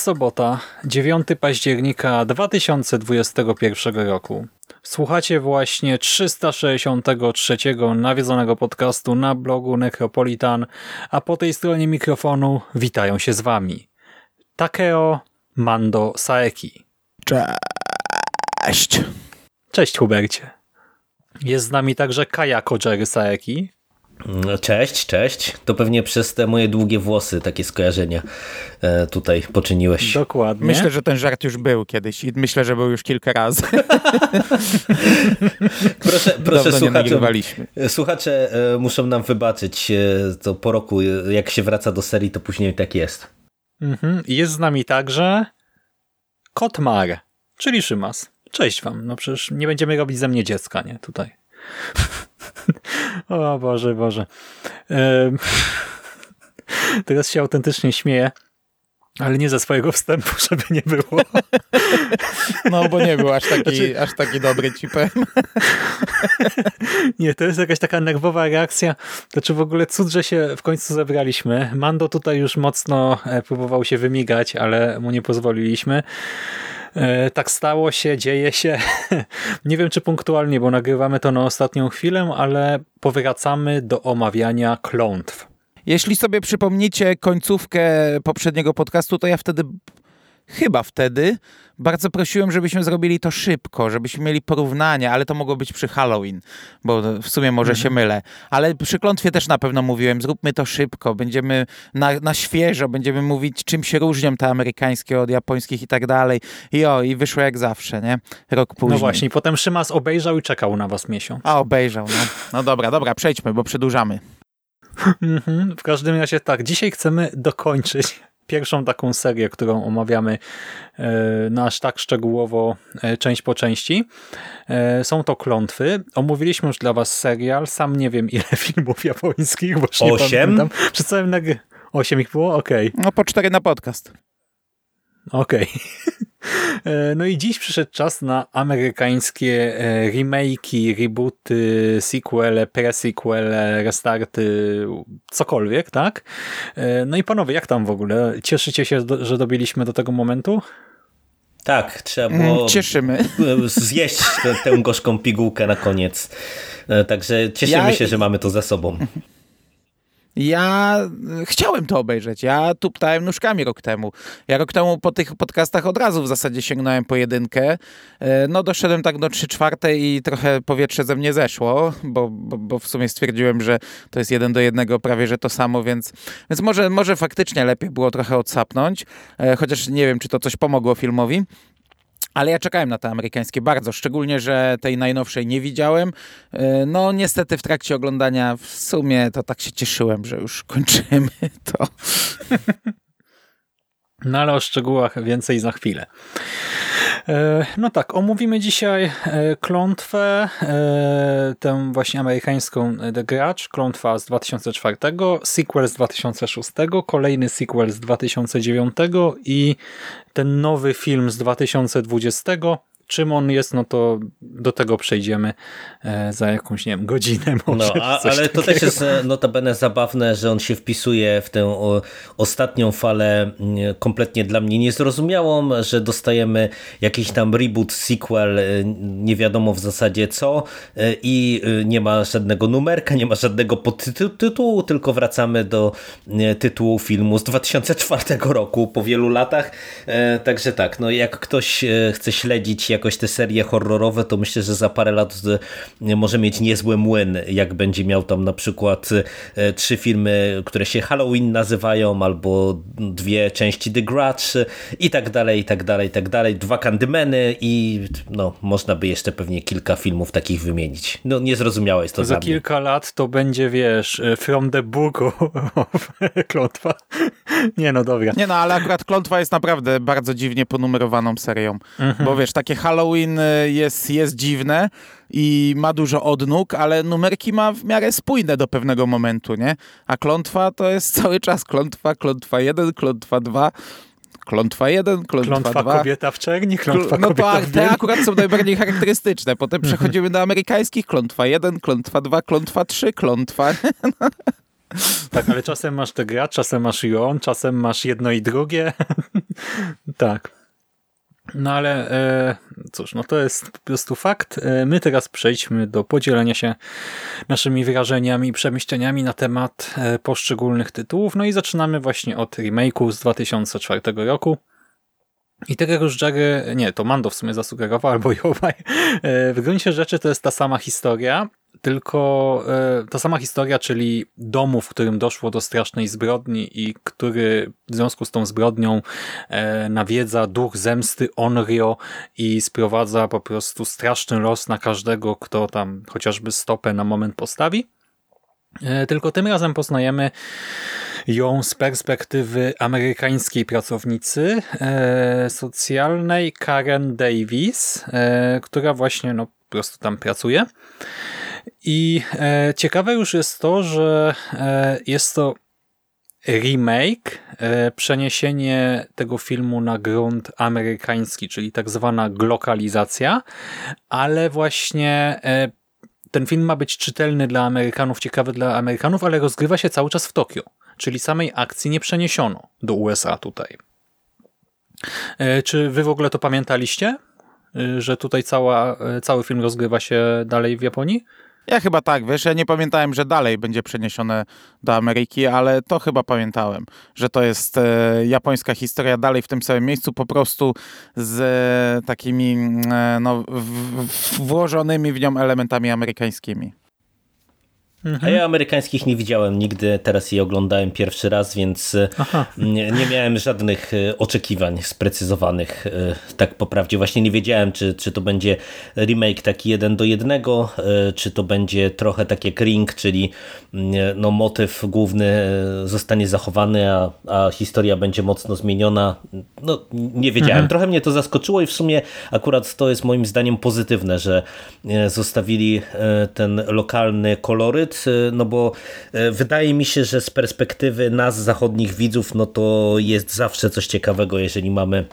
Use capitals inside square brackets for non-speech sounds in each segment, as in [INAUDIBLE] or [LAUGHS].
Jest sobota, 9 października 2021 roku. Słuchacie właśnie 363 nawiedzonego podcastu na blogu Necropolitan, a po tej stronie mikrofonu witają się z wami Takeo Mando Saeki. Cześć. Cześć Hubercie. Jest z nami także Kaja Kojery Saeki. No, Cześć, cześć. To pewnie przez te moje długie włosy takie skojarzenia e, tutaj poczyniłeś. Dokładnie. Myślę, że ten żart już był kiedyś i myślę, że był już kilka razy. [LAUGHS] Proszę, proszę słuchacze, nagrywaliśmy. słuchacze muszą nam wybaczyć e, to po roku, e, jak się wraca do serii, to później tak jest. Mhm. Jest z nami także Kotmar, czyli Szymas. Cześć wam. No przecież nie będziemy robić ze mnie dziecka, nie? Tutaj. [LAUGHS] o Boże, Boże. Em, [LAUGHS] Teraz się autentycznie śmieję, ale nie ze swojego wstępu, [LAUGHS] żeby nie było. No, bo nie był aż taki, Znaczy- aż taki dobry ci powiem. Nie, to jest jakaś taka nerwowa reakcja. Znaczy w ogóle cud, że się w końcu zebraliśmy. Mando tutaj już mocno e, próbował się wymigać, ale mu nie pozwoliliśmy. E, Tak stało się, dzieje się. [LAUGHS] Nie wiem, czy punktualnie, bo nagrywamy to na ostatnią chwilę, ale powracamy do omawiania klątw. Jeśli sobie przypomnicie końcówkę poprzedniego podcastu, to ja wtedy, chyba wtedy, bardzo prosiłem, żebyśmy zrobili to szybko, żebyśmy mieli porównania, ale to mogło być przy Halloween, bo w sumie może się mylę. Ale przy klątwie też na pewno mówiłem, zróbmy to szybko, będziemy na, na świeżo, będziemy mówić, czym się różnią te amerykańskie od japońskich i tak dalej. I o, i wyszło jak zawsze, nie? Rok później. No właśnie, potem Szymas obejrzał i czekał na was miesiąc. A, obejrzał, no. No dobra, dobra, przejdźmy, bo przedłużamy. [LAUGHS] Mhm. W każdym razie tak, dzisiaj chcemy dokończyć pierwszą taką serię, którą omawiamy e, no aż tak szczegółowo e, część po części. E, Są to klątwy. Omówiliśmy już dla was serial. Sam nie wiem [LAUGHS] ile filmów japońskich, bo już nie Osiem? pamiętam. Przy całym nagry... Osiem ich było? Okej. No po cztery na podcast. Okej. [LAUGHS] E, No i dziś przyszedł czas na amerykańskie e, remake'i, rebooty, sequele, pre-sequele, restarty, cokolwiek, tak? E, No i panowie, jak tam w ogóle? Cieszycie się, że dobiliśmy do tego momentu? Tak, trzeba Mm, było Cieszymy. [LAUGHS] zjeść tę, gorzką pigułkę na koniec. Także cieszymy Ja- się, że mamy to za sobą. Ja y, chciałem to obejrzeć. Ja tuptałem nóżkami rok temu. Ja rok temu po tych podcastach od razu w zasadzie sięgnąłem po jedynkę. E, No doszedłem tak do trzy czwarte i trochę powietrze ze mnie zeszło, bo, bo, bo w sumie stwierdziłem, że to jest jeden do jednego prawie, że to samo, więc, więc może, może faktycznie lepiej było trochę odsapnąć, e, chociaż nie wiem, czy to coś pomogło filmowi. Ale ja czekałem na te amerykańskie bardzo, szczególnie, że tej najnowszej nie widziałem. E, No niestety w trakcie oglądania w sumie to tak się cieszyłem, że już kończymy [LAUGHS] to. No ale o szczegółach więcej za chwilę. E, No tak, omówimy dzisiaj e, klątwę, e, tę właśnie amerykańską The Grudge, klątwa z 2004, sequel z 2006, kolejny sequel z 2009 i ten nowy film z 2020, czym on jest, no to do tego przejdziemy e, za jakąś, nie wiem, godzinę może. No, a, ale to też jest e, notabene zabawne, że on się wpisuje w tę ostatnią falę kompletnie dla mnie niezrozumiałą, że dostajemy jakiś tam reboot, sequel, e, nie wiadomo w zasadzie co i nie ma żadnego numerka, nie ma żadnego podtytułu, tylko wracamy do tytułu filmu z 2004 roku po wielu latach. Także tak, no jak ktoś chce śledzić jakoś te serie horrorowe, to myślę, że za parę lat może mieć niezły młyn, jak będzie miał tam na przykład e, trzy filmy, które się Halloween nazywają, albo dwie części The Grudge i tak dalej, i tak dalej, i tak dalej. Dwa Candymany i no, można by jeszcze pewnie kilka filmów takich wymienić. No niezrozumiałe jest to Za kilka lat to będzie, wiesz, e, From the Book of [LAUGHS] Klątwa. Nie no, dobra. Nie no, ale akurat Klątwa jest naprawdę bardzo dziwnie ponumerowaną serią, mhm. bo wiesz, takie Halloween e, jest, jest dziwne, i ma dużo odnóg, ale numerki ma w miarę spójne do pewnego momentu, nie? A klątwa to jest [LAUGHS] cały czas klątwa, klątwa 1, klątwa 2. Klątwa 1, klątwa, klątwa 2. kobieta w czerni, klątwa no kobieta tak, te akurat są najbardziej charakterystyczne. Potem przechodzimy do amerykańskich. Klątwa 1, klątwa 2, klątwa 3, klątwa. [LAUGHS] Tak, ale czasem masz te gra, czasem masz i on, czasem masz jedno i drugie. [LAUGHS] tak. No ale e, cóż, no to jest po prostu fakt. E, my teraz przejdźmy do podzielenia się naszymi wrażeniami i przemyśleniami na temat e, poszczególnych tytułów. No i zaczynamy właśnie od remake'u z 2004 roku. I tak jak już Jerry, nie, to Mando w sumie zasugerował, albo [LAUGHS] Jowaj, w gruncie rzeczy to jest ta sama historia, tylko e, ta sama historia, czyli domu, w którym doszło do strasznej zbrodni i który w związku z tą zbrodnią e, nawiedza duch zemsty Onryo i sprowadza po prostu straszny los na każdego, kto tam chociażby stopę na moment postawi. E, tylko tym razem poznajemy ją z perspektywy amerykańskiej pracownicy socjalnej Karen Davis, która właśnie no, po prostu tam pracuje. I e, ciekawe już jest to, że e, jest to remake, e, przeniesienie tego filmu na grunt amerykański, czyli tak zwana glokalizacja, ale właśnie ten film ma być czytelny dla Amerykanów, ciekawy dla Amerykanów, ale rozgrywa się cały czas w Tokio, czyli samej akcji nie przeniesiono do USA tutaj. Czy wy w ogóle to pamiętaliście? Że tutaj cała, cały film rozgrywa się dalej w Japonii? Ja chyba tak, wiesz, ja nie pamiętałem, że dalej będzie przeniesione do Ameryki, ale to chyba pamiętałem, że to jest e, japońska historia dalej w tym samym miejscu, po prostu z e, takimi e, no, w, w, włożonymi w nią elementami amerykańskimi. Mhm. A ja amerykańskich nie widziałem nigdy, teraz je oglądałem pierwszy raz, więc e, nie, nie, miałem żadnych e, oczekiwań sprecyzowanych. E, tak po prawdzie właśnie nie wiedziałem, czy, czy to będzie remake taki jeden do jednego, czy to będzie trochę tak jak Ring, czyli mm, no, motyw główny zostanie zachowany, a, a historia będzie mocno zmieniona. No, nie wiedziałem. Mhm. Trochę mnie to zaskoczyło i w sumie akurat to jest moim zdaniem pozytywne, że zostawili ten lokalny koloryt, Y, no bo y, wydaje mi się, że z perspektywy nas, zachodnich widzów, no to jest zawsze coś ciekawego, jeżeli mamy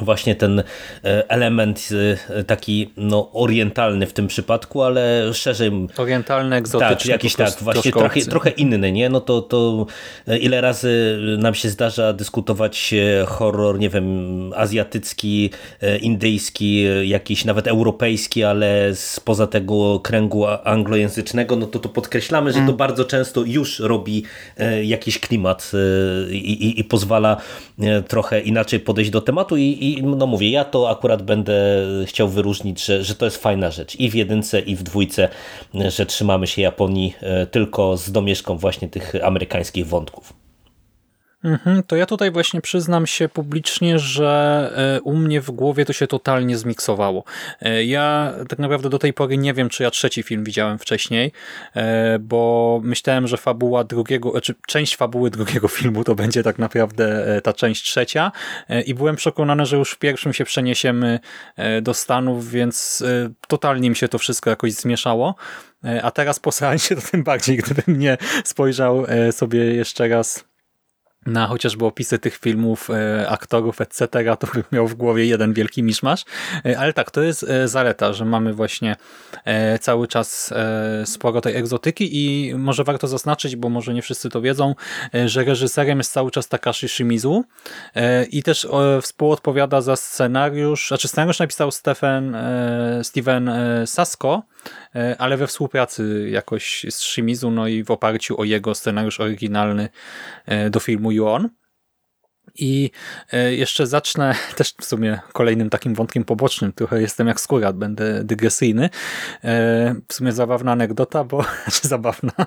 właśnie ten e, element e, taki no, orientalny w tym przypadku, ale szerzej... Orientalny, egzotyczny. Tak, jakiś tak, właśnie trochę, trochę inny, nie? No to, to e, ile razy nam się zdarza dyskutować horror, nie wiem, azjatycki, indyjski, jakiś nawet europejski, ale spoza tego kręgu anglojęzycznego, no to to podkreślamy, że to mm. bardzo często już robi jakiś klimat i, i, i pozwala trochę inaczej podejść do tematu i, i no mówię, ja to akurat będę chciał wyróżnić, że, że to jest fajna rzecz i w jedynce i w dwójce, że trzymamy się Japonii e, tylko z domieszką właśnie tych amerykańskich wątków. Mhm, to ja tutaj właśnie przyznam się publicznie, że e, u mnie w głowie to się totalnie zmiksowało. E, ja tak naprawdę do tej pory nie wiem, czy ja trzeci film widziałem wcześniej, e, bo myślałem, że fabuła drugiego, znaczy część fabuły drugiego [LAUGHS] filmu to będzie tak naprawdę ta część trzecia i byłem przekonany, że już w pierwszym się przeniesiemy do Stanów, więc totalnie mi się to wszystko jakoś zmieszało. A teraz po seansie to tym bardziej, gdybym nie spojrzał sobie jeszcze raz na chociażby opisy tych filmów, e, aktorów, etc., to bym [LAUGHS] miał w głowie jeden wielki miszmasz. E, ale tak, to jest e, zaleta, że mamy właśnie cały czas sporo tej egzotyki i może warto zaznaczyć, bo może nie wszyscy to wiedzą, że reżyserem jest cały czas Takashi Shimizu i też współodpowiada za scenariusz, znaczy scenariusz napisał Stephen, Steven Sasko, ale we współpracy jakoś z Shimizu, no i w oparciu o jego scenariusz oryginalny do filmu You I e, jeszcze zacznę [LAUGHS] też w sumie kolejnym takim wątkiem pobocznym. Trochę jestem jak skóra, będę dygresyjny. E, w sumie zabawna anegdota, bo [LAUGHS] znaczy zabawna. E,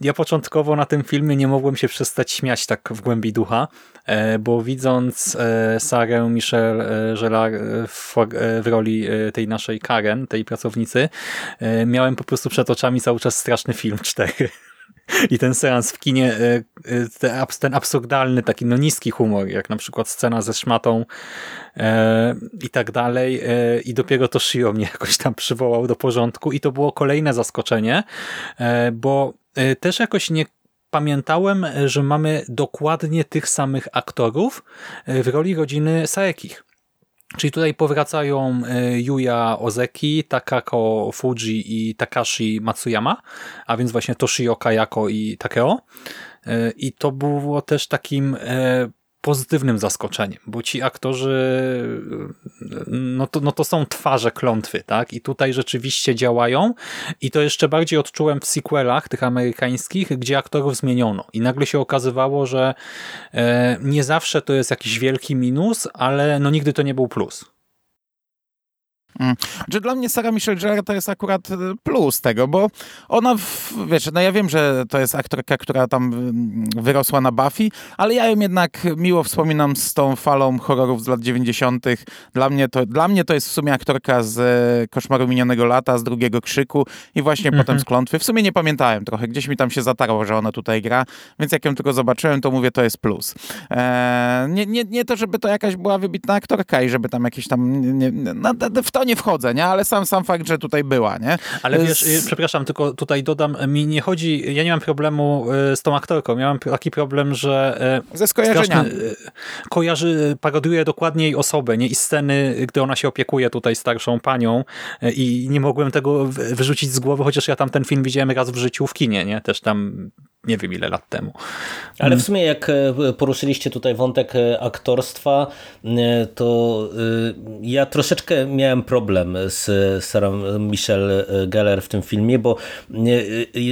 ja początkowo na tym filmie nie mogłem się przestać śmiać tak w głębi ducha, bo widząc Sarę Michelle Gellar w roli tej naszej Karen, tej pracownicy, miałem po prostu przed oczami cały czas straszny film [LAUGHS] 4. I ten seans w kinie, e, e, ten absurdalny, taki no niski humor, jak na przykład scena ze szmatą e, i tak dalej. I dopiero to Shio mnie [LAUGHS] jakoś tam przywołał do porządku i to było kolejne zaskoczenie, bo też jakoś nie pamiętałem, że mamy dokładnie tych samych aktorów w roli rodziny Saekich. Czyli tutaj powracają e, Yuya Ozeki, Takako Fuji i Takashi Matsuyama, a więc właśnie Toshio Kayako i Takeo. E, I to było też takim e, pozytywnym zaskoczeniem, bo ci aktorzy no to, no to są twarze klątwy, tak? I tutaj rzeczywiście działają i to jeszcze bardziej odczułem w sequelach tych amerykańskich, gdzie aktorów zmieniono i nagle się okazywało, że e, nie zawsze to jest jakiś wielki minus, ale no nigdy to nie był plus. Mm. Że dla mnie Sara Michelle Gellar to jest akurat e, plus tego, bo ona, w, wiesz, no ja wiem, że to jest aktorka, która tam mm, wyrosła na Buffy, ale ja ją jednak miło wspominam z tą falą horrorów z lat 90. Dla mnie to, dla mnie to jest w sumie aktorka z e, Koszmaru Minionego Lata, z drugiego Krzyku i właśnie mhm. potem z Klątwy. W sumie nie pamiętałem trochę, gdzieś mi tam się zatarło, że ona tutaj gra, więc jak ją tylko zobaczyłem, to mówię, to jest plus. Eee, nie, nie, nie to, żeby to jakaś była wybitna aktorka i żeby tam jakieś tam, nie, no, w to nie wchodzę, nie? Ale sam, sam fakt, że tutaj była, nie? Ale wiesz, Z... przepraszam, tylko tutaj dodam, mi nie chodzi, ja nie mam problemu e, z tą aktorką, ja mam taki problem, że ze skojarzeniami. E, kojarzy, parodiuje dokładnie jej osobę, nie? I sceny, gdy ona się opiekuje tutaj starszą panią i nie mogłem tego wyrzucić z głowy, chociaż ja tam ten film widziałem raz w życiu w kinie, nie? Też tam nie wiem ile lat temu. Ale w sumie jak poruszyliście tutaj wątek aktorstwa, to ja troszeczkę miałem problem z Sarah Michelle Geller w tym filmie, bo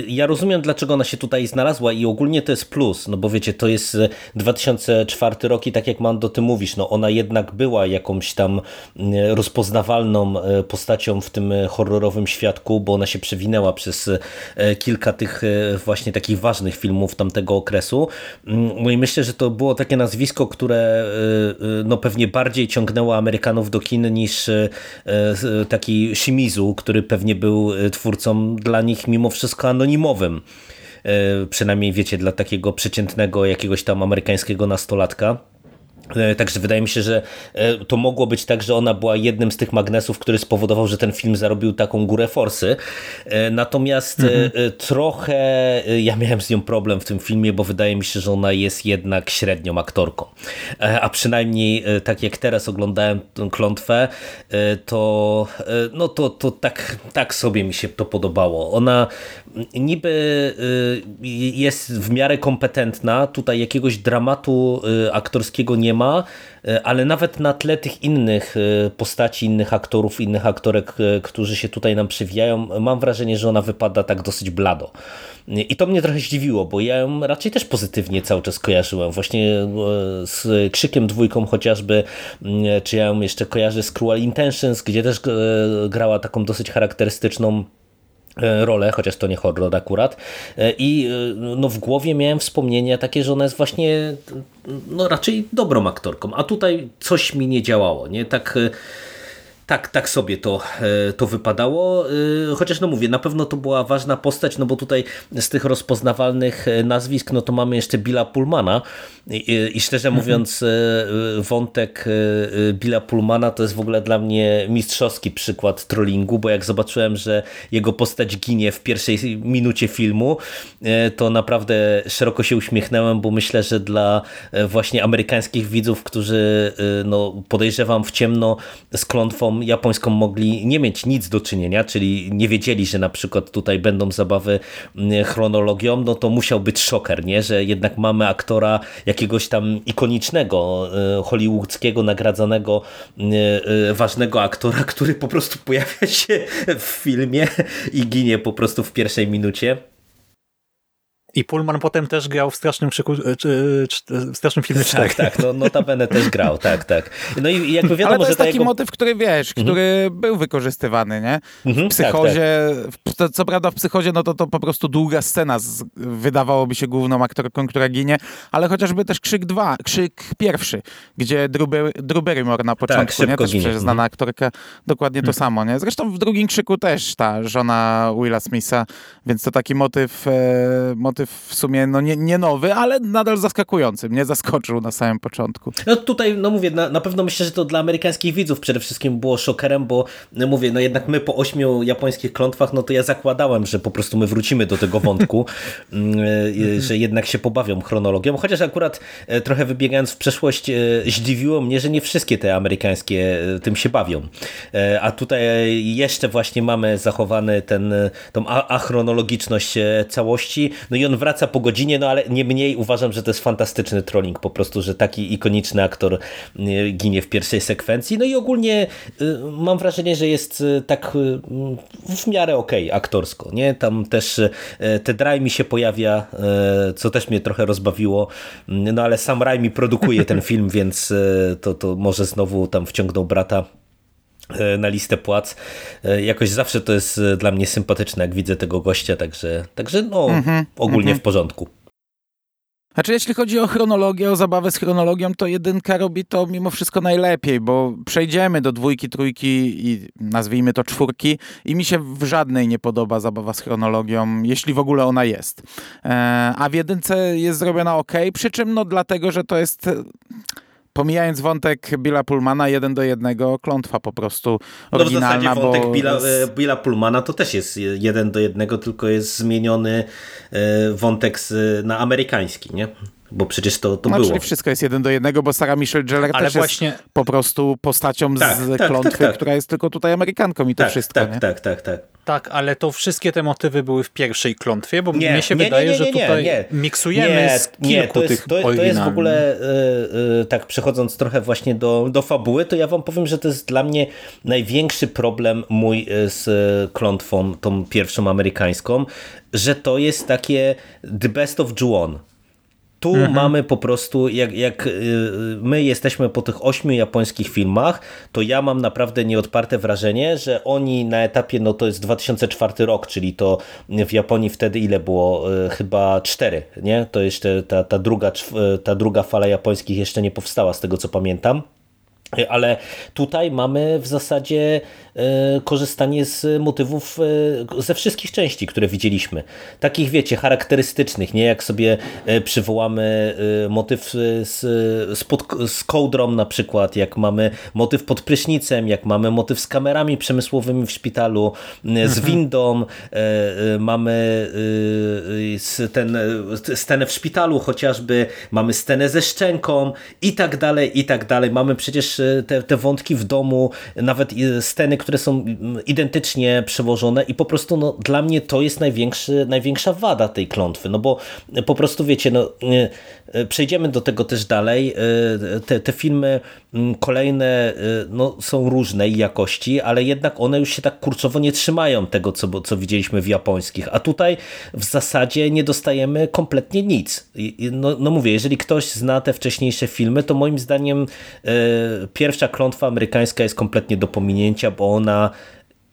ja rozumiem dlaczego ona się tutaj znalazła i ogólnie to jest plus, no bo wiecie, to jest 2004 rok i tak jak Mando ty mówisz, no ona jednak była jakąś tam rozpoznawalną postacią w tym horrorowym świadku, bo ona się przewinęła przez kilka tych właśnie takich ważnych ważnych filmów tamtego okresu. Mm, no i myślę, że to było takie nazwisko, które y, y, no pewnie bardziej ciągnęło Amerykanów do kin niż y, taki Shimizu, który pewnie był twórcą dla nich mimo wszystko anonimowym przynajmniej wiecie, dla takiego przeciętnego jakiegoś tam amerykańskiego nastolatka. E, także wydaje mi się, że e, to mogło być tak, że ona była jednym z tych magnesów, który spowodował, że ten film zarobił taką górę forsy. E, natomiast mhm. trochę ja miałem z nią problem w tym filmie, bo wydaje mi się, że ona jest jednak średnią aktorką. A przynajmniej tak jak teraz oglądałem tę klątwę, to, no to, to tak, tak sobie mi się to podobało. Ona niby jest w miarę kompetentna, tutaj jakiegoś dramatu aktorskiego nie ma, ale nawet na tle tych innych postaci, innych aktorów, innych aktorek, którzy się tutaj nam przewijają, mam wrażenie, że ona wypada tak dosyć blado. I to mnie trochę zdziwiło, bo ja ją raczej też pozytywnie cały czas kojarzyłem. Właśnie z Krzykiem dwójką chociażby, czy ja ją jeszcze kojarzę z Cruel Intentions, gdzie też grała taką dosyć charakterystyczną rolę, chociaż to nie horror akurat. E, I e, no, w głowie miałem wspomnienia takie, że ona jest właśnie no, raczej dobrą aktorką, a tutaj coś mi nie działało. Nie? Tak tak, tak sobie to, e, to wypadało. E, chociaż no mówię, na pewno to była ważna postać, no bo tutaj z tych rozpoznawalnych e, nazwisk, no to mamy jeszcze Billa Pullmana i, i szczerze mhm. mówiąc wątek Billa Pullmana to jest w ogóle dla mnie mistrzowski przykład trollingu, bo jak zobaczyłem, że jego postać ginie w pierwszej minucie filmu, to naprawdę szeroko się uśmiechnąłem, bo myślę, że dla właśnie amerykańskich widzów, którzy no, podejrzewam w ciemno z klątwą japońską mogli nie mieć nic do czynienia, czyli nie wiedzieli, że na przykład tutaj będą zabawy chronologią, no to musiał być szoker, nie? że jednak mamy aktora jakiegoś tam ikonicznego, e, hollywoodzkiego, nagradzanego, mm, e, ważnego aktora, który po prostu pojawia się w filmie i ginie po prostu w pierwszej minucie. I Pullman potem też grał w strasznym krzyku, e, czy, czy, w strasznym filmie Tak, tak, no, notabene też grał, [LAUGHS] tak, tak. No i jakby wiadomo, Ale to jest taki jego... motyw, który wiesz, mhm. który był wykorzystywany, nie? W mhm, psychozie, tak, tak. Co, prawda w psychozie, no to to po prostu długa scena, z, wydawałoby się główną aktorką, która ginie, ale chociażby też Krzyk 2, Krzyk pierwszy, gdzie Drew, Drew Barrymore na tak, początku, tak, nie? Też przecież znana mhm. aktorka, dokładnie to mhm. samo, nie? Zresztą w drugim Krzyku też ta żona Willa Smitha, więc to taki motyw, e, motyw w sumie no nie, nie nowy, ale nadal zaskakujący. Mnie zaskoczył na samym początku. No tutaj, no mówię, na, na pewno myślę, że to dla amerykańskich widzów przede wszystkim było szokerem, bo no mówię, no jednak my po ośmiu japońskich klątwach, no to ja zakładałem, że po prostu my wrócimy do tego wątku, [LAUGHS] mm, e, że jednak się pobawią chronologią, chociaż akurat e, trochę wybiegając w przeszłość, e, zdziwiło mnie, że nie wszystkie te amerykańskie tym się bawią. A tutaj jeszcze właśnie mamy zachowany ten, tą achronologiczność całości, no i on wraca po godzinie, no ale nie mniej uważam, że to jest fantastyczny trolling, po prostu, że taki ikoniczny aktor ginie w pierwszej sekwencji. No i ogólnie y, mam wrażenie, że jest y, tak y, w miarę okej okay, aktorsko, nie? Tam też te Raimi się pojawia, co też mnie trochę rozbawiło, no ale sam Raimi produkuje ten film, więc to, to może znowu tam wciągnął brata na listę płac. Jakoś zawsze to jest dla mnie sympatyczne, jak widzę tego gościa, także, także no mm-hmm, ogólnie mm-hmm. w porządku. Znaczy, jeśli chodzi o chronologię, o zabawę z chronologią, to jedynka robi to mimo wszystko najlepiej, bo przejdziemy do dwójki, trójki i nazwijmy to czwórki i mi się w żadnej nie podoba zabawa z chronologią, jeśli w ogóle ona jest. E, a w jedynce jest zrobiona ok, przy czym no dlatego, że to jest pomijając wątek Billa Pullmana, jeden do jednego, klątwa po prostu oryginalna. No w wątek bo... Billa, e, Billa Pullmana to też jest jeden do jednego, tylko jest zmieniony e, wątek na amerykański, nie? Bo przecież to, to no, było. Czyli wszystko jest jeden do jednego, bo Sarah Michelle Gellar Ale też właśnie... jest po prostu postacią tak, z tak, klątwy, tak, tak. która jest tylko tutaj Amerykanką i to tak, wszystko. Tak, nie? tak, tak, tak. Tak, ale to wszystkie te motywy były w pierwszej klątwie, bo nie, mnie się nie, wydaje, nie, że tutaj miksujemy z kilku nie, to jest, tych to, to jest w ogóle, yy, yy, tak przechodząc trochę właśnie do, do fabuły, to ja wam powiem, że to jest dla mnie największy problem mój z klątwą, tą pierwszą amerykańską, że to jest takie the best of Juon. Tu mhm. mamy po prostu, jak, jak y, my jesteśmy po tych ośmiu japońskich filmach, to ja mam naprawdę nieodparte wrażenie, że oni na etapie, no to jest 2004 rok, czyli to w Japonii wtedy ile było? Y, chyba cztery, nie? To jeszcze ta, ta, druga, ta druga fala japońskich jeszcze nie powstała, z tego co pamiętam. Ale tutaj mamy w zasadzie e, korzystanie z motywów e, ze wszystkich części, które widzieliśmy. Takich, wiecie, charakterystycznych, nie? Jak sobie przywołamy motyw z, z, pod, z kołdrą na przykład, jak mamy motyw pod prysznicem, jak mamy motyw z kamerami przemysłowymi w szpitalu, z mhm. windą, mamy ten, scenę w szpitalu chociażby, mamy scenę ze szczęką i tak dalej, i tak dalej. Mamy przecież te, te wątki w domu, nawet sceny, które są identycznie przełożone i po prostu no, dla mnie to jest największa wada tej klątwy, no bo po prostu wiecie, no, przejdziemy do tego też dalej, e, te, te filmy kolejne e, no, są różnej jakości, ale jednak one już się tak kurczowo nie trzymają tego, co, co widzieliśmy w japońskich, a tutaj w zasadzie nie dostajemy kompletnie nic. No, no mówię, jeżeli ktoś zna te wcześniejsze filmy, to moim zdaniem pierwsza klątwa amerykańska jest kompletnie do pominięcia, bo ona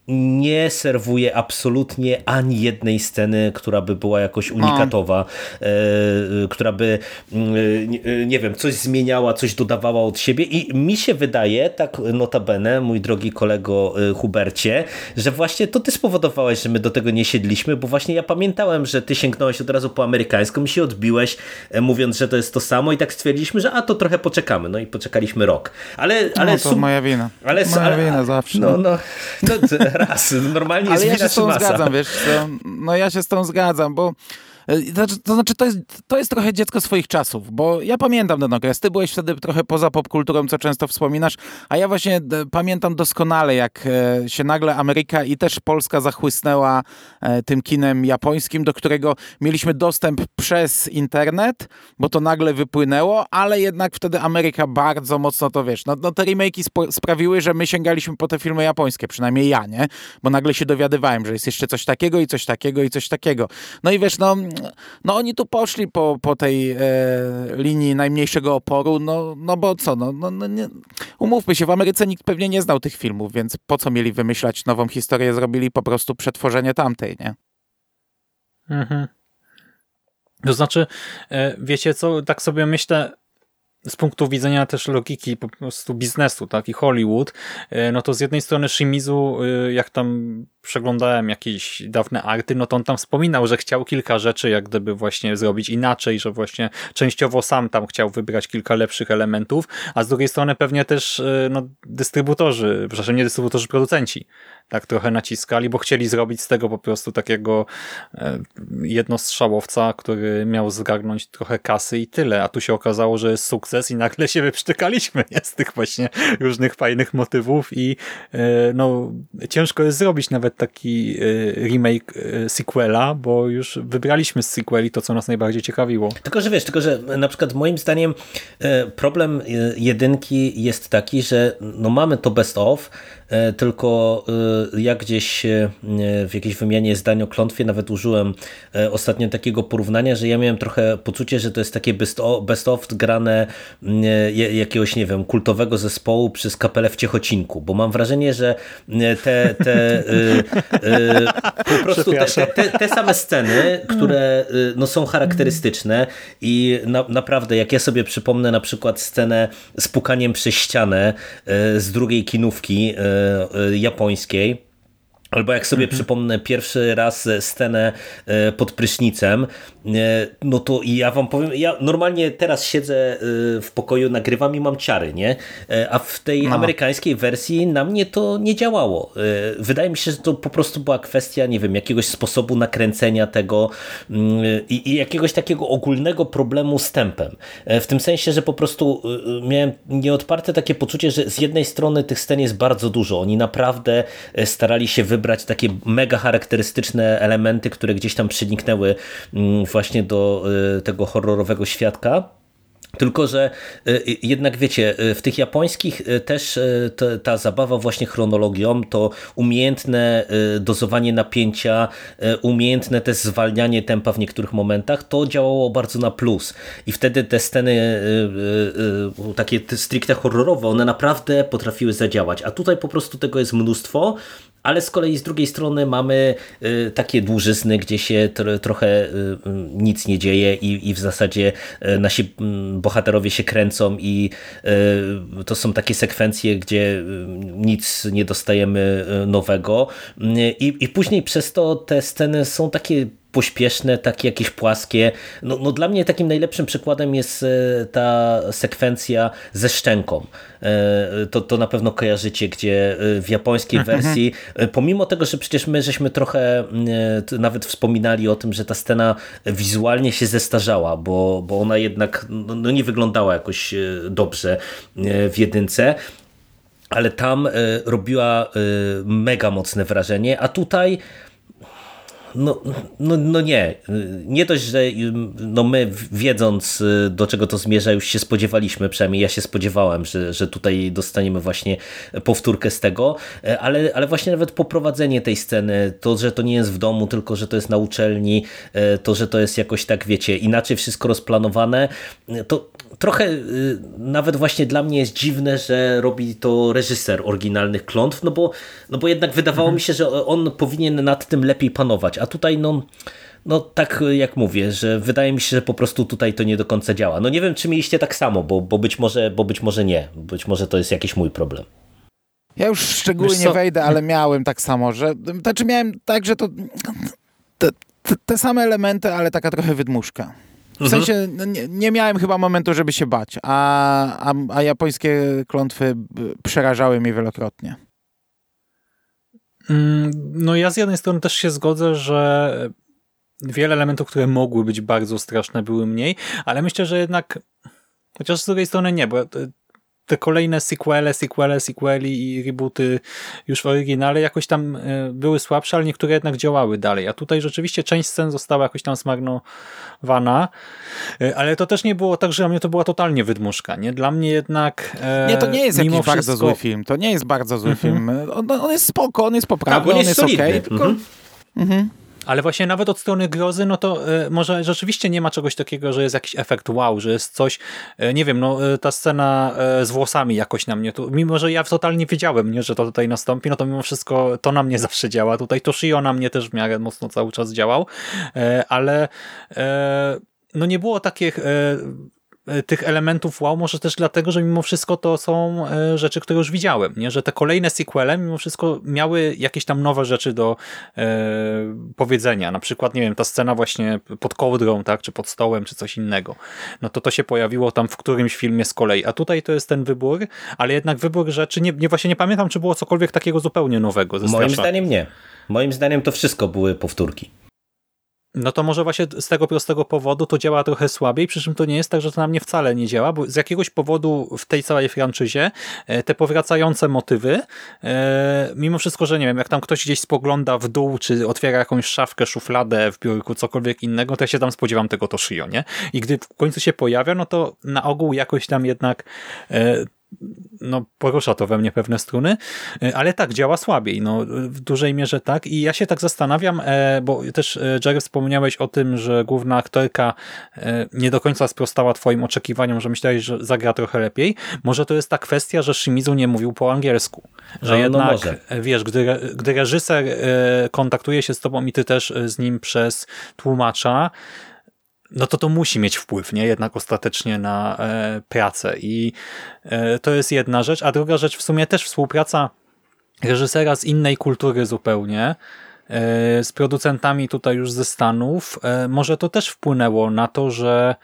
nie serwuje absolutnie ani jednej sceny, która by była jakoś unikatowa, no. która by, mm, nie wiem, coś zmieniała, coś dodawała od siebie i mi się wydaje, tak notabene, mój drogi kolego Hubercie, że właśnie to ty spowodowałeś, że my do tego nie siedliśmy, bo właśnie ja pamiętałem, że ty sięgnąłeś od razu po amerykańską, mi się odbiłeś, mówiąc, że to jest to samo i tak stwierdziliśmy, że a to trochę poczekamy, no i poczekaliśmy rok. Ale, ale no, to moja wina. Ale, moja ale, wina zawsze. No, no, no, raz, normalnie Ale jest ja się z tą zgadzam, wiesz, to, no ja się z tą zgadzam, bo to znaczy, to jest, to jest trochę dziecko swoich czasów, bo ja pamiętam ten okres. Ty byłeś wtedy trochę poza popkulturą, co często wspominasz, a ja właśnie pamiętam doskonale, jak e, się nagle Ameryka i też Polska zachłysnęła e, tym kinem japońskim, do którego mieliśmy dostęp przez internet, bo to nagle wypłynęło, ale jednak wtedy Ameryka bardzo mocno to, wiesz, no, no te remake'i sprawiły, że my sięgaliśmy po te filmy japońskie, przynajmniej ja, nie? Bo nagle się dowiadywałem, że jest jeszcze coś takiego i coś takiego i coś takiego. No i wiesz, no no oni tu poszli po, po tej e, linii najmniejszego oporu, no, no bo co, no, no, no nie, umówmy się, w Ameryce nikt pewnie nie znał tych filmów, więc po co mieli wymyślać nową historię, zrobili po prostu przetworzenie tamtej, nie? Mhm. To znaczy, e, wiecie co, tak sobie myślę, z punktu widzenia też logiki po prostu biznesu, tak, i Hollywood, e, no to z jednej strony Shimizu, e, jak tam przeglądałem jakieś dawne arty, no to on tam wspominał, że chciał kilka rzeczy jak gdyby właśnie zrobić inaczej, że właśnie częściowo sam tam chciał wybrać kilka lepszych elementów, a z drugiej strony pewnie też e, no, dystrybutorzy, przepraszam, nie dystrybutorzy, producenci tak trochę naciskali, bo chcieli zrobić z tego po prostu takiego jednostrzałowca, który miał zgarnąć trochę kasy i tyle, a tu się okazało, że jest sukces i nagle się wyprztykaliśmy z tych właśnie różnych fajnych motywów i e, no, ciężko jest zrobić nawet taki e, remake e, sequela, bo już wybraliśmy z sequeli to, co nas najbardziej ciekawiło. Tylko, że wiesz, tylko, że na przykład moim zdaniem problem jedynki jest taki, że no mamy to best of, E, tylko e, ja gdzieś e, w jakiejś wymianie zdań o klątwie nawet użyłem ostatnio takiego porównania, że ja miałem trochę poczucie, że to jest takie best of grane jakiegoś, nie wiem, kultowego zespołu przez kapelę w Ciechocinku, bo mam wrażenie, że te, te po prostu te, te, te, same sceny, które no, są charakterystyczne i na, naprawdę jak ja sobie przypomnę na przykład scenę z pukaniem przez ścianę z drugiej kinówki E, japońskiej. Albo jak sobie mhm. przypomnę pierwszy raz scenę e, pod prysznicem, E, no to ja wam powiem, ja normalnie teraz siedzę e, w pokoju, nagrywam i mam ciary, nie? E, a w tej no. amerykańskiej wersji na mnie to nie działało. Wydaje mi się, że to po prostu była kwestia, nie wiem, jakiegoś sposobu nakręcenia tego mm, i, i jakiegoś takiego ogólnego problemu z tempem. W tym sensie, że po prostu miałem nieodparte takie poczucie, że z jednej strony tych scen jest bardzo dużo. Oni naprawdę starali się wybrać takie mega charakterystyczne elementy, które gdzieś tam przeniknęły w właśnie do y, tego horrorowego świadka. Tylko, że y, jednak wiecie, y, w tych japońskich też ta zabawa właśnie chronologią, to umiejętne dozowanie napięcia, umiejętne też zwalnianie tempa w niektórych momentach, to działało bardzo na plus. I wtedy te sceny takie stricte horrorowe, one naprawdę potrafiły zadziałać. A tutaj po prostu tego jest mnóstwo ale z kolei z drugiej strony mamy y, takie dłużyzny, gdzie się trochę y, y, nic nie dzieje i, i w zasadzie nasi mm, bohaterowie się kręcą i to są takie sekwencje, gdzie nic nie dostajemy nowego. I, i później przez to te sceny są takie pośpieszne, takie jakieś płaskie. No, no dla mnie takim najlepszym przykładem jest e, ta sekwencja ze szczęką. E, to, to na pewno kojarzycie, gdzie e, w japońskiej mhm. wersji, pomimo tego, że przecież my żeśmy trochę nawet wspominali o tym, że ta scena wizualnie się zestarzała, bo, bo ona jednak no, no nie wyglądała jakoś dobrze w jedynce, ale tam robiła mega mocne wrażenie, a tutaj no, no, no nie. Nie dość, że no my wiedząc do czego to zmierza już się spodziewaliśmy, przynajmniej ja się spodziewałem, że, że tutaj dostaniemy właśnie powtórkę z tego, ale, ale właśnie nawet poprowadzenie tej sceny, to, że to nie jest w domu, tylko że to jest na uczelni, to, że to jest jakoś tak, wiecie, inaczej wszystko rozplanowane, to trochę nawet właśnie dla mnie jest dziwne, że robi to reżyser oryginalnych klątw, no bo, no bo jednak wydawało mhm. mi się, że on powinien nad tym lepiej panować, a tutaj no no tak jak mówię, że wydaje mi się, że po prostu tutaj to nie do końca działa. No nie wiem, czy mieliście tak samo, bo, bo, być, może, bo być może nie. Być może to jest jakiś mój problem. Ja już szczególnie nie wejdę, ale miałem tak samo, że znaczy miałem tak, że to te, te, te same elementy, ale taka trochę wydmuszka. W mhm. sensie no, nie, nie, miałem chyba momentu, żeby się bać, a, a, a japońskie klątwy przerażały mnie wielokrotnie. Mm, no ja z jednej strony też się zgodzę, że wiele elementów, które mogły być bardzo straszne, były mniej, ale myślę, że jednak chociaż z drugiej strony nie, bo te kolejne sequele, sequele, sequeli i rebooty już w oryginale jakoś tam e, były słabsze, ale niektóre jednak działały dalej. A tutaj rzeczywiście część scen została jakoś tam zmarnowana, e, ale to też nie było tak, że dla mnie to była totalnie wydmuszka. Nie? Dla mnie jednak e, Nie, to nie jest jakiś wszystko... bardzo zły film. To nie jest bardzo zły mhm. film. On, on, jest spoko, on jest poprawny, tak, on, jest, jest okej. Okay, tylko... Mhm. Mhm. Ale właśnie nawet od strony grozy, no to y, może rzeczywiście nie ma czegoś takiego, że jest jakiś efekt wow, że jest coś, y, nie wiem, no y, ta scena z włosami jakoś na mnie, tu, mimo że ja totalnie wiedziałem, nie, że to tutaj nastąpi, no to mimo wszystko to na mnie [LAUGHS] zawsze działa. Tutaj Toshio na mnie też w miarę mocno cały czas działał, ale no nie było takich E, tych elementów wow, może też dlatego, że mimo wszystko to są e, rzeczy, które już widziałem, nie? że te kolejne sequele mimo wszystko miały jakieś tam nowe rzeczy do e, powiedzenia, na przykład, nie wiem, ta scena właśnie pod kołdrą, tak, czy pod stołem, czy coś innego, no to to się pojawiło tam w którymś filmie z kolei, a tutaj to jest ten wybór, ale jednak wybór rzeczy, nie, nie właśnie nie pamiętam, czy było cokolwiek takiego zupełnie nowego. Moim zdaniem nie. Moim zdaniem to wszystko były powtórki. No to może właśnie z tego prostego powodu to działa trochę słabiej, przy czym to nie jest tak, że to na mnie wcale nie działa, bo z jakiegoś powodu w tej całej franczyzie e, te powracające motywy, e, mimo wszystko, że nie wiem, jak tam ktoś gdzieś spogląda w dół, czy otwiera jakąś szafkę, szufladę w biurku, cokolwiek innego, to ja się tam spodziewam tego Toshio, nie? I gdy w końcu się pojawia, no to na ogół jakoś tam jednak e, no, porusza to we mnie pewne struny, e, ale tak, działa słabiej, no, w dużej mierze tak. I ja się tak zastanawiam, e, bo też e, Jerry wspomniałeś o tym, że główna aktorka nie do końca sprostała twoim oczekiwaniom, że myślałeś, że zagra trochę lepiej. Może to jest ta kwestia, że Shimizu nie mówił po angielsku, że no, no jednak, no wiesz, gdy, gdy reżyser kontaktuje się z tobą i ty też z nim przez tłumacza, no to to musi mieć wpływ, nie? Jednak ostatecznie na e, pracę. I e, to jest jedna rzecz, a druga rzecz w sumie też współpraca reżysera z innej kultury zupełnie, e, z producentami tutaj już ze Stanów, e, może to też wpłynęło na to, że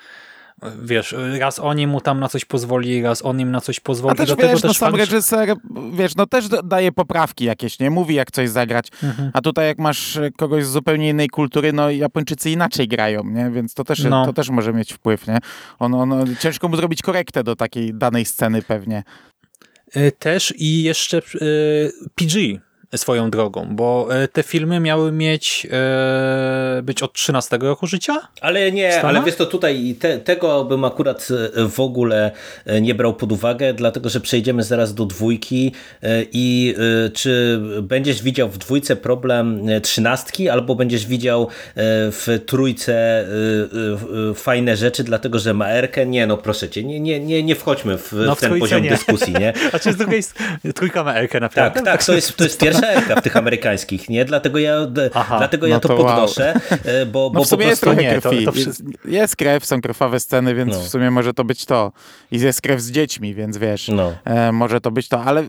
wiesz, raz oni mu tam na coś pozwoli, raz on im na coś pozwoli. A też, Do wiesz, no sam reżyser, wiesz, no też daje poprawki jakieś, nie? Mówi jak coś zagrać, mhm. a tutaj jak masz kogoś z zupełnie innej kultury, no Japończycy inaczej grają, nie? Więc to też, no. to też może mieć wpływ, nie? On, on, ciężko mu zrobić korektę do takiej danej sceny pewnie. Y, też i jeszcze y, PG swoją drogą, bo e, te filmy miały mieć e, być od 13 roku życia? Ale nie, ale wiesz to tutaj te, tego bym akurat e, w ogóle e, nie brał pod uwagę, dlatego że przejdziemy zaraz do dwójki i czy będziesz widział w dwójce problem trzynastki, albo będziesz widział w trójce fajne rzeczy, dlatego że ma Erkę? Nie, no proszę cię, nie, nie, nie, nie wchodźmy w, no, w ten poziom nie. dyskusji, nie? A [LAUGHS] czy z drugiej trójka ma Erkę naprawdę? Tak, tak, to jest, to jest pierwsza [LAUGHS] szerka w tych amerykańskich, nie? Dlatego ja, Aha, dlatego ja no to, to podnoszę, wow. E, bo, no bo w sumie jest nie, krwi. To, to Jest krew, są krwawe sceny, więc no. w sumie może to być to. I jest krew z dziećmi, więc wiesz, no. e, może to być to. Ale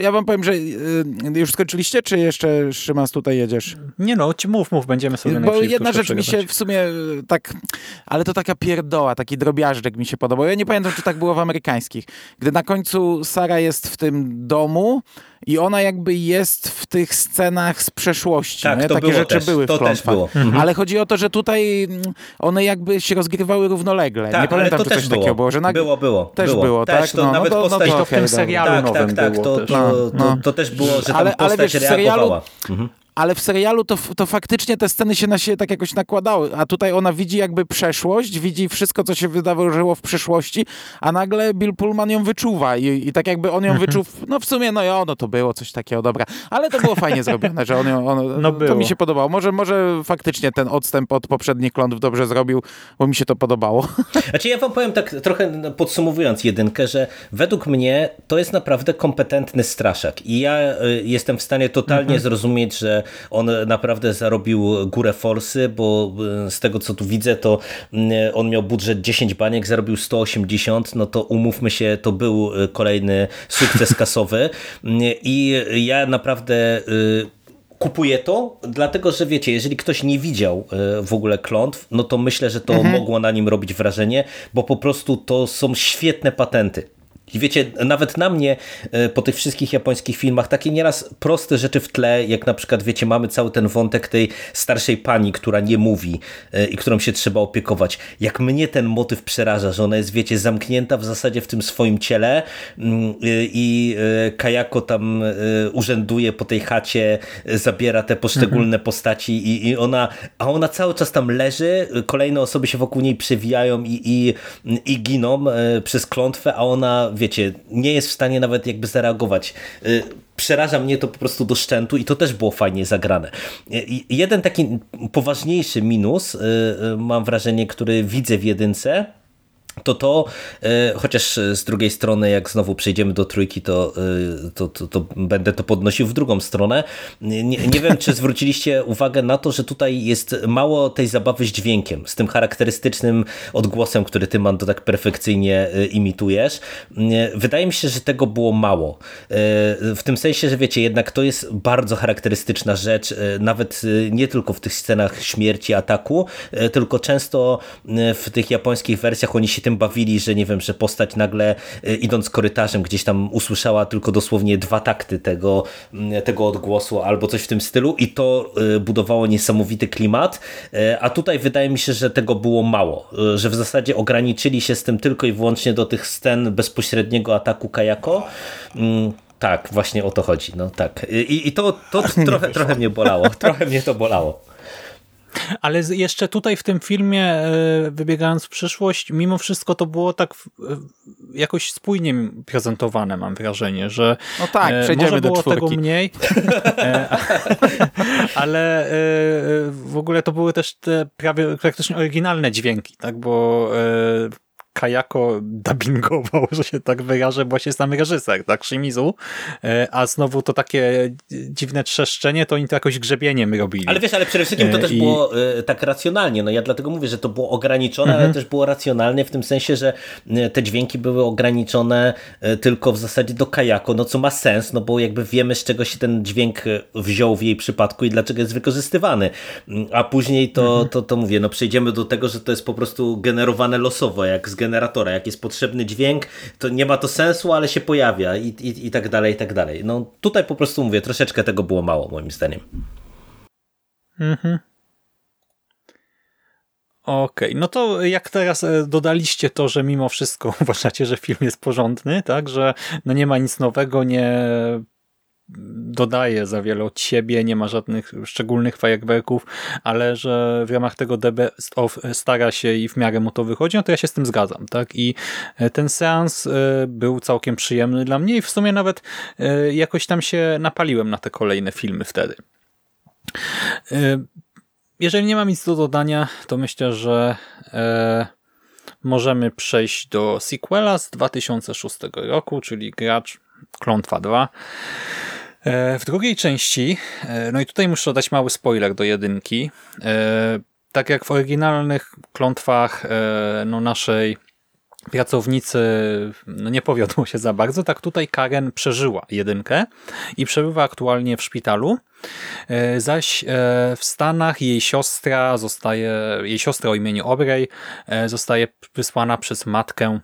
ja wam powiem, że e, już skończyliście, czy jeszcze Szymas tutaj jedziesz? Nie no, ci mów, mów, będziemy sobie Bo jedna rzecz mi się w sumie tak, ale to taka pierdoła, taki drobiażdżek mi się podobał. Ja nie pamiętam, czy tak było w amerykańskich. Gdy na końcu Sara jest w tym domu, i ona jakby jest w tych scenach z przeszłości. Tak, nie? Takie rzeczy też, były to w też było. Mhm. Ale chodzi o to, że tutaj mm, one jakby się rozgrywały równolegle. Tak, nie pamiętam, czy coś było. takiego było. Że na... Było, było. Też było, było też, tak? No, nawet no, postać, no to w tym serialu tak, nowym tak, tak, było to, też. To, to, to, też było, że tam ale, postać ale wiesz, reagowała. Serialu, mhm ale w serialu to, to faktycznie te sceny się na siebie tak jakoś nakładały, a tutaj ona widzi jakby przeszłość, widzi wszystko, co się wydarzyło w przeszłości, a nagle Bill Pullman ją wyczuwa i, i tak jakby on ją Mhm. wyczuł, no w sumie, no ja, no to było coś takiego, dobra, ale to było fajnie zrobione, że on, ją- on [LAUGHS] No to mi się podobało. Może, może faktycznie ten odstęp od poprzednich klątw dobrze zrobił, bo mi się to podobało. [LAUGHS] Znaczy ja wam powiem tak trochę podsumowując jedynkę, że według mnie to jest naprawdę kompetentny straszak i ja y, jestem w stanie totalnie Mhm. zrozumieć, że on naprawdę zarobił górę forsy, bo y, z tego co tu widzę, to y, on miał budżet 10 baniek, zarobił 180, no to umówmy się, to był y, kolejny sukces [LAUGHS] kasowy Y, i ja naprawdę y, kupuję to, dlatego że wiecie, jeżeli ktoś nie widział e, w ogóle klątw, no to myślę, że to mogło na nim robić wrażenie, bo po prostu to są świetne patenty. I wiecie, nawet na mnie e, po tych wszystkich japońskich filmach takie nieraz proste rzeczy w tle, jak na przykład, wiecie, mamy cały ten wątek tej starszej pani, która nie mówi e, i którą się trzeba opiekować. Jak mnie ten motyw przeraża, że ona jest, wiecie, zamknięta w zasadzie w tym swoim ciele mm, i e, Kajako tam urzęduje po tej chacie, zabiera te poszczególne postaci i, i ona, a ona cały czas tam leży, kolejne osoby się wokół niej przewijają i, i, i giną przez klątwę, a ona, wiecie, nie jest w stanie nawet jakby zareagować. E, Przeraża mnie to po prostu do szczętu i to też było fajnie zagrane. I jeden taki poważniejszy minus, e, mam wrażenie, który widzę w jedynce, to to, e, chociaż z drugiej strony, jak znowu przejdziemy do trójki, to, e, to, to, to będę to podnosił w drugą stronę. Nie, nie wiem, czy zwróciliście [LAUGHS] uwagę na to, że tutaj jest mało tej zabawy z dźwiękiem, z tym charakterystycznym odgłosem, który ty, Mando, tak perfekcyjnie e, imitujesz. Wydaje mi się, że tego było mało. W tym sensie, że wiecie, jednak to jest bardzo charakterystyczna rzecz, nawet nie tylko w tych scenach śmierci, ataku, tylko często w tych japońskich wersjach oni się tym bawili, że nie wiem, że postać nagle e, idąc korytarzem gdzieś tam usłyszała tylko dosłownie dwa takty tego, m, tego odgłosu albo coś w tym stylu i to e, budowało niesamowity klimat, E, a tutaj wydaje mi się, że tego było mało, że w zasadzie ograniczyli się z tym tylko i wyłącznie do tych scen bezpośredniego ataku Kajako. Mm, Tak, właśnie o to chodzi. No tak. I, i to, to [LAUGHS] trochę, trochę mnie bolało. [LAUGHS] Trochę mnie to bolało. Ale jeszcze tutaj w tym filmie, e, wybiegając w przyszłość, mimo wszystko to było tak w- jakoś spójnie prezentowane, mam wrażenie, że No tak, e, przejdziemy może do było tego czwórki. mniej, [LAUGHS] e, [LAUGHS] ale e, w ogóle to były też te prawie praktycznie oryginalne dźwięki, tak, bo e, Kajako dubbingował, [LAUGHS] że się tak wyrażę, właśnie sam reżyser, tak, Shimizu, e, a znowu to takie dziwne trzeszczenie, to oni to jakoś grzebieniem robili. Ale wiesz, ale przede wszystkim to E, też i- było e, tak racjonalnie. No ja dlatego mówię, że to było ograniczone, ale też było racjonalnie w tym sensie, że te dźwięki były ograniczone tylko w zasadzie do kajako, no co ma sens, no bo jakby wiemy z czego się ten dźwięk wziął w jej przypadku i dlaczego jest wykorzystywany. Mm, A później to, to, to mówię, no przejdziemy do tego, że to jest po prostu generowane losowo, jak z generatora. Jak jest potrzebny dźwięk, to nie ma to sensu, ale się pojawia i, i, i tak dalej, i tak dalej. No tutaj po prostu mówię, troszeczkę tego było mało moim zdaniem. Mhm. Okej, no to jak teraz e, dodaliście to, że mimo wszystko [LAUGHS] uważacie, że film jest porządny, tak, że no nie ma nic nowego, nie dodaje za wiele od siebie, nie ma żadnych szczególnych fajerwerków, ale że w ramach tego The Best of stara się i w miarę mu to wychodzi, no to ja się z tym zgadzam, tak, i e, ten seans e, był całkiem przyjemny dla mnie i w sumie nawet e, jakoś tam się napaliłem na te kolejne filmy wtedy. Jeżeli nie mam nic do dodania, to myślę, że możemy przejść do sequela z 2006 roku, czyli Gracz Klątwa 2. E, w drugiej części, e, no i tutaj muszę dać mały spoiler do jedynki. E, tak jak w oryginalnych klątwach no naszej pracownicy no nie powiodło się za bardzo, tak tutaj Karen przeżyła jedynkę i przebywa aktualnie w szpitalu. Zaś w Stanach jej siostra zostaje, jej siostra o imieniu Obrej zostaje wysłana przez matkę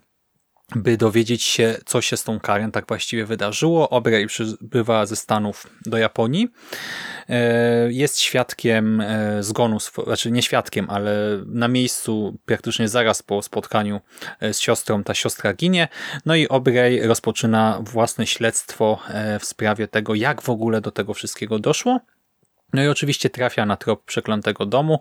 by dowiedzieć się, co się z tą Karen tak właściwie wydarzyło. Obrej przybywa ze Stanów do Japonii. E, Jest świadkiem e, zgonu, znaczy nie świadkiem, ale na miejscu praktycznie zaraz po spotkaniu e, z siostrą ta siostra ginie. No i Obrej rozpoczyna własne śledztwo w sprawie tego, jak w ogóle do tego wszystkiego doszło. No i oczywiście trafia na trop przeklętego domu.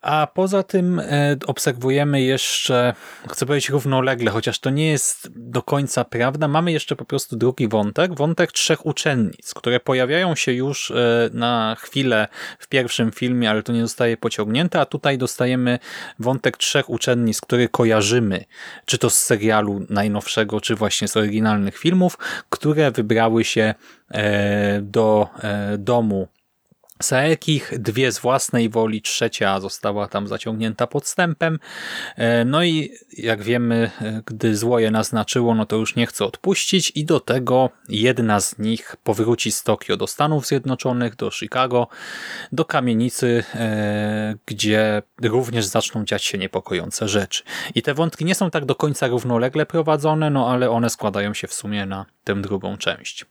A poza tym e, obserwujemy jeszcze, chcę powiedzieć równolegle, chociaż to nie jest do końca prawda, mamy jeszcze po prostu drugi wątek, wątek trzech uczennic, które pojawiają się już e, na chwilę w pierwszym filmie, ale to nie zostaje pociągnięte, a tutaj dostajemy wątek trzech uczennic, który kojarzymy, czy to z serialu najnowszego, czy właśnie z oryginalnych filmów, które wybrały się e, do domu Saekich, dwie z własnej woli, trzecia została tam zaciągnięta podstępem. E, no i jak wiemy, e, gdy zło je naznaczyło, no to już nie chce odpuścić i do tego jedna z nich powróci z Tokio do Stanów Zjednoczonych, do Chicago, do kamienicy, e, gdzie również zaczną dziać się niepokojące rzeczy. I te wątki nie są tak do końca równolegle prowadzone, no ale one składają się w sumie na tę drugą część.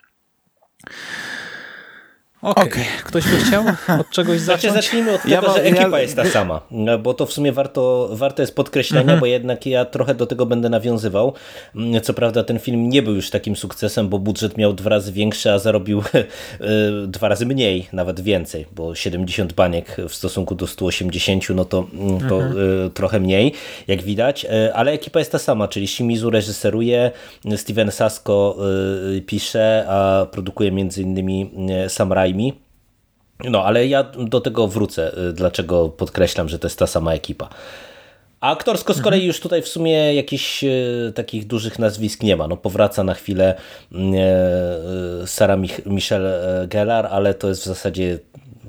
Okej, okay. okay. ktoś by chciał od czegoś znaczy, zacząć? Znaczy, zacznijmy od tego, ja że ekipa ja... jest ta sama, bo to w sumie warto, warto jest podkreślenia, mhm. bo jednak ja trochę do tego będę nawiązywał. Co prawda ten film nie był już takim sukcesem, bo budżet miał dwa razy większy, a zarobił [LAUGHS] e, dwa razy mniej, nawet więcej, bo 70 baniek w stosunku do 180, no to, to mhm. E, trochę mniej, jak widać, e, ale ekipa jest ta sama, czyli Shimizu reżyseruje, Steven Sasko pisze, a produkuje między innymi Samurai no, ale ja do tego wrócę, y, dlaczego podkreślam, że to jest ta sama ekipa. A aktorsko z kolei mhm. już tutaj w sumie jakichś e, takich dużych nazwisk nie ma. No powraca na chwilę e, Sara Mich Michelle Gellar, ale to jest w zasadzie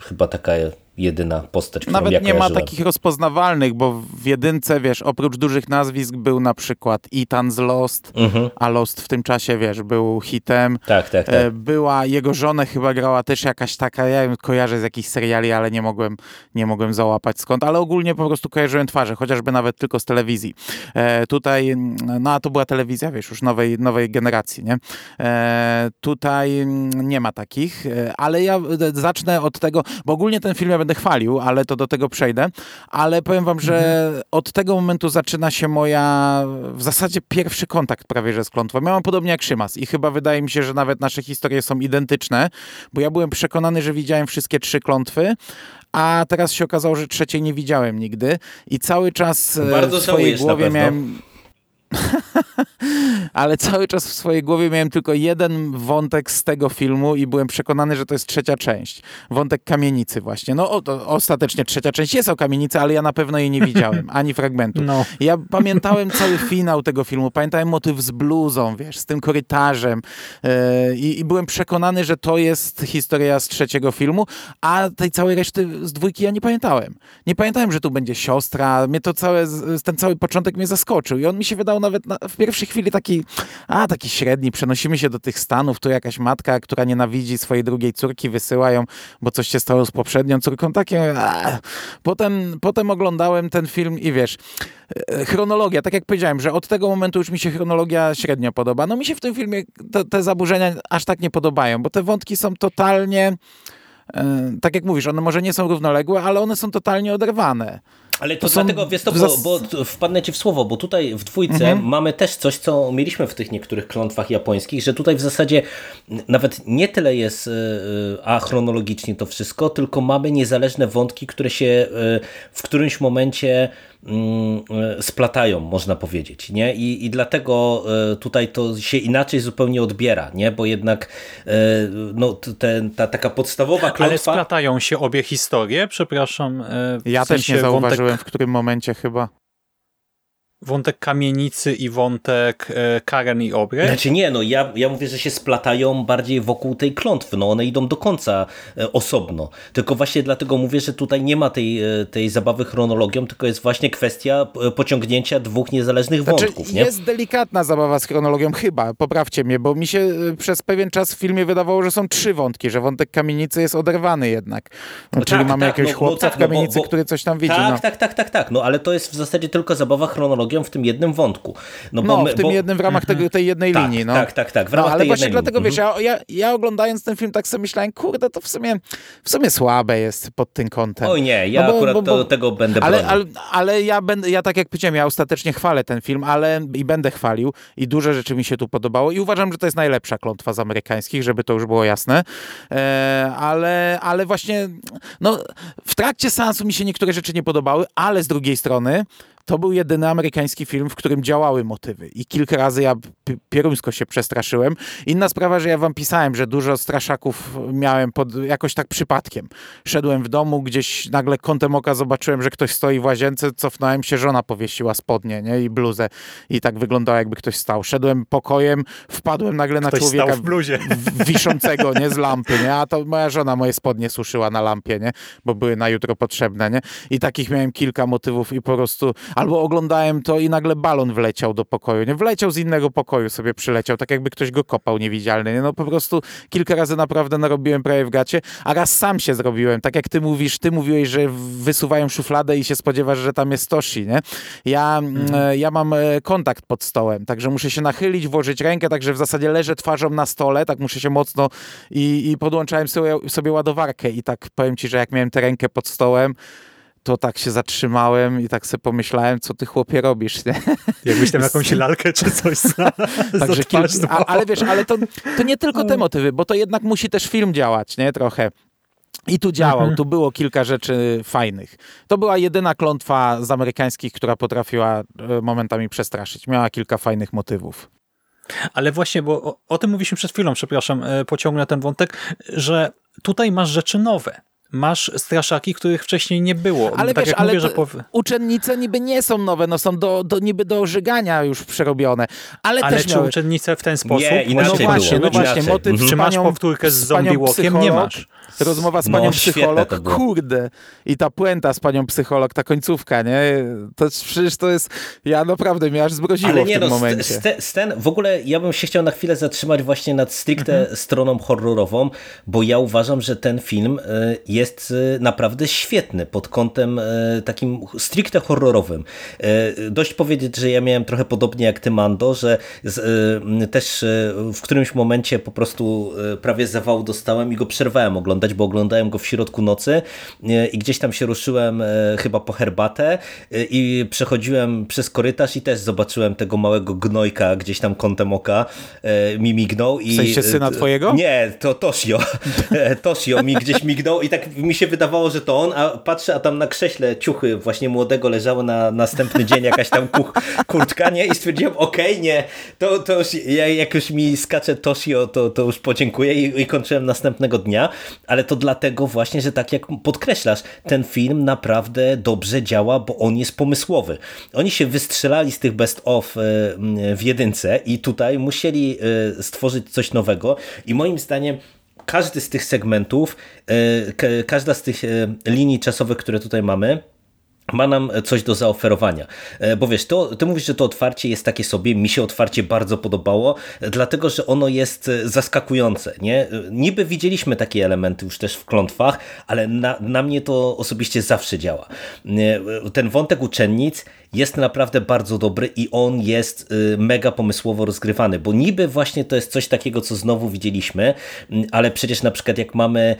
chyba taka jedyna postać, którą Nawet ja nie ma takich rozpoznawalnych, bo w jedynce, wiesz, oprócz dużych nazwisk był na przykład Ethan z Lost, mhm. a Lost w tym czasie, wiesz, był hitem. Tak, tak, tak. E, była, jego żonę chyba grała też jakaś taka, ja ją kojarzę z jakichś seriali, ale nie mogłem, nie mogłem załapać skąd, ale ogólnie po prostu kojarzyłem twarze, chociażby nawet tylko z telewizji. E, tutaj, no a to była telewizja, wiesz, już nowej, nowej generacji, nie? E, tutaj nie ma takich, e, ale ja zacznę od tego, bo ogólnie ten film ja będę chwalił, ale to do tego przejdę. Ale powiem wam, że mhm. od tego momentu zaczyna się moja w zasadzie pierwszy kontakt prawie że z klątwą. Miałam podobnie jak Szymas i chyba wydaje mi się, że nawet nasze historie są identyczne, bo ja byłem przekonany, że widziałem wszystkie trzy klątwy, a teraz się okazało, że trzeciej nie widziałem nigdy i cały czas e, Bardzo w swojej głowie miałem [LAUGHS] Ale cały czas w swojej głowie miałem tylko jeden wątek z tego filmu i byłem przekonany, że to jest trzecia część. Wątek kamienicy właśnie. No o, to, ostatecznie trzecia część jest o kamienicy, ale ja na pewno jej nie widziałem, [LAUGHS] ani fragmentu. No. Ja pamiętałem cały finał tego filmu, pamiętałem motyw z bluzą, wiesz, z tym korytarzem yy, i, byłem przekonany, że to jest historia z trzeciego filmu, a tej całej reszty z dwójki ja nie pamiętałem. Nie pamiętałem, że tu będzie siostra, mnie to całe, ten cały początek mnie zaskoczył i on mi się wydawał nawet na, w pierwszej chwili taki, a taki średni, przenosimy się do tych Stanów, tu jakaś matka, która nienawidzi swojej drugiej córki, wysyła ją, bo coś się stało z poprzednią córką, takie. Potem, potem oglądałem ten film i wiesz, e, chronologia, tak jak powiedziałem, że od tego momentu już mi się chronologia średnio podoba. No mi się w tym filmie te, te zaburzenia aż tak nie podobają, bo te wątki są totalnie, tak jak mówisz, one może nie są równoległe, ale one są totalnie oderwane. Ale to, to dlatego, wiesz to, bo, bo wpadnę ci w słowo, bo tutaj w dwójce mhm. mamy też coś, co mieliśmy w tych niektórych klątwach japońskich, że tutaj w zasadzie nawet nie tyle jest e, e, achronologicznie to wszystko, tylko mamy niezależne wątki, które się e, w którymś momencie splatają, można powiedzieć. Nie? I, I dlatego tutaj to się inaczej zupełnie odbiera, nie? bo jednak no, ten, ta taka podstawowa klątwa... Ale splatają się obie historie, przepraszam. ja też nie zauważyłem w którym momencie chyba wątek kamienicy i wątek e, Karen i Obre? Znaczy nie, no ja, ja mówię, że się splatają bardziej wokół tej klątwy, no one idą do końca e, osobno. Tylko właśnie dlatego mówię, że tutaj nie ma tej, e, tej zabawy chronologią, tylko jest właśnie kwestia pociągnięcia dwóch niezależnych znaczy, wątków. Nie? Jest delikatna zabawa z chronologią, chyba, poprawcie mnie, bo mi się przez pewien czas w filmie wydawało, że są trzy wątki, że wątek kamienicy jest oderwany jednak. No, czyli tak, mamy tak, jakiegoś no, chłopca no tak, w kamienicy, no bo, bo, który coś tam widzi. Tak, no. tak, tak, tak, tak, no ale to jest w zasadzie tylko zabawa chronologią mitologią w tym jednym wątku. No, bo no my, w tym bo... jednym, w ramach tego, mhm. tej jednej tak, linii. No. Tak, tak, tak. W ramach no, ale właśnie dlatego, linii. wiesz, ja, ja, ja, oglądając ten film tak sobie myślałem, kurde, to w sumie, w sumie słabe jest pod tym kątem. Oj nie, ja no bo, akurat bo, bo, tego będę ale, ale, ale, ja będę, ja tak jak powiedziałem, ja ostatecznie chwalę ten film, ale i będę chwalił i dużo rzeczy mi się tu podobało i uważam, że to jest najlepsza klątwa z amerykańskich, żeby to już było jasne. E, ale, ale właśnie, no, w trakcie seansu mi się niektóre rzeczy nie podobały, ale z drugiej strony to był jedyny amerykański film, w którym działały motywy. I kilka razy ja pieruńsko się przestraszyłem. Inna sprawa, że ja wam pisałem, że dużo straszaków miałem pod, jakoś tak przypadkiem. Szedłem w domu, gdzieś nagle kątem oka zobaczyłem, że ktoś stoi w łazience, cofnąłem się, żona powiesiła spodnie nie? i bluzę i tak wyglądało, jakby ktoś stał. Szedłem pokojem, wpadłem nagle na ktoś człowieka w bluzie. wiszącego nie? z lampy, nie? a to moja żona moje spodnie suszyła na lampie, nie? bo były na jutro potrzebne. Nie? I takich miałem kilka motywów i po prostu Albo oglądałem to i nagle balon wleciał do pokoju. Nie wleciał z innego pokoju, sobie przyleciał, tak jakby ktoś go kopał niewidzialny. Nie? No po prostu kilka razy naprawdę narobiłem prawie w gacie, a raz sam się zrobiłem. Tak jak ty mówisz, ty mówiłeś, że wysuwają szufladę i się spodziewasz, że tam jest Toshi, nie? Ja, mhm. ja mam e, kontakt pod stołem, także muszę się nachylić, włożyć rękę, także w zasadzie leżę twarzą na stole, tak muszę się mocno i, i podłączałem sobie, sobie ładowarkę i tak powiem ci, że jak miałem tę rękę pod stołem, to tak się zatrzymałem i tak sobie pomyślałem, co ty chłopie robisz, nie? Jakbyś tam [LAUGHS] jakąś lalkę czy coś [LAUGHS] Także a, Ale wiesz, ale to, to nie tylko te motywy, bo to jednak musi też film działać, nie? Trochę. I tu działał, mhm. tu było kilka rzeczy fajnych. To była jedyna klątwa z amerykańskich, która potrafiła e, momentami przestraszyć. Miała kilka fajnych motywów. Ale właśnie, bo o, o tym mówiliśmy przed chwilą, przepraszam, e, pociągnę ten wątek, że tutaj masz rzeczy nowe masz straszaki, których wcześniej nie było. Ale tak wiesz, ale mówię, że uczennice niby nie są nowe, no są do, do, niby do żygania już przerobione. Ale, ale też czy miały... uczennice w ten sposób? Nie, inaczej no właśnie, no właśnie, motyw mhm. Czy masz powtórkę z zombie walkiem? Nie masz. Rozmowa z panią no, psycholog, kurde. I ta puenta z panią psycholog, ta końcówka, nie? To przecież to jest, ja naprawdę mnie aż zbroziło Ale nie, w tym no, momencie. Ten, w ogóle ja bym się chciał na chwilę zatrzymać właśnie nad stricte mhm. stroną horrorową, bo ja uważam, że ten film jest jest y, naprawdę świetny pod kątem y, takim stricte horrorowym. Y, dość powiedzieć, że ja miałem trochę podobnie jak ty, Mando, że też w którymś momencie po prostu prawie zawał dostałem i go przerwałem oglądać, bo oglądałem go w środku nocy i gdzieś tam się ruszyłem chyba po herbatę i przechodziłem przez korytarz i też zobaczyłem tego małego gnojka gdzieś tam kątem oka mi mignął. I, w sensie syna twojego? Nie, to Toshio. [LAUGHS] Toshio mi gdzieś mignął i tak mi się wydawało, że to on, a patrzę, a tam na krześle ciuchy właśnie młodego leżały na następny dzień jakaś tam kuch, kurtka, nie? I stwierdziłem, okej, okay, nie, to, to już, jak już mi skacze Toshio, to, to już podziękuję i, i kończyłem następnego dnia, ale to dlatego właśnie, że tak jak podkreślasz, ten film naprawdę dobrze działa, bo on jest pomysłowy. Oni się wystrzelali z tych best of e, w jedynce i tutaj musieli e, stworzyć coś nowego i moim zdaniem każdy z tych segmentów, e, każda z tych e, linii czasowych, które tutaj mamy, ma nam coś do zaoferowania. E, bo wiesz, to, ty mówisz, że to otwarcie jest takie sobie, mi się otwarcie bardzo podobało, dlatego, że ono jest zaskakujące. Nie? Niby widzieliśmy takie elementy już też w klątwach, ale na, na mnie to osobiście zawsze działa. Ten wątek uczennic jest naprawdę bardzo dobry i on jest y, mega pomysłowo rozgrywany, bo niby właśnie to jest coś takiego, co znowu widzieliśmy, mm, ale przecież na przykład jak mamy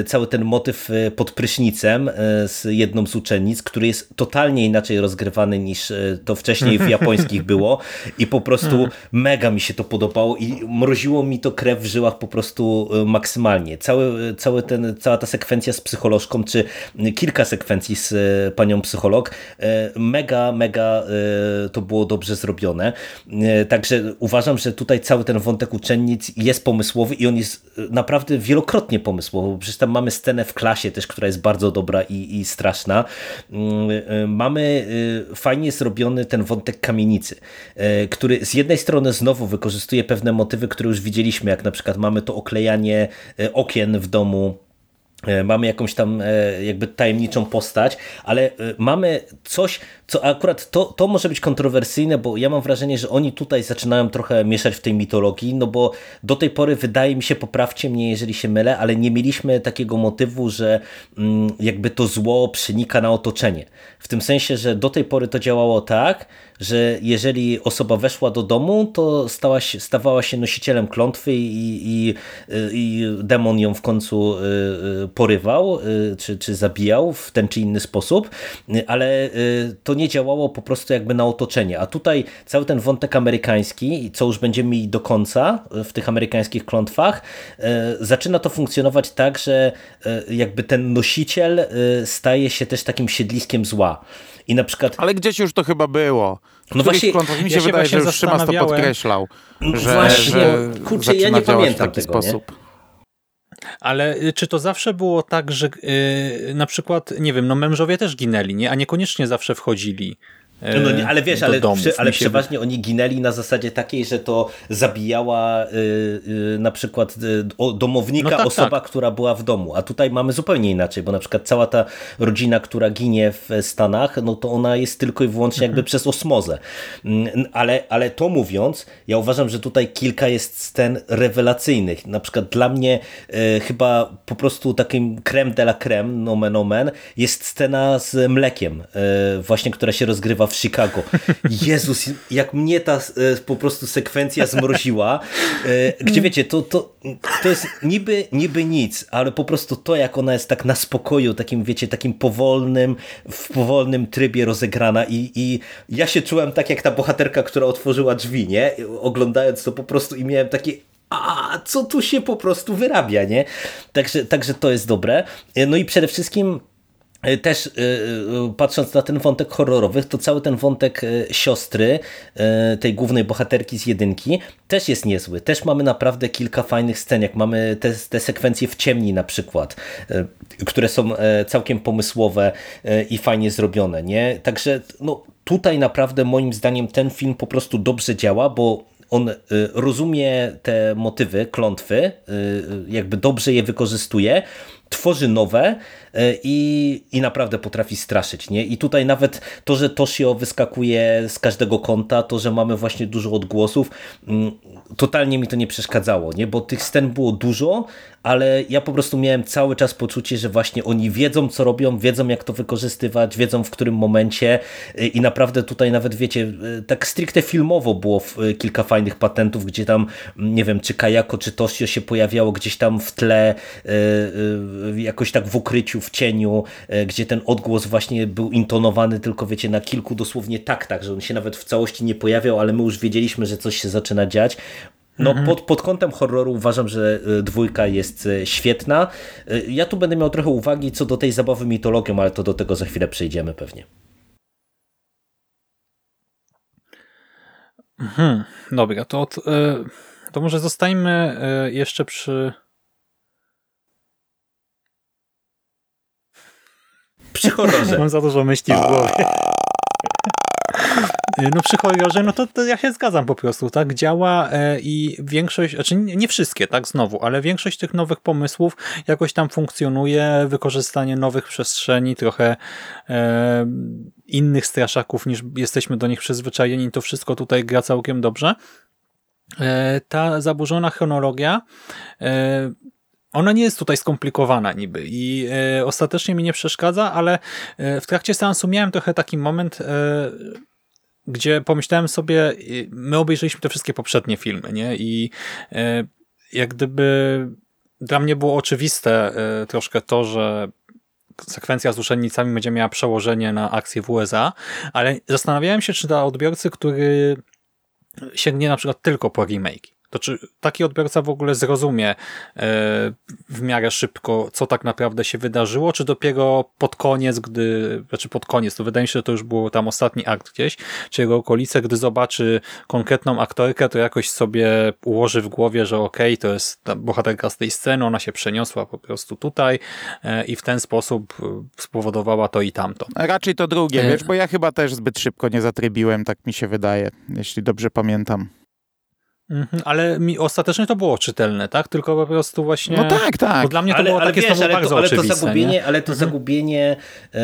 y, cały ten motyw y, pod prysznicem z jedną z uczennic, który jest totalnie inaczej rozgrywany niż to wcześniej w [LAUGHS] japońskich było i po prostu mhm. mega mi się to podobało i mroziło mi to krew w żyłach po prostu maksymalnie. Cały, cały ten, cała ta sekwencja z psycholożką, czy kilka sekwencji z panią psycholog, mega mega, mega e, to było dobrze zrobione. E, także uważam, że tutaj cały ten wątek uczennic jest pomysłowy i on jest e, naprawdę wielokrotnie pomysłowy, przecież tam mamy scenę w klasie też, która jest bardzo dobra i, i straszna. Mm, mamy fajnie zrobiony ten wątek kamienicy, który z jednej strony znowu wykorzystuje pewne motywy, które już widzieliśmy, jak na przykład mamy to oklejanie okien w domu mamy jakąś tam e, jakby tajemniczą postać, ale e, mamy coś, co akurat to, to może być kontrowersyjne, bo ja mam wrażenie, że oni tutaj zaczynają trochę mieszać w tej mitologii, no bo do tej pory wydaje mi się, poprawcie mnie, jeżeli się mylę, ale nie mieliśmy takiego motywu, że mm, jakby to zło przenika na otoczenie. W tym sensie, że do tej pory to działało tak, że jeżeli osoba weszła do domu, to stała się, stawała się nosicielem klątwy i, i, i demon ją w końcu porywał, czy, czy zabijał w ten czy inny sposób, ale to nie działało po prostu jakby na otoczenie. A tutaj cały ten wątek amerykański, co już będziemy mieli do końca w tych amerykańskich klątwach, zaczyna to funkcjonować tak, że jakby ten nosiciel staje się też takim siedliskiem zła. I na przykład... Ale gdzieś już to chyba było. No właśnie, mi się ja wydaje, że już Szymas to podkreślał. Że, właśnie, że kurczę, ja nie pamiętam w taki tego, sposób. Nie? Ale y, czy to zawsze było tak, że yy, na przykład, nie wiem, no mężowie też ginęli, nie? a niekoniecznie zawsze wchodzili no, no, ale wiesz, ale, przy, ale przeważnie oni ginęli na zasadzie takiej, że to zabijała y, y, na przykład y, domownika, no tak, osoba, tak. która była w domu. A tutaj mamy zupełnie inaczej, bo na przykład cała ta rodzina, która ginie w Stanach, no to ona jest tylko i wyłącznie jakby mhm. przez osmozę. Mm, ale, ale to mówiąc, ja uważam, że tutaj kilka jest scen rewelacyjnych. Na przykład dla mnie y, chyba po prostu takim creme de la creme, nomen omen, jest scena z mlekiem, y, właśnie która się rozgrywa w Chicago. Jezus, jak mnie ta e, po prostu sekwencja zmroziła, e, gdzie wiecie, to, to, to jest niby, niby nic, ale po prostu to, jak ona jest tak na spokoju, takim wiecie, takim powolnym, w powolnym trybie rozegrana i, i ja się czułem tak jak ta bohaterka, która otworzyła drzwi, nie? Oglądając to po prostu i miałem takie a co tu się po prostu wyrabia, nie? Także, także to jest dobre. E, no i przede wszystkim też e, e, patrząc na ten wątek horrorowy, to cały ten wątek siostry, tej głównej bohaterki z jedynki, też jest niezły. Też mamy naprawdę kilka fajnych scen, jak mamy te, te sekwencje w ciemni na przykład, które są całkiem pomysłowe i fajnie zrobione. Nie? Także no, tutaj naprawdę moim zdaniem ten film po prostu dobrze działa, bo on rozumie te motywy, klątwy, jakby dobrze je wykorzystuje, tworzy nowe, E, i, i naprawdę potrafi straszyć. Nie? I tutaj nawet to, że Toshio wyskakuje z każdego kąta, to, że mamy właśnie dużo odgłosów, mm, totalnie mi to nie przeszkadzało, nie? bo tych scen było dużo, ale ja po prostu miałem cały czas poczucie, że właśnie oni wiedzą, co robią, wiedzą, jak to wykorzystywać, wiedzą, w którym momencie e, i naprawdę tutaj nawet, wiecie, e, tak stricte filmowo było kilka fajnych patentów, gdzie tam, mm, nie wiem, czy Kajako, czy Toshio się pojawiało gdzieś tam w tle, jakoś tak w ukryciu, w cieniu, gdzie ten odgłos właśnie był intonowany tylko wiecie na kilku dosłownie taktach, że on się nawet w całości nie pojawiał, ale my już wiedzieliśmy, że coś się zaczyna dziać. No, mhm. pod, pod kątem horroru uważam, że e, dwójka jest e, świetna. Ja tu będę miał trochę uwagi co do tej zabawy mitologią, ale to do tego za chwilę przejdziemy pewnie. Mhm, dobra, to, to może zostańmy jeszcze przy Przy horrorze. [LAUGHS] Mam za dużo myśli w głowie. [LAUGHS] No przy horrorze, no to, to, ja się zgadzam po prostu, tak? Działa e, i większość, znaczy nie wszystkie, tak znowu, ale większość tych nowych pomysłów jakoś tam funkcjonuje, wykorzystanie nowych przestrzeni, trochę e, innych straszaków niż jesteśmy do nich przyzwyczajeni, to wszystko tutaj gra całkiem dobrze. E, ta zaburzona chronologia e, ona nie jest tutaj skomplikowana niby i e, ostatecznie mi nie przeszkadza, ale e, w trakcie seansu miałem trochę taki moment, e, gdzie pomyślałem sobie, my obejrzeliśmy te wszystkie poprzednie filmy, nie? I e, jak gdyby dla mnie było oczywiste e, troszkę to, że sekwencja z uczennicami będzie miała przełożenie na akcję w USA, ale zastanawiałem się, czy dla odbiorcy, który sięgnie na przykład tylko po remake, to czy taki odbiorca w ogóle zrozumie e, w miarę szybko, co tak naprawdę się wydarzyło, czy dopiero pod koniec, gdy, znaczy pod koniec, to wydaje mi się, że to już było tam ostatni akt gdzieś, czy jego okolice, gdy zobaczy konkretną aktorkę, to jakoś sobie ułoży w głowie, że okej, okay, to jest ta bohaterka z tej sceny, ona się przeniosła po prostu tutaj e, i w ten sposób e, spowodowała to i tamto. Raczej to drugie, wiesz, bo ja chyba też zbyt szybko nie zatrybiłem, tak mi się wydaje, jeśli dobrze pamiętam. Mhm, ale mi ostatecznie to było czytelne, tak? Tylko po prostu właśnie... No tak, tak. Bo dla mnie to ale, było ale takie wiesz, ale bardzo to, ale to zagubienie, nie? ale to Mhm. zagubienie e,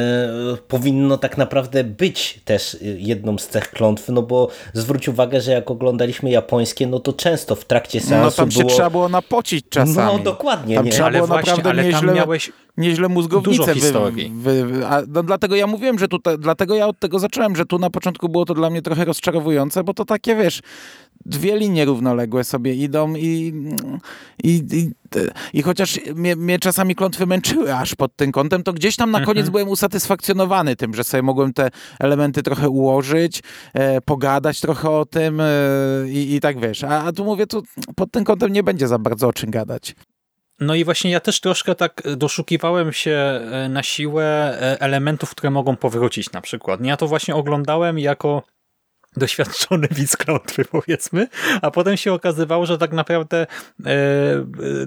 powinno tak naprawdę być też jedną z cech klątwy, no bo zwróć uwagę, że jak oglądaliśmy japońskie, no to często w trakcie No seansu tam się było... trzeba było napocić czasami. No dokładnie, Tam nie? trzeba Ale było właśnie, naprawdę ale tam nieźle, miałeś nieźle mózgownicę dużo wy, historii. wy, wy, a, no dlatego ja mówiłem, że tutaj, dlatego ja od tego zacząłem, że tu na początku było to dla mnie trochę rozczarowujące, bo to takie, wiesz, dwie linie równoległe sobie idą i, i, i, i chociaż mnie, mnie czasami klątwy męczyły aż pod tym kątem, to gdzieś tam na Mhm. koniec byłem usatysfakcjonowany tym, że sobie mogłem te elementy trochę ułożyć, e, pogadać trochę o tym e, i, i tak wiesz. A, a tu mówię, tu pod tym kątem nie będzie za bardzo o czym gadać. No i właśnie ja też troszkę tak doszukiwałem się e, na siłę e, elementów, które mogą powrócić na przykład. Ja to właśnie oglądałem jako doświadczony [LAUGHS] widz klątwy, powiedzmy, a potem się okazywało, że tak naprawdę e,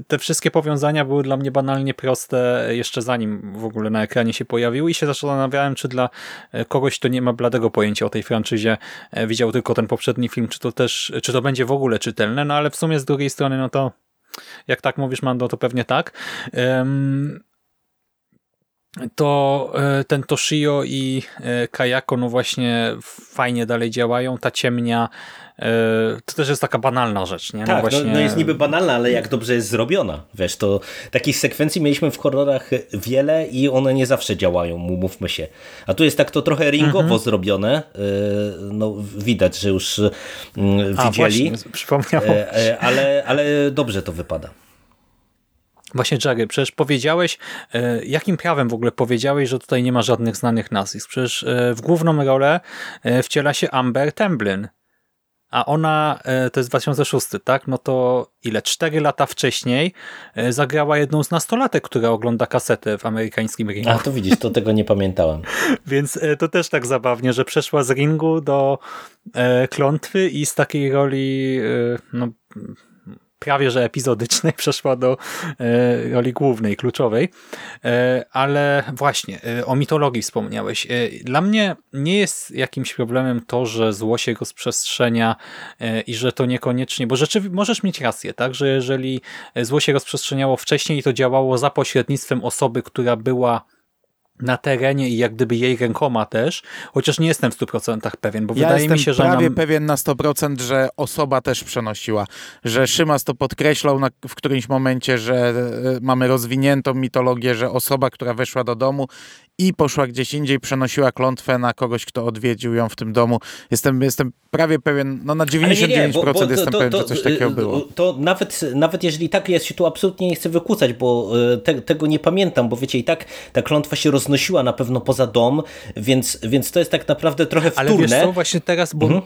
te wszystkie powiązania były dla mnie banalnie proste jeszcze zanim w ogóle na ekranie się pojawiły i się zastanawiałem, czy dla e, kogoś, kto nie ma bladego pojęcia o tej franczyzie, e, widział tylko ten poprzedni film, czy to też, czy to będzie w ogóle czytelne, no ale w sumie z drugiej strony, no to jak tak mówisz, Mando, to pewnie tak. To e, ten Toshio i e, Kayako no właśnie fajnie dalej działają. Ta ciemnia e, to też jest taka banalna rzecz, nie? No Tak, właśnie... no, no jest niby banalna, ale jak dobrze jest zrobiona. Wiesz, to takich sekwencji mieliśmy w horrorach wiele i one nie zawsze działają, umówmy się. A tu jest tak to trochę ringowo Mhm. zrobione. No widać, że już mm, A, widzieli. właśnie, przypomniało. E, e, Ale, ale dobrze to wypada. Właśnie Jerry, przecież powiedziałeś, e, jakim prawem w ogóle powiedziałeś, że tutaj nie ma żadnych znanych nazwisk? Przecież e, w główną rolę e, wciela się Amber Templin. A ona, to jest 2006, tak? No to ile? Cztery lata wcześniej zagrała jedną z nastolatek, która ogląda kasetę w amerykańskim ringu. A to widzisz, to tego nie pamiętałem. [LAUGHS] Więc to też tak zabawnie, że przeszła z ringu do klątwy i z takiej roli no, prawie że epizodycznej [LAUGHS] przeszła do e, roli głównej, kluczowej. E, ale właśnie, e, o mitologii wspomniałeś. Dla mnie nie jest jakimś problemem to, że zło się rozprzestrzenia i że to niekoniecznie, bo rzeczywiście możesz mieć rację, tak, że jeżeli zło się rozprzestrzeniało wcześniej, to działało za pośrednictwem osoby, która była na terenie i jak gdyby jej rękoma też, chociaż nie jestem w 100% pewien, bo Ja wydaje jestem mi się, że prawie nam... pewien na 100%, że osoba też przenosiła. Że Szymas to podkreślał na, w którymś momencie, że e, mamy rozwiniętą mitologię, że osoba, która weszła do domu i poszła gdzieś indziej, przenosiła klątwę na kogoś, kto odwiedził ją w tym domu. Jestem, jestem prawie pewien, no na 99% Ale nie, nie, bo- bo to- jestem to- pewien, to- że coś takiego y, było. To nawet, nawet jeżeli tak jest, się tu absolutnie nie chcę wykłócać, bo y, te, tego nie pamiętam, bo wiecie, i tak ta klątwa się roznosiła na pewno poza dom, więc, więc to jest tak naprawdę trochę Ale wiesz wtórne. co, właśnie teraz, bo Mhm.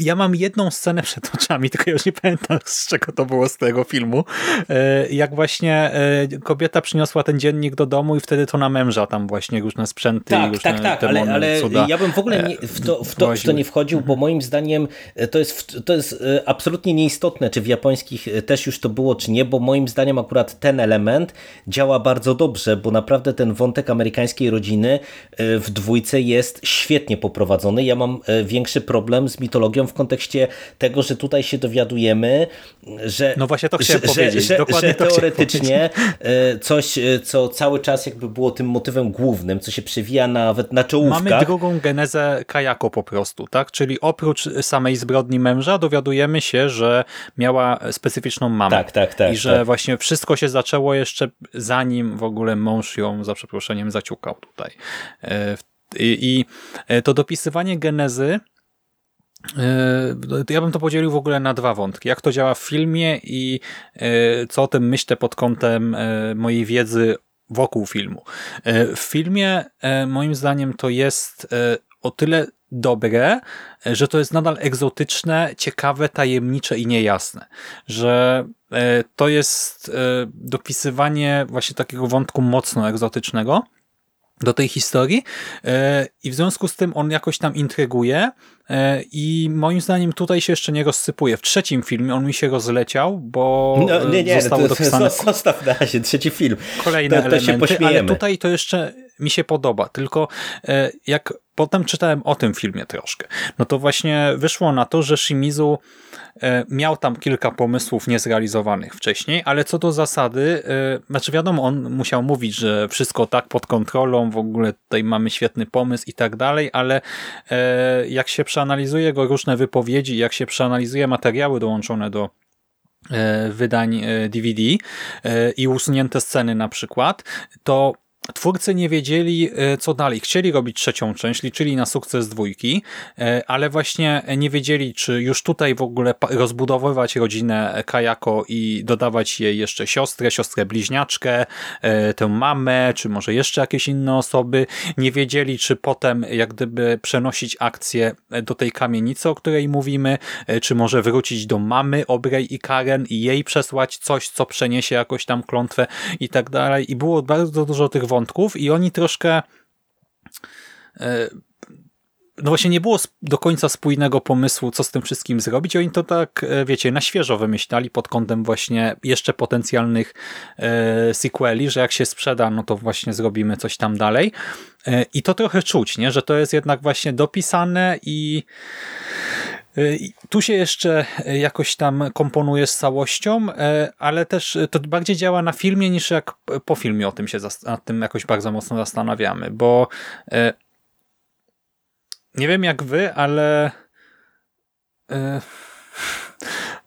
Ja mam jedną scenę przed oczami, [LAUGHS] tylko ja już nie pamiętam z czego to było z tego filmu, E, jak właśnie e, kobieta przyniosła ten dziennik do domu i wtedy to na męża tam właśnie różne sprzęty i Tak, różne tak, tak, ale, ale ja bym w ogóle nie, w, to, w, to, w to nie wchodził, bo moim zdaniem e, to jest, to jest absolutnie nieistotne, czy w japońskich też już to było, czy nie, bo moim zdaniem akurat ten element działa bardzo dobrze, bo naprawdę ten wątek amerykańskiej rodziny w dwójce jest świetnie poprowadzony. Ja mam większy problem z mitologią w kontekście tego, że tutaj się dowiadujemy, że No właśnie to chciałem że, powiedzieć, że, dokładnie że teoretycznie e, coś, e, co cały czas jakby było tym motywem głównym, co się przewija nawet na czołówkach. Mamy drugą genezę Kajako po prostu, tak? Czyli oprócz samej zbrodni męża dowiadujemy się, że miała specyficzną mamę. Tak, tak, tak, I że tak. właśnie wszystko się zaczęło jeszcze zanim w ogóle mąż ją, za przeproszeniem, zaciukał tutaj. E, I, to dopisywanie genezy ja bym to podzielił w ogóle na dwa wątki. Jak to działa w filmie i e, co o tym myślę pod kątem e, mojej wiedzy wokół filmu. E, W filmie e, moim zdaniem to jest e, o tyle dobre, e, że to jest nadal egzotyczne, ciekawe, tajemnicze i niejasne. Że e, to jest e, dopisywanie właśnie takiego wątku mocno egzotycznego do tej historii e, i w związku z tym on jakoś tam intryguje e, i moim zdaniem tutaj się jeszcze nie rozsypuje. W trzecim filmie on mi się rozleciał, bo No, nie, nie, zostało to, dopisane [LAUGHS] zostaw na razie trzeci film. kolejne to, to się elementy, ale tutaj to jeszcze mi się podoba, tylko e, jak potem czytałem o tym filmie troszkę. No to właśnie wyszło na to, że Shimizu e, miał tam kilka pomysłów niezrealizowanych wcześniej, ale co do zasady, e, znaczy wiadomo, on musiał mówić, że wszystko tak pod kontrolą, w ogóle tutaj mamy świetny pomysł i tak dalej, ale e, jak się przeanalizuje jego różne wypowiedzi, jak się przeanalizuje materiały dołączone do wydań DVD i usunięte sceny na przykład, to Twórcy nie wiedzieli, e, co dalej. Chcieli robić trzecią część, liczyli na sukces dwójki, e, ale właśnie nie wiedzieli, czy już tutaj w ogóle rozbudowywać rodzinę Kajako i dodawać jej jeszcze siostrę, siostrę bliźniaczkę, e, tę mamę, czy może jeszcze jakieś inne osoby. Nie wiedzieli, czy potem jak gdyby przenosić akcję do tej kamienicy, o której mówimy, czy może wrócić do mamy Obrej i Karen i jej przesłać coś, co przeniesie jakoś tam klątwę i tak dalej. I było bardzo dużo tych wątków i oni troszkę e, no właśnie nie było do końca spójnego pomysłu, co z tym wszystkim zrobić. Oni to tak, e, wiecie, na świeżo wymyślali pod kątem właśnie jeszcze potencjalnych e, sequeli, że jak się sprzeda, no to właśnie zrobimy coś tam dalej. I to trochę czuć, nie? że to jest jednak właśnie dopisane i tu się jeszcze y, jakoś tam komponuje z całością, y, ale też to bardziej działa na filmie niż jak po filmie o tym się nad tym jakoś bardzo mocno zastanawiamy, bo nie wiem jak wy, ale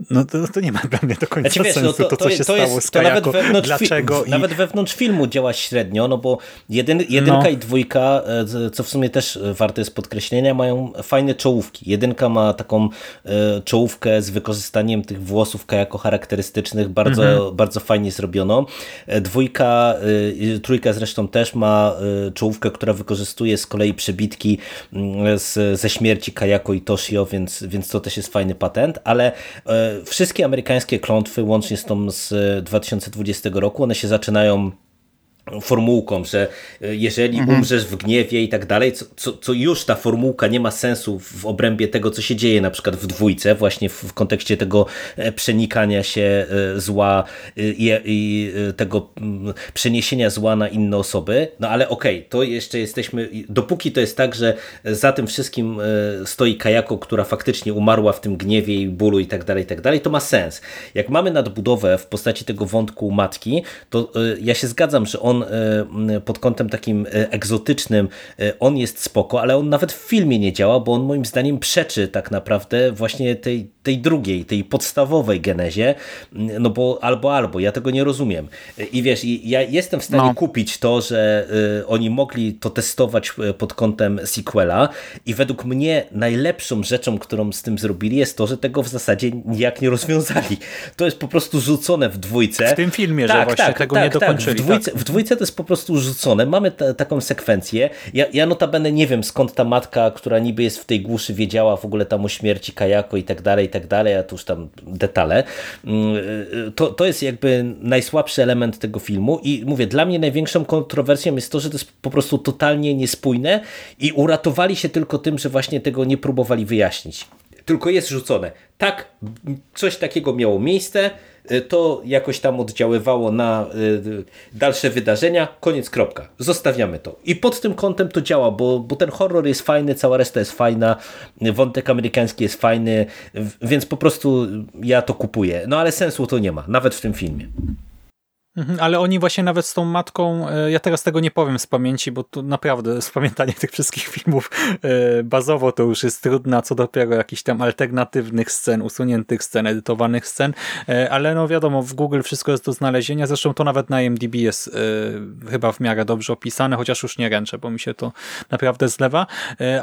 no to, to nie ma dla mnie do końca znaczy, wiesz, sensu, no to, to, co się to stało jest, z Kajako, nawet wewnątrz, dlaczego. Fi, i... Nawet wewnątrz filmu działa średnio, no bo jedyn, jedynka no. i dwójka, e, co w sumie też warte jest podkreślenia, mają fajne czołówki. Jedynka ma taką e, czołówkę z wykorzystaniem tych włosów Kajako charakterystycznych, bardzo, mhm. bardzo fajnie zrobiono. E, dwójka, trójka zresztą też ma czołówkę, która wykorzystuje z kolei przebitki mm, z, ze śmierci Kajako i Toshio, więc, więc to też jest fajny patent, ale wszystkie amerykańskie klątwy, łącznie z tą z 2020 roku, one się zaczynają formułką, że e, jeżeli mhm. umrzesz w gniewie i tak dalej, co, co, co, już ta formułka nie ma sensu w obrębie tego, co się dzieje na przykład w dwójce, właśnie w, w kontekście tego e, przenikania się e, zła i, i, tego przeniesienia zła na inne osoby, no ale okej, okay, to jeszcze jesteśmy, dopóki to jest tak, że za tym wszystkim stoi Kajako, która faktycznie umarła w tym gniewie i bólu i tak dalej, i tak dalej, to ma sens. Jak mamy nadbudowę w postaci tego wątku matki, to ja się zgadzam, że on on e, pod kątem takim e, egzotycznym, e, on jest spoko, ale on nawet w filmie nie działa, bo on moim zdaniem przeczy tak naprawdę właśnie tej, tej drugiej, tej podstawowej genezie, no bo albo, albo, ja tego nie rozumiem. I wiesz, ja jestem w stanie no. kupić to, że oni mogli to testować pod kątem sequela i według mnie najlepszą rzeczą, którą z tym zrobili jest to, że tego w zasadzie nijak nie rozwiązali. To jest po prostu rzucone w dwójce. W tym filmie, tak, że właśnie tak, tego tak, nie dokończyli. Tak. W, dwójce, tak. w dwójce dwójce to jest po prostu rzucone. Mamy taką sekwencję. Ja, ja notabene nie wiem skąd ta matka, która niby jest w tej głuszy, wiedziała w ogóle tam o śmierci Kajako i tak dalej, i tak dalej, a tu już tam detale. Mm, to, to jest jakby najsłabszy element tego filmu i mówię, dla mnie największą kontrowersją jest to, że to jest po prostu totalnie niespójne i uratowali się tylko tym, że właśnie tego nie próbowali wyjaśnić. Tylko jest rzucone. Tak, coś takiego miało miejsce, to jakoś tam oddziaływało na y, dalsze wydarzenia, koniec, kropka. Zostawiamy to. I pod tym kątem to działa, bo, bo ten horror jest fajny, cała reszta jest fajna, wątek amerykański jest fajny, więc po prostu ja to kupuję. No ale sensu to nie ma, nawet w tym filmie. Mhm, ale oni właśnie nawet z tą matką, e, ja teraz tego nie powiem z pamięci, bo to naprawdę spamiętanie tych wszystkich filmów e, bazowo to już jest trudne, co dopiero jakichś tam alternatywnych scen, usuniętych scen, edytowanych scen, e, ale no wiadomo, w Google wszystko jest do znalezienia, zresztą to nawet na IMDb jest chyba w miarę dobrze opisane, chociaż już nie ręczę, bo mi się to naprawdę zlewa,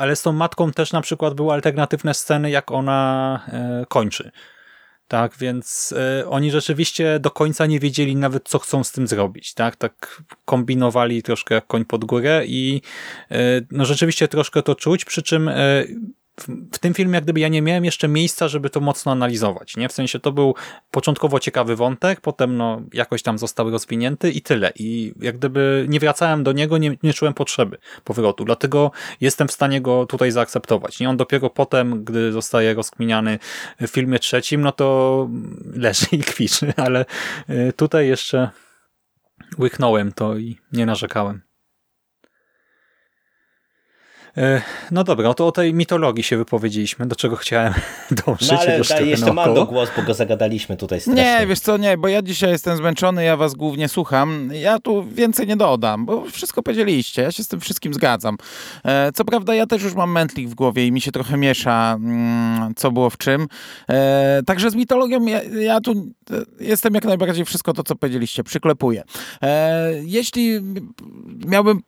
ale z tą matką też na przykład były alternatywne sceny, jak ona kończy tak, więc y, oni rzeczywiście do końca nie wiedzieli nawet, co chcą z tym zrobić, tak, tak kombinowali troszkę jak koń pod górę i y, no rzeczywiście troszkę to czuć, przy czym y, w tym filmie jak gdyby ja nie miałem jeszcze miejsca, żeby to mocno analizować. Nie? W sensie to był początkowo ciekawy wątek, potem no, jakoś tam został rozwinięty i tyle. I jak gdyby nie wracałem do niego, nie, nie czułem potrzeby powrotu. Dlatego jestem w stanie go tutaj zaakceptować. Nie? On dopiero potem, gdy zostaje rozkminiany w filmie trzecim, no to leży i kwiczy, [LAUGHS] ale y, tutaj jeszcze łyknąłem to i nie narzekałem. E, no dobra, no to o tej mitologii się wypowiedzieliśmy, do czego chciałem [LAUGHS] dążyć. No ale daj jeszcze. Mando głos, bo go zagadaliśmy tutaj strasznie. Nie, wiesz co, nie, bo ja dzisiaj jestem zmęczony, ja was głównie słucham. Ja tu więcej nie dodam, bo wszystko powiedzieliście, ja się z tym wszystkim zgadzam. E, co prawda ja też już mam mętlik w głowie i mi się trochę miesza, mm, co było w czym. E, także z mitologią ja, ja tu jestem jak najbardziej wszystko to, co powiedzieliście, przyklepuję. Jeśli miałbym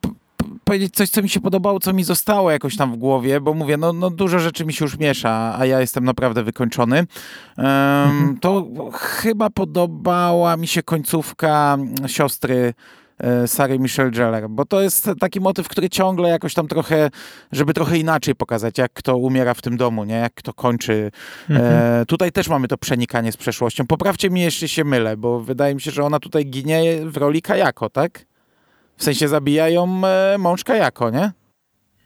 powiedzieć coś, co mi się podobało, co mi zostało jakoś tam w głowie, bo mówię, no, no dużo rzeczy mi się już miesza, a ja jestem naprawdę wykończony. Em, To chyba podobała mi się końcówka siostry e, Sary Michelle Gellar, bo to jest taki motyw, który ciągle jakoś tam trochę, żeby trochę inaczej pokazać, jak kto umiera w tym domu, nie? Jak kto kończy. E, tutaj też mamy to przenikanie z przeszłością. Poprawcie mnie, jeśli się mylę, bo wydaje mi się, że ona tutaj ginie w roli Kajako, tak? W sensie zabijają e, mąż Kajako, nie?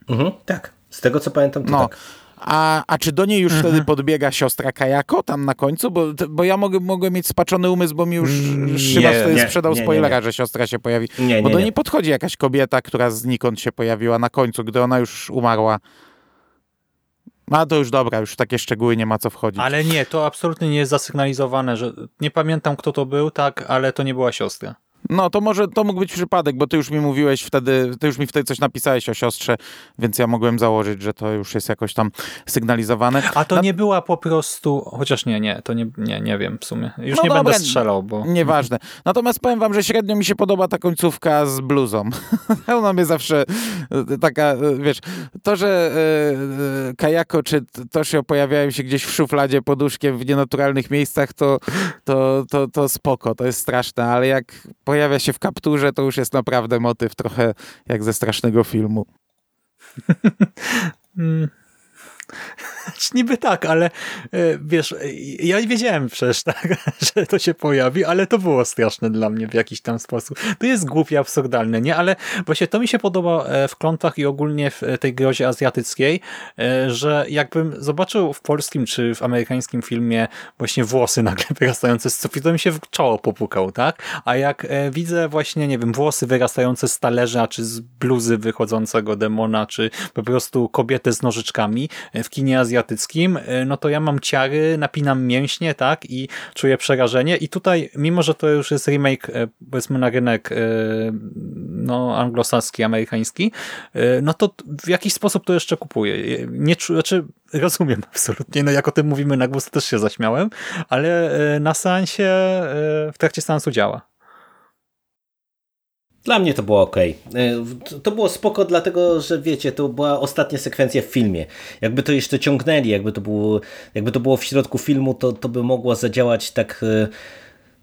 Mhm, tak, z tego co pamiętam to No. tak. A, a czy do niej już wtedy podbiega siostra Kajako tam na końcu? Bo, bo ja mogę, mogłem mieć spaczony umysł, bo mi już Mm, Szymas nie, wtedy nie, sprzedał nie, nie, spoilera, nie. że siostra się pojawi. Nie, bo nie, do nie. niej podchodzi jakaś kobieta, która znikąd się pojawiła na końcu, gdy ona już umarła. No to już dobra, już w takie szczegóły nie ma co wchodzić. Ale nie, to absolutnie nie jest zasygnalizowane, że nie pamiętam kto to był, tak, ale to nie była siostra. No to może to mógł być przypadek, bo ty już mi mówiłeś wtedy, ty już mi wtedy coś napisałeś o siostrze, więc ja mogłem założyć, że to już jest jakoś tam sygnalizowane. A to Na- nie była po prostu, chociaż nie, nie, to nie, nie, nie wiem w sumie. Już No nie dobra, będę strzelał, bo... Nieważne. Natomiast powiem wam, że średnio mi się podoba ta końcówka z bluzą. [LAUGHS] Ona mnie zawsze e, taka, e, wiesz, to, że e, Kajako czy Toshio pojawiają się gdzieś w szufladzie pod łóżkiem w nienaturalnych miejscach, to, to, to, to spoko, to jest straszne, ale jak pojawia się w kapturze, to już jest naprawdę motyw trochę jak ze strasznego filmu. [LAUGHS] Mm. Niby tak, ale e, wiesz, ja wiedziałem przecież, tak, [LAUGHS] że to się pojawi, ale to było straszne dla mnie w jakiś tam sposób. To jest głupie, absurdalne, nie? Ale właśnie to mi się podoba e, w klątwach i ogólnie w e, tej grozie azjatyckiej, że jakbym zobaczył w polskim czy w amerykańskim filmie właśnie włosy nagle [LAUGHS] wyrastające z sufitu, to mi się w czoło popukał, tak? A jak widzę właśnie, nie wiem, włosy wyrastające z talerza, czy z bluzy wychodzącego demona, czy po prostu kobietę z nożyczkami w kinie azjatyckim, e, no to ja mam ciary, napinam mięśnie, tak? I czuję przerażenie. I tutaj, mimo że to już jest remake, e, powiedzmy na rynek e, no, anglosaski, amerykański, no to w jakiś sposób to jeszcze kupuję. Nie czu, znaczy, rozumiem [LAUGHS] absolutnie, no jak o tym mówimy na głos, też się zaśmiałem, ale na seansie, w trakcie seansu działa. Dla mnie to było ok. To było spoko, dlatego że wiecie, to była ostatnia sekwencja w filmie. Jakby to jeszcze ciągnęli, jakby to było, jakby to było w środku filmu, to, to by mogło zadziałać tak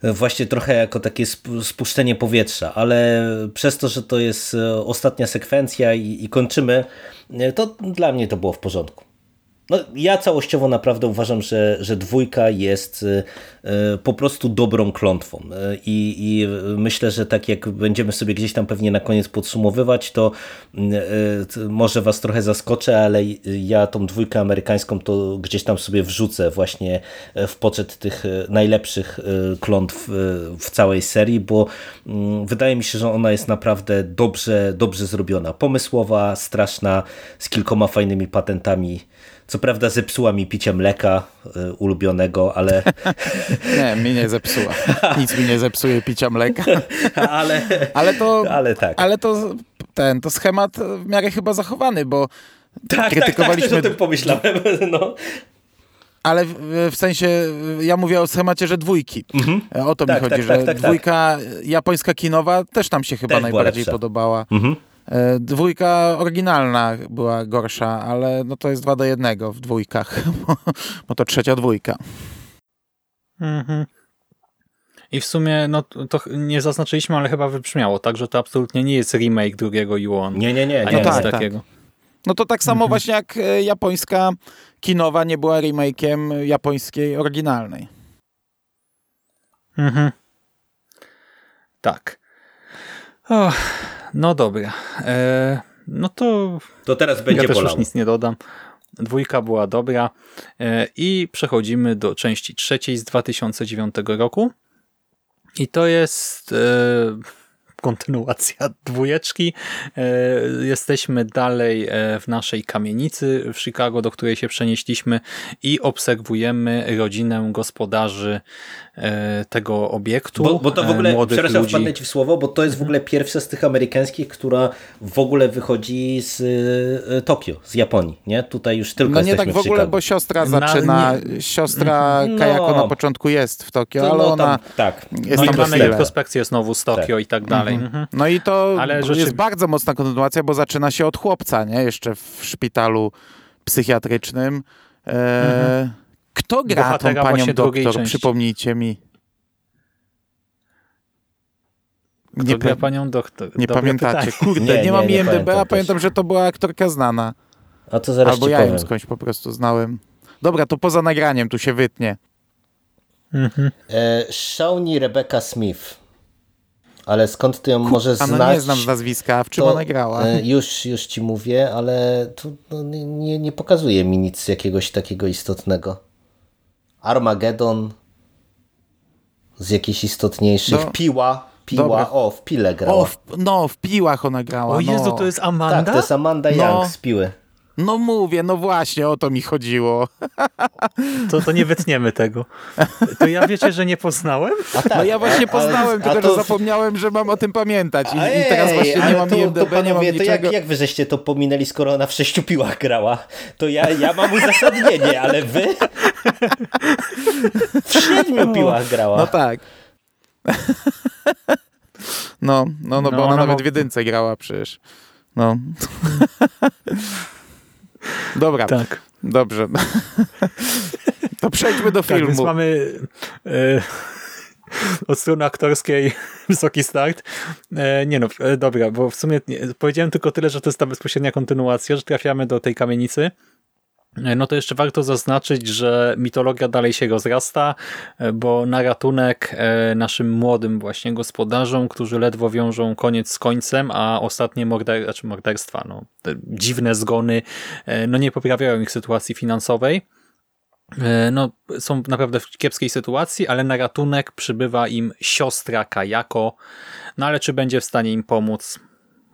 e, właśnie trochę jako takie sp- spuszczenie powietrza, ale przez to, że to jest e, ostatnia sekwencja i, i kończymy, e, to dla mnie to było w porządku. No, ja całościowo naprawdę uważam, że, że dwójka jest y, y, po prostu dobrą klątwą Y, I, i myślę, że tak jak będziemy sobie gdzieś tam pewnie na koniec podsumowywać, to może was trochę zaskoczę, ale ja tą dwójkę amerykańską to gdzieś tam sobie wrzucę właśnie w poczet tych najlepszych klątw w całej serii, bo mm, wydaje mi się, że ona jest naprawdę dobrze, dobrze zrobiona. Pomysłowa, straszna, z kilkoma fajnymi patentami. Co prawda zepsuła mi picie mleka y, ulubionego, ale, [LAUGHS] Nie, mi nie zepsuła. Nic mi nie zepsuje picia mleka. [LAUGHS] ale, Ale to, ale tak. ale to ten, to schemat w miarę chyba zachowany, bo tak, tak, tak, krytykowaliśmy o tym pomyślałem. [LAUGHS] No. Ale w, w sensie, ja mówię o schemacie, że dwójki. O to Tak, mi chodzi, tak, że tak, tak, dwójka japońska kinowa też nam się chyba Też najbardziej podobała. Mhm. E, Dwójka oryginalna była gorsza, ale no to jest dwa do jednego w dwójkach, [LAUGHS] bo, bo to trzecia dwójka. Mhm. I w sumie, no to nie zaznaczyliśmy, ale chyba wybrzmiało, tak, że to absolutnie nie jest remake drugiego Yuon. Nie, nie, nie. Nie, nie tak, nic tak. takiego. No to tak samo właśnie jak e, japońska kinowa nie była remake'iem japońskiej oryginalnej. Mhm. Tak. No dobra. E, no to To teraz będzie ja też bolało. już nic nie dodam. Dwójka była dobra. E, I przechodzimy do części trzeciej z 2009 roku. I to jest e, kontynuacja dwójeczki. E, jesteśmy dalej e, w naszej kamienicy w Chicago, do której się przenieśliśmy i obserwujemy rodzinę gospodarzy tego obiektu. Bo, bo to w ogóle, młodych przepraszam, ludzi. wpadnę ci w słowo, bo to jest w ogóle pierwsza z tych amerykańskich, która w ogóle wychodzi z y, Tokio, z Japonii, nie? Tutaj już tylko No nie tak w ogóle, Chicago. bo siostra Na- zaczyna, siostra No. Kajako na początku jest w Tokio, To, ale no, ona tam, tak. jest No i mamy retrospekcję znowu z Tokio i tak dalej. Mhm. No i to Ale jest rzeczywiście- bardzo mocna kontynuacja, bo zaczyna się od chłopca, nie? Jeszcze w szpitalu psychiatrycznym. E, Kto gra tą panią doktor? części. Przypomnijcie mi. Kto Nie, gra pa- panią doktor? nie Dobre pamiętacie. pytanie. Kurde, nie, Nie, nie, mam nie IMDB, pamiętam a też. pamiętam, że to była aktorka znana. A to zaraz Albo ja powiem. ją skądś po prostu znałem. Dobra, to poza nagraniem tu się wytnie. Mhm. E, Shawnee Rebecca Smith. Ale skąd ty ją możesz A no znać? nie znam z nazwiska, w czym to, ona grała. e, Już, już ci mówię, ale tu no, nie, nie pokazuje mi nic jakiegoś takiego istotnego. Armageddon z jakichś istotniejszych. No, Piła. Piła. dobra. O, w Pile grała. O, w, no, w piłach ona grała. O Jezu, no. to jest Amanda? tak, to jest Amanda No. Young z Piły. No mówię, no właśnie, o to mi chodziło. To, to nie wytniemy tego. To ja wiecie, że nie poznałem? A tak, No ja właśnie a- poznałem, a tylko to- że zapomniałem, że mam o tym pamiętać. I, Ej, i teraz właśnie nie mam to, IMDb, to nie mam panowie, to niczego. jak, jak wy żeście to pominęli, skoro ona w sześciu piłach grała? To ja, ja mam uzasadnienie, ale wy w siedmiu piłach grała. No tak. No, no, no, bo No, ona ona nawet w jedynce grała przecież. No. [LAUGHS] Dobra, Tak. dobrze. [LAUGHS] To przejdźmy do Tak, więc filmu. mamy e, [LAUGHS] od strony aktorskiej [LAUGHS] wysoki start. E, nie no, e, dobra, bo w sumie nie, powiedziałem tylko tyle, że to jest ta bezpośrednia kontynuacja, że trafiamy do tej kamienicy. No to jeszcze warto zaznaczyć, że mitologia dalej się rozrasta, e, bo na ratunek e, naszym młodym właśnie gospodarzom, którzy ledwo wiążą koniec z końcem, a ostatnie morder, znaczy morderstwa, no, dziwne zgony, e, no nie poprawiają ich sytuacji finansowej. No, są naprawdę w kiepskiej sytuacji, ale na ratunek przybywa im siostra Kajako. No ale czy będzie w stanie im pomóc?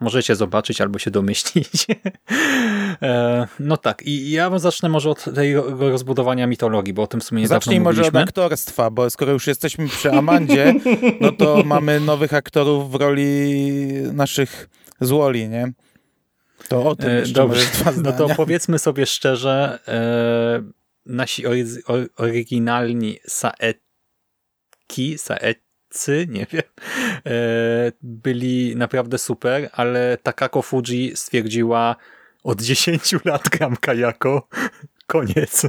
Możecie zobaczyć albo się domyślić. [LAUGHS] E, no tak, i ja zacznę może od tego rozbudowania mitologii, bo o tym w sumie niedawno Zacznij może od aktorstwa, bo skoro już jesteśmy przy Amandzie, no to [LAUGHS] mamy nowych aktorów w roli naszych złoli, nie? To o tym E, jeszcze Dobrze, no to powiedzmy sobie szczerze, e, nasi ory- or- oryginalni saetki, saetcy, nie wiem, byli naprawdę super, ale Takako Fuji stwierdziła od 10 lat gram kajako, koniec.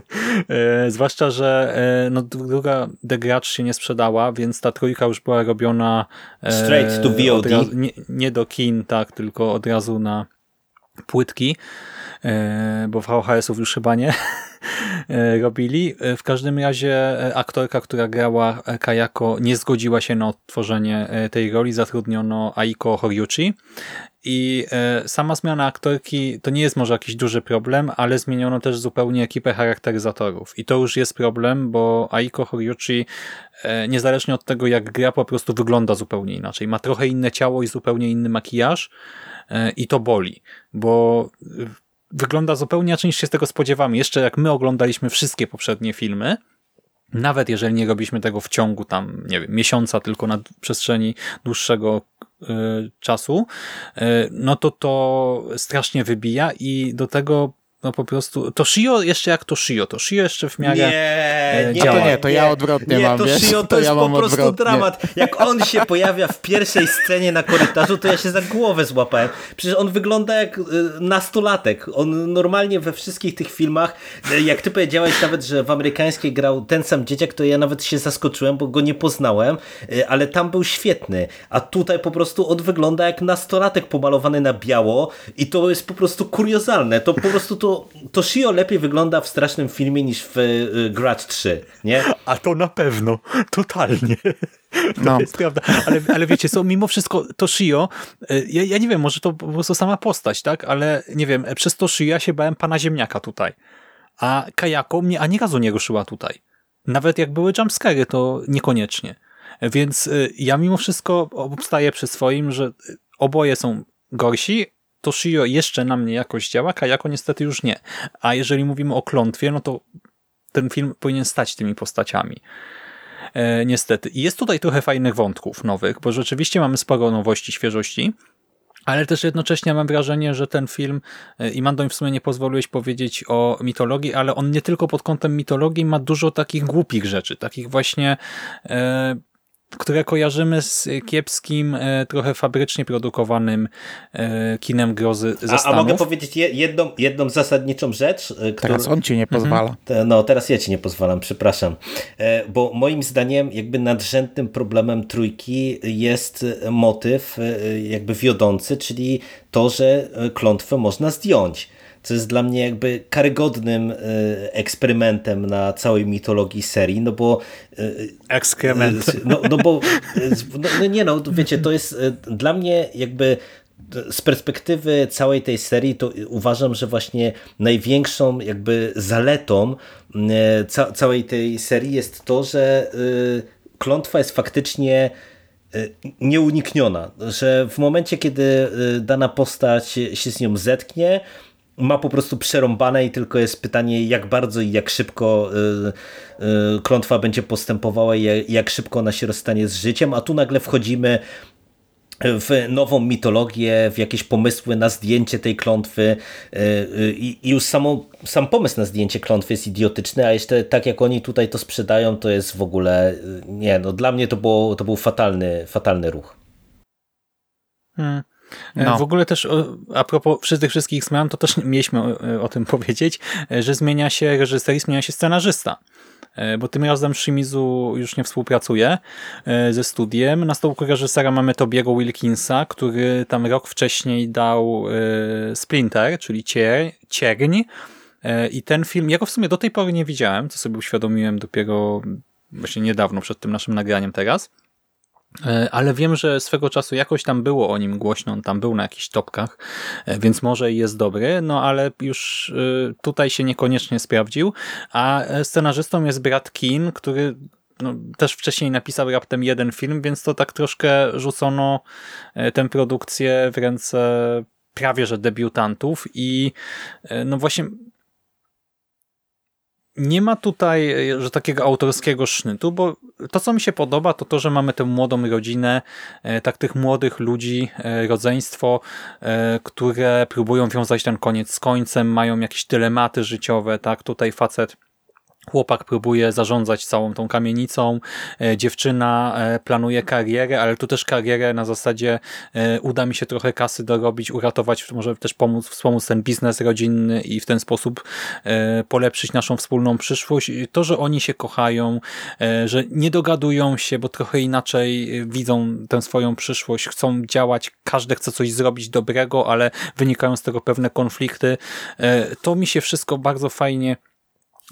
E, zwłaszcza, że e, no, druga The Grudge się nie sprzedała, więc ta trójka już była robiona e, Straight to VOD. od razu- nie, nie do kin, tak, tylko od razu na płytki, bo VHS-ów już chyba nie [LAUGHS] robili. E, W każdym razie e, aktorka, która grała e, Kajako nie zgodziła się na odtworzenie e, tej roli, zatrudniono Aiko Horiuchi i e, sama zmiana aktorki to nie jest może jakiś duży problem, ale zmieniono też zupełnie ekipę charakteryzatorów i to już jest problem, bo Aiko Horiuchi e, niezależnie od tego jak gra po prostu wygląda zupełnie inaczej. Ma trochę inne ciało i zupełnie inny makijaż e, i to boli, bo e, wygląda zupełnie inaczej niż się z tego spodziewamy. Jeszcze jak my oglądaliśmy wszystkie poprzednie filmy, nawet jeżeli nie robiliśmy tego w ciągu tam, nie wiem, miesiąca, tylko na przestrzeni dłuższego y, czasu, y, no to to strasznie wybija i do tego no po prostu, to Shio jeszcze jak to Shio, to Shio jeszcze w miarę Nie, nie, działa. To nie, to ja odwrotnie nie, mam, to wiesz? Shio to, To jest ja po prostu odwrotnie. dramat. Jak on się pojawia w pierwszej scenie na korytarzu, to ja się za głowę złapałem. Przecież on wygląda jak y, nastolatek. On normalnie we wszystkich tych filmach, y, jak ty powiedziałeś nawet, że w amerykańskiej grał ten sam dzieciak, to ja nawet się zaskoczyłem, bo go nie poznałem, y, ale tam był świetny. A tutaj po prostu on wygląda jak nastolatek pomalowany na biało i to jest po prostu kuriozalne. To po prostu to, to Shio lepiej wygląda w strasznym filmie niż w y, Grudge 3, nie? [LAUGHS] A to na pewno, totalnie. [LAUGHS] To No. jest prawda. Ale, ale wiecie co, mimo wszystko to Shio, y, ja, ja nie wiem, może to po prostu sama postać, tak? Ale nie wiem, przez to Shio ja się bałem pana ziemniaka tutaj. A Kajako mnie ani razu nie ruszyła tutaj. Nawet jak były jumpscary, to niekoniecznie. Więc ja mimo wszystko obstaję przy swoim, że oboje są gorsi, to Shio jeszcze na mnie jakoś działa, Kajako niestety już nie. A jeżeli mówimy o klątwie, no to ten film powinien stać tymi postaciami. E, niestety. I jest tutaj trochę fajnych wątków nowych, bo rzeczywiście mamy sporo nowości, świeżości, ale też jednocześnie mam wrażenie, że ten film, e, i Mandoń w sumie nie pozwoliłeś powiedzieć o mitologii, ale on nie tylko pod kątem mitologii ma dużo takich głupich rzeczy, takich właśnie e, które kojarzymy z kiepskim, e, trochę fabrycznie produkowanym e, kinem grozy ze a, Stanów. A mogę powiedzieć jedną, jedną zasadniczą rzecz? E, którą... Teraz on ci nie pozwala. Mhm. No, teraz ja ci nie pozwalam, przepraszam. Bo moim zdaniem jakby nadrzędnym problemem trójki jest motyw jakby wiodący, czyli to, że klątwę można zdjąć co jest dla mnie jakby karygodnym e, eksperymentem na całej mitologii serii, no bo... E, Ekskrement. E, no, no bo, no, no nie no, wiecie, to jest dla mnie jakby z perspektywy całej tej serii to uważam, że właśnie największą jakby zaletą ca całej tej serii jest to, że klątwa jest faktycznie nieunikniona, że w momencie, kiedy dana postać się z nią zetknie, ma po prostu przerąbane i tylko jest pytanie, jak bardzo i jak szybko y, y, klątwa będzie postępowała i jak szybko ona się rozstanie z życiem, a tu nagle wchodzimy w nową mitologię, w jakieś pomysły na zdjęcie tej klątwy y, i już samo, sam pomysł na zdjęcie klątwy jest idiotyczny, a jeszcze tak jak oni tutaj to sprzedają, to jest w ogóle, nie no, dla mnie to, było, to był fatalny, fatalny ruch. Hmm. E, no. W ogóle też a propos tych wszystkich zmian, to też mieliśmy o, o, tym [LAUGHS] powiedzieć, e, że zmienia się reżyser i zmienia się scenarzysta. E, bo tym razem Shimizu już nie współpracuje ze studiem. Na stołku reżysera mamy Tobiego Wilkinsa, który tam rok wcześniej dał Splinter, czyli cier, Cierń. I ten film, ja go w sumie do tej pory nie widziałem, co sobie uświadomiłem dopiero właśnie niedawno, przed tym naszym nagraniem teraz. E, ale wiem, że swego czasu jakoś tam było o nim głośno, on tam był na jakichś topkach, e, więc może i jest dobry, no ale już e, tutaj się niekoniecznie sprawdził, a scenarzystą jest Brad Keane, który no, też wcześniej napisał raptem jeden film, więc to tak troszkę rzucono tę produkcję w ręce prawie że debiutantów i no właśnie nie ma tutaj e, że takiego autorskiego sznytu, bo to, co mi się podoba, to to, że mamy tę młodą rodzinę, e, tak tych młodych ludzi, e, rodzeństwo, które próbują wiązać ten koniec z końcem, mają jakieś dylematy życiowe, tak, tutaj facet Chłopak próbuje zarządzać całą tą kamienicą, e, dziewczyna e, planuje karierę, ale tu też karierę na zasadzie e, uda mi się trochę kasy dorobić, uratować, może też pomóc, wspomóc ten biznes rodzinny i w ten sposób polepszyć naszą wspólną przyszłość. To, że oni się kochają, że nie dogadują się, bo trochę inaczej widzą tę swoją przyszłość, chcą działać, każdy chce coś zrobić dobrego, ale wynikają z tego pewne konflikty. To mi się wszystko bardzo fajnie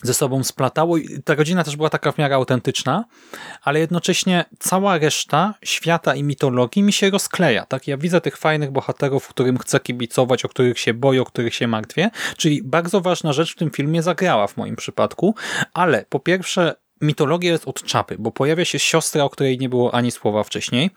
ze sobą splatało i ta rodzina też była taka w miarę autentyczna, ale jednocześnie cała reszta świata i mitologii mi się rozkleja. Tak? Ja widzę tych fajnych bohaterów, którym chcę kibicować, o których się boję, o których się martwię, czyli bardzo ważna rzecz w tym filmie zagrała w moim przypadku, ale po pierwsze mitologia jest od czapy, bo pojawia się siostra, o której nie było ani słowa wcześniej.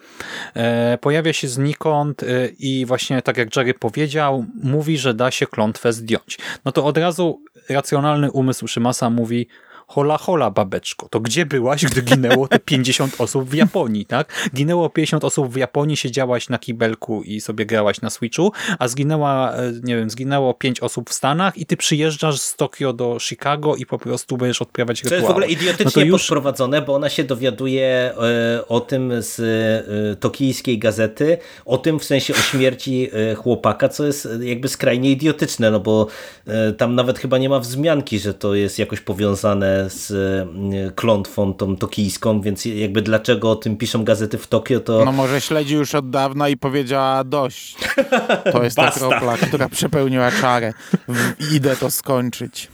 E, pojawia się znikąd e, i właśnie tak jak Jerry powiedział, mówi, że da się klątwę zdjąć. No to od razu racjonalny umysł Szymasa mówi, hola hola babeczko, to gdzie byłaś, gdy ginęło te 50 osób w Japonii, tak? Ginęło 50 osób w Japonii, siedziałaś na kibelku i sobie grałaś na Switchu, a zginęła, e, nie wiem, zginęło 5 osób w Stanach i ty przyjeżdżasz z Tokio do Chicago i po prostu będziesz odprawiać rytuały. To jest w ogóle idiotycznie no już... podprowadzone, bo ona się dowiaduje e, o tym z e, tokijskiej gazety, o tym w sensie o śmierci chłopaka, co jest jakby skrajnie idiotyczne, no bo tam nawet chyba nie ma wzmianki, że to jest jakoś powiązane z mm, klątwą tą tokijską, więc jakby dlaczego o tym piszą gazety w Tokio, to... No może śledzi już od dawna i powiedziała dość. To jest ta kropla, która przepełniła czarę. Idę to skończyć.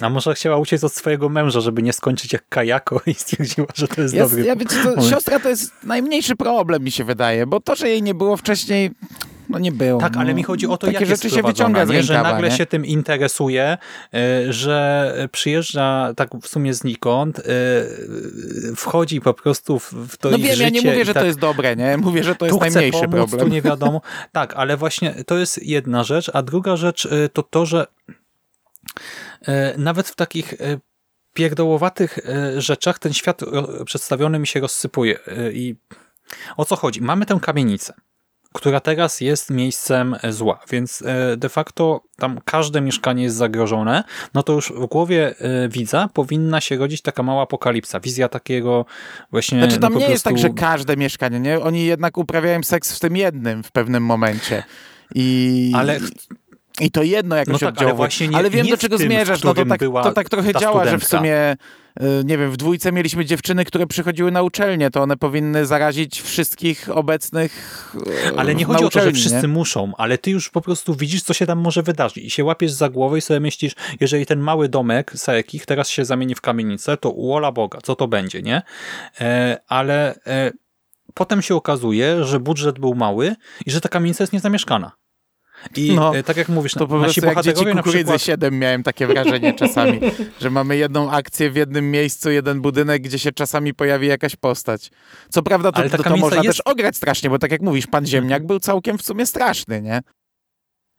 A może chciała uciec od swojego męża, żeby nie skończyć jak Kajako i stwierdziła, że to jest, jest dobry ja wiecie, to, Siostra to jest najmniejszy problem, mi się wydaje, bo to, że jej nie było wcześniej, no nie było. Tak, no. ale mi chodzi o to, Takie jak jest rzeczy się wyciąga z rękawa, że nagle nie? się tym interesuje, y, że przyjeżdża tak w sumie znikąd, y, wchodzi po prostu w, to No wiem, ja nie mówię, że tak to jest dobre, nie? Mówię, że to jest najmniejszy pomóc, problem. Tu nie wiadomo. Tak, ale właśnie to jest jedna rzecz, a druga rzecz y, to to, że nawet w takich pierdołowatych rzeczach ten świat przedstawiony mi się rozsypuje. I o co chodzi? Mamy tę kamienicę, która teraz jest miejscem zła, więc e, de facto tam każde mieszkanie jest zagrożone, no to już w głowie e, widza powinna się rodzić taka mała apokalipsa, wizja takiego właśnie... Znaczy tam no, nie jest tak, prostu- że każde mieszkanie, nie? Oni jednak uprawiają seks w tym jednym w pewnym momencie. I, Ale I to jedno jakoś No tak, ale oddziałuje. właśnie nie- ale wiem, nie do czego tym, zmierzasz. No to tak, była to tak trochę działa, że w studentka. sumie, y, nie wiem, w dwójce mieliśmy dziewczyny, które przychodziły na uczelnię, to one powinny zarazić wszystkich obecnych y, Ale nie chodzi o to, że uczelni, wszyscy nie? muszą, ale ty już po prostu widzisz, co się tam może wydarzyć i się łapiesz za głowę i sobie myślisz, jeżeli ten mały domek Saekich teraz się zamieni w kamienicę, to uola Boga, co to będzie, nie? E, ale e, potem się okazuje, że budżet był mały i że ta kamienica jest niezamieszkana. I No, e, tak jak mówisz, To po nasi prostu dzieci na przykład... 7 miałem takie wrażenie czasami, [LAUGHS] że mamy jedną akcję w jednym miejscu, jeden budynek, gdzie się czasami pojawi jakaś postać. Co prawda to, to, to można jest- też ograć strasznie, bo tak jak mówisz, pan Ziemniak był całkiem w sumie straszny, nie?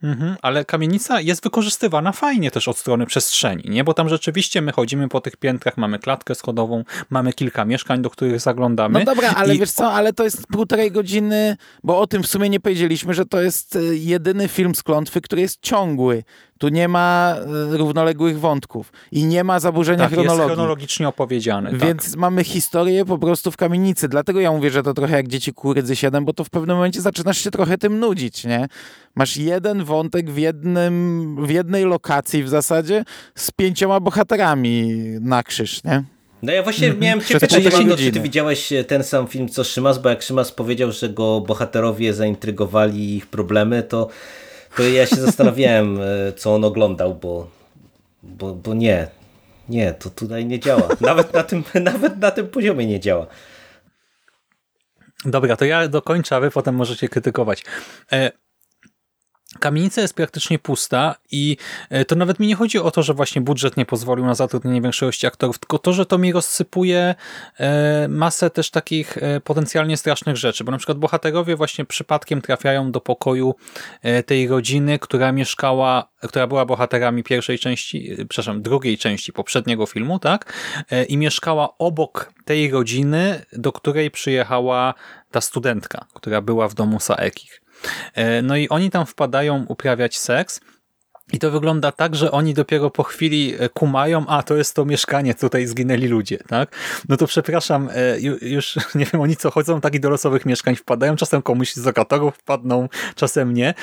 Mhm, ale kamienica jest wykorzystywana fajnie też od strony przestrzeni, nie? Bo tam rzeczywiście my chodzimy po tych piętrach, mamy klatkę schodową, mamy kilka mieszkań, do których zaglądamy. No dobra, ale i wiesz co, ale to jest półtorej godziny, bo o tym w sumie nie powiedzieliśmy, że to jest y, jedyny film z klątwy, który jest ciągły. Tu nie ma y, równoległych wątków i nie ma zaburzenia tak, jest chronologii. chronologicznie opowiedziany. tak. Więc mamy historię po prostu w kamienicy. Dlatego ja mówię, że to trochę jak dzieci kurydzy 7, bo to w pewnym momencie zaczynasz się trochę tym nudzić, nie? Masz jeden wątek w, jednym, w jednej lokacji w zasadzie z pięcioma bohaterami na krzyż, nie? No ja właśnie miałem cię pytać, Mando, czy ty widziałeś e, ten sam film co Szymas, bo jak Szymas powiedział, że go bohaterowie zaintrygowali ich problemy, to, to ja się zastanawiałem, e, co on oglądał, bo, bo, bo nie, nie, to tutaj nie działa. Nawet na tym, [LAUGHS] nawet na tym poziomie nie działa. Dobra, to ja dokończę, a wy potem możecie krytykować. E, Kamienica jest praktycznie pusta i e, to nawet mi nie chodzi o to, że właśnie budżet nie pozwolił na zatrudnienie większości aktorów, tylko to, że to mi rozsypuje e, masę też takich e, potencjalnie strasznych rzeczy, bo na przykład bohaterowie właśnie przypadkiem trafiają do pokoju tej rodziny, która mieszkała, która była bohaterami pierwszej części, przepraszam, drugiej części poprzedniego filmu, tak? I mieszkała obok tej rodziny, do której przyjechała ta studentka, która była w domu Saekich. E, No i oni tam wpadają uprawiać seks i to wygląda tak, że oni dopiero po chwili e, kumają, a to jest to mieszkanie, tutaj zginęli ludzie, tak? No to przepraszam, e, ju- już [LAUGHS] nie wiem, oni co chodzą tak i do losowych mieszkań wpadają, czasem komuś z lokatorów wpadną, czasem nie.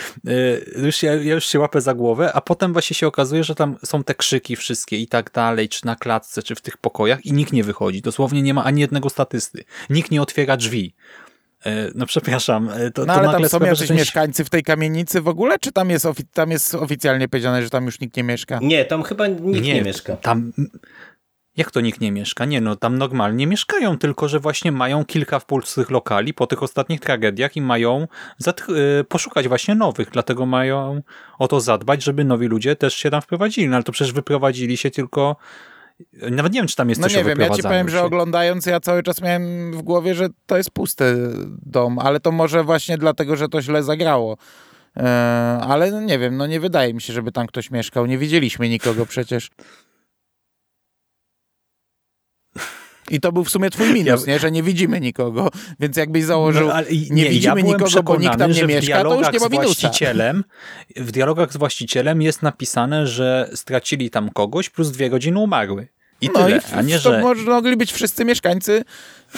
Już ja, ja już się łapę za głowę, a potem właśnie się okazuje, że tam są te krzyki wszystkie i tak dalej, czy na klatce, czy w tych pokojach i nikt nie wychodzi. Dosłownie nie ma ani jednego statysty. Nikt nie otwiera drzwi. E, No przepraszam. e, To, No to ale tam są jacyś mieszkańcy w tej kamienicy w ogóle, czy tam jest, ofi- tam jest oficjalnie powiedziane, że tam już nikt nie mieszka? Nie, tam chyba nikt nie, mieszka. Tam, jak to nikt nie mieszka? Nie, no tam normalnie mieszkają, tylko że właśnie mają kilka pustych lokali po tych ostatnich tragediach i mają y, poszukać właśnie nowych, dlatego mają o to zadbać, żeby nowi ludzie też się tam wprowadzili, no ale to przecież wyprowadzili się tylko nawet nie wiem, czy tam jest No coś nie o wiem, ja ci powiem, że oglądając ja cały czas miałem w głowie, że to jest pusty dom, ale to może właśnie dlatego, że to źle zagrało. E, ale no nie wiem, no nie wydaje mi się, żeby tam ktoś mieszkał. Nie widzieliśmy nikogo przecież. I to był w sumie twój minus, Ja- nie? że nie widzimy nikogo. Więc jakbyś założył, No, ale nie, ja widzimy byłem nikogo, bo nikt tam nie mieszka, to już nie ma minusa. w dialogach z właścicielem jest napisane, że stracili tam kogoś plus dwie godziny umarły. I no tyle, i w, a nie, to że... mogli być wszyscy mieszkańcy,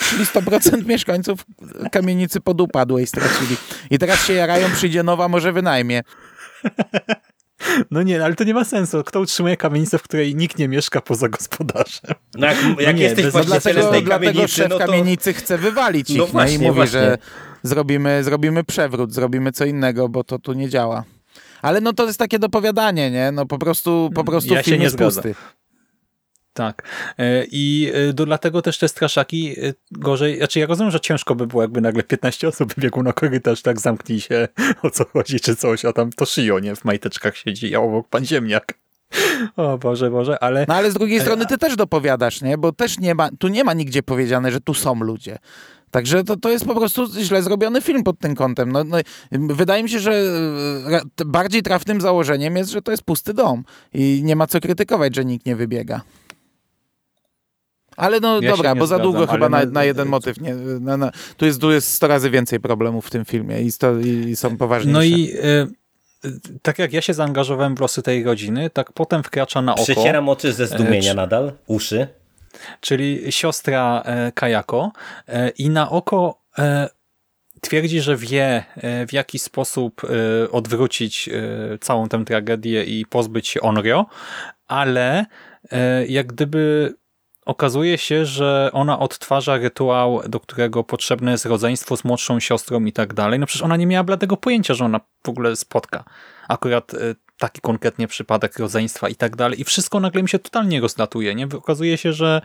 czyli 100% [LAUGHS] mieszkańców kamienicy podupadłej stracili. I teraz się jarają, przyjdzie nowa, może wynajmie. No nie, ale to nie ma sensu. Kto utrzymuje kamienicę, w której nikt nie mieszka poza gospodarzem? No jak jak nie, jesteś No właścicielem dlatego, tej dlatego kamienicy, szef no to... kamienicy chce wywalić ich No no właśnie, i mówi, właśnie. że zrobimy, zrobimy przewrót, zrobimy co innego, bo to tu nie działa. Ale no to jest takie dopowiadanie, nie? No po prostu, po prostu Ja się film nie jest pusty. Tak. E, I e, do, dlatego też te straszaki e, gorzej, znaczy ja rozumiem, że ciężko by było, jakby nagle 15 osób biegło na korytarz, tak zamknij się, [LAUGHS] o co chodzi, czy coś, a tam to szyjo, nie, w majteczkach siedzi, a obok pan ziemniak. [LAUGHS] O Boże, Boże, ale... No ale z drugiej strony ty też dopowiadasz, nie? Bo też nie ma, tu nie ma nigdzie powiedziane, że tu są ludzie. Także to, to jest po prostu źle zrobiony film pod tym kątem. No, no, wydaje mi się, że bardziej trafnym założeniem jest, że to jest pusty dom i nie ma co krytykować, że nikt nie wybiega. Ale no ja dobra, bo za długo chyba na, na, jeden motyw. Nie, na, na, tu, jest, tu jest 100 razy więcej problemów w tym filmie i, sto, i są poważniejsze. No i y, tak jak ja się zaangażowałem w losy tej rodziny, tak potem wkracza na oko. Przecieram oczy ze zdumienia e, nadal, uszy. Czyli siostra e, Kajako e, i na oko e, twierdzi, że wie e, w jaki sposób e, odwrócić całą tę tragedię i pozbyć się Onryo, ale jak gdyby okazuje się, że ona odtwarza rytuał, do którego potrzebne jest rodzeństwo z młodszą siostrą i tak dalej. No przecież ona nie miała bladego pojęcia, że ona w ogóle spotka akurat e, taki konkretnie przypadek rodzeństwa i tak dalej. I wszystko nagle mi się totalnie rozlatuje. Nie? Okazuje się, że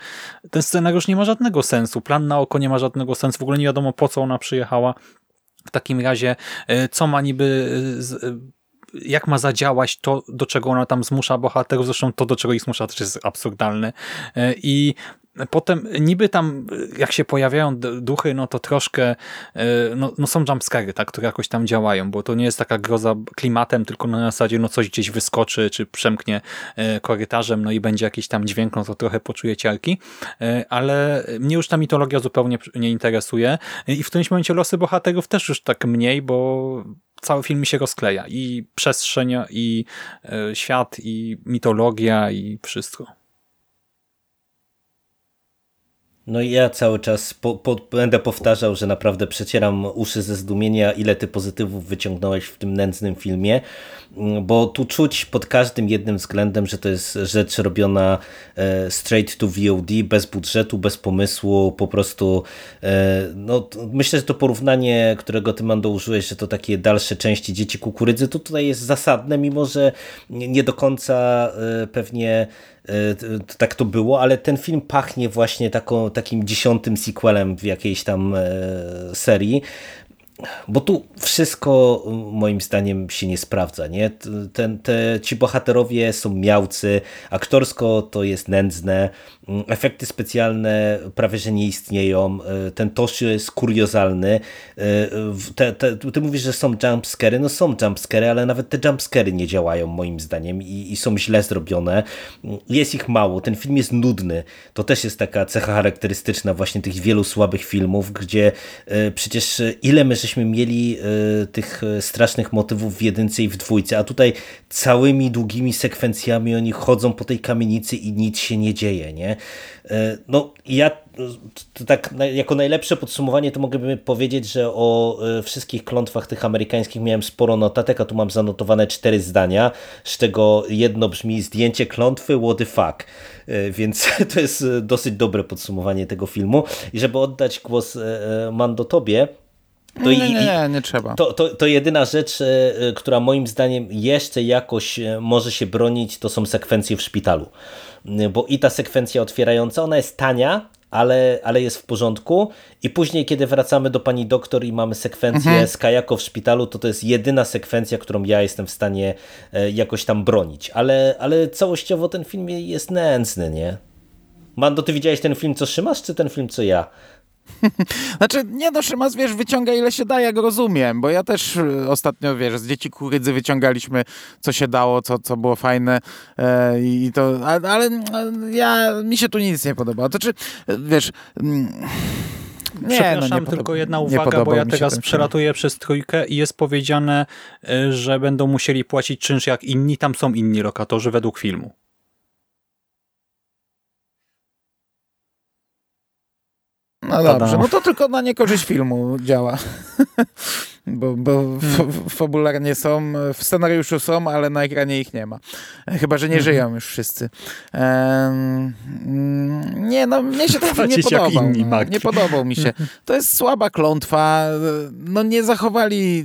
ten scenariusz nie ma żadnego sensu. Plan na oko nie ma żadnego sensu. W ogóle nie wiadomo po co ona przyjechała. W takim razie, e, co ma niby e, jak ma zadziałać to, do czego ona tam zmusza bohaterów, zresztą to, do czego ich zmusza, też jest absurdalne. E, I Potem niby tam, jak się pojawiają duchy, no to troszkę e, no, no są jumpscary, tak, które jakoś tam działają, bo to nie jest taka groza klimatem, tylko na zasadzie no coś gdzieś wyskoczy, czy przemknie e, korytarzem, no i będzie jakiś tam dźwięk, no to trochę poczuje ciarki, ale mnie już ta mitologia zupełnie nie interesuje. I w którymś momencie losy bohaterów też już tak mniej, bo cały film mi się rozkleja. I przestrzeń, i e, świat, i mitologia, i wszystko. No i ja cały czas po, po, będę powtarzał, że naprawdę przecieram uszy ze zdumienia, ile ty pozytywów wyciągnąłeś w tym nędznym filmie, mm, bo tu czuć pod każdym jednym względem, że to jest rzecz robiona e, straight to VOD, bez budżetu, bez pomysłu, po prostu e, no, myślę, że to porównanie, którego ty Mando użyłeś, że to takie dalsze części Dzieci Kukurydzy, to tutaj jest zasadne, mimo że nie do końca e, pewnie tak to było, ale ten film pachnie właśnie taką, takim dziesiątym sequelem w jakiejś tam e, serii, bo tu wszystko moim zdaniem się nie sprawdza. Nie? Ten, te, ci bohaterowie są miałcy, aktorsko to jest nędzne, efekty specjalne prawie że nie istnieją, e, ten Toshi jest kuriozalny. E, te, te, ty mówisz, że są jumpscary, no są jumpscary, ale nawet te jumpscary nie działają moim zdaniem i, i, są źle zrobione. Jest ich mało, ten film jest nudny. To też jest taka cecha charakterystyczna właśnie tych wielu słabych filmów, gdzie e, przecież ile my żeśmy mieli tych strasznych motywów w jedynce i w dwójce, a tutaj całymi długimi sekwencjami oni chodzą po tej kamienicy i nic się nie dzieje, nie? E, no ja tak jako najlepsze podsumowanie to mogę powiedzieć, że o e, wszystkich klątwach tych amerykańskich miałem sporo notatek, a tu mam zanotowane cztery zdania, z czego jedno brzmi zdjęcie klątwy, what the fuck. E, więc [LAUGHS] to jest dosyć dobre podsumowanie tego filmu. I żeby oddać głos Mando tobie, to nie, nie, nie, nie trzeba. To, to, to jedyna rzecz, która moim zdaniem jeszcze jakoś może się bronić, to są sekwencje w szpitalu bo i ta sekwencja otwierająca, ona jest tania, ale, ale jest w porządku. I później, kiedy wracamy do pani doktor i mamy sekwencję mhm. z Kajako w szpitalu, to to jest jedyna sekwencja, którą ja jestem w stanie e, jakoś tam bronić. Ale, ale całościowo ten film jest nędzny, nie? Mando, ty widziałeś ten film, co Szymasz, czy ten film, co ja? [LAUGHS] Znaczy, nie no, Szymas, wiesz, wyciąga ile się da, jak rozumiem, bo ja też y, ostatnio, wiesz, z dzieci kurydzy wyciągaliśmy, co się dało, co, co było fajne e, i to, ale, ale ja, mi się tu nic nie podoba. To czy, wiesz... Mm, nie, Przepraszam, no nie tylko podoba, jedna uwaga, bo ja teraz przelatuję przez trójkę i jest powiedziane, y, że będą musieli płacić czynsz jak inni, tam są inni lokatorzy według filmu. No dobrze, no to tylko na niekorzyść filmu działa. [LAUGHS] bo, bo f- fabularnie są, w scenariuszu są, ale na ekranie ich nie ma. Chyba, że nie Mhm. żyją już wszyscy. Mm, nie, no mnie się to [LAUGHS] nie podobał. No, nie podobał mi się. [LAUGHS] To jest słaba klątwa. No nie zachowali...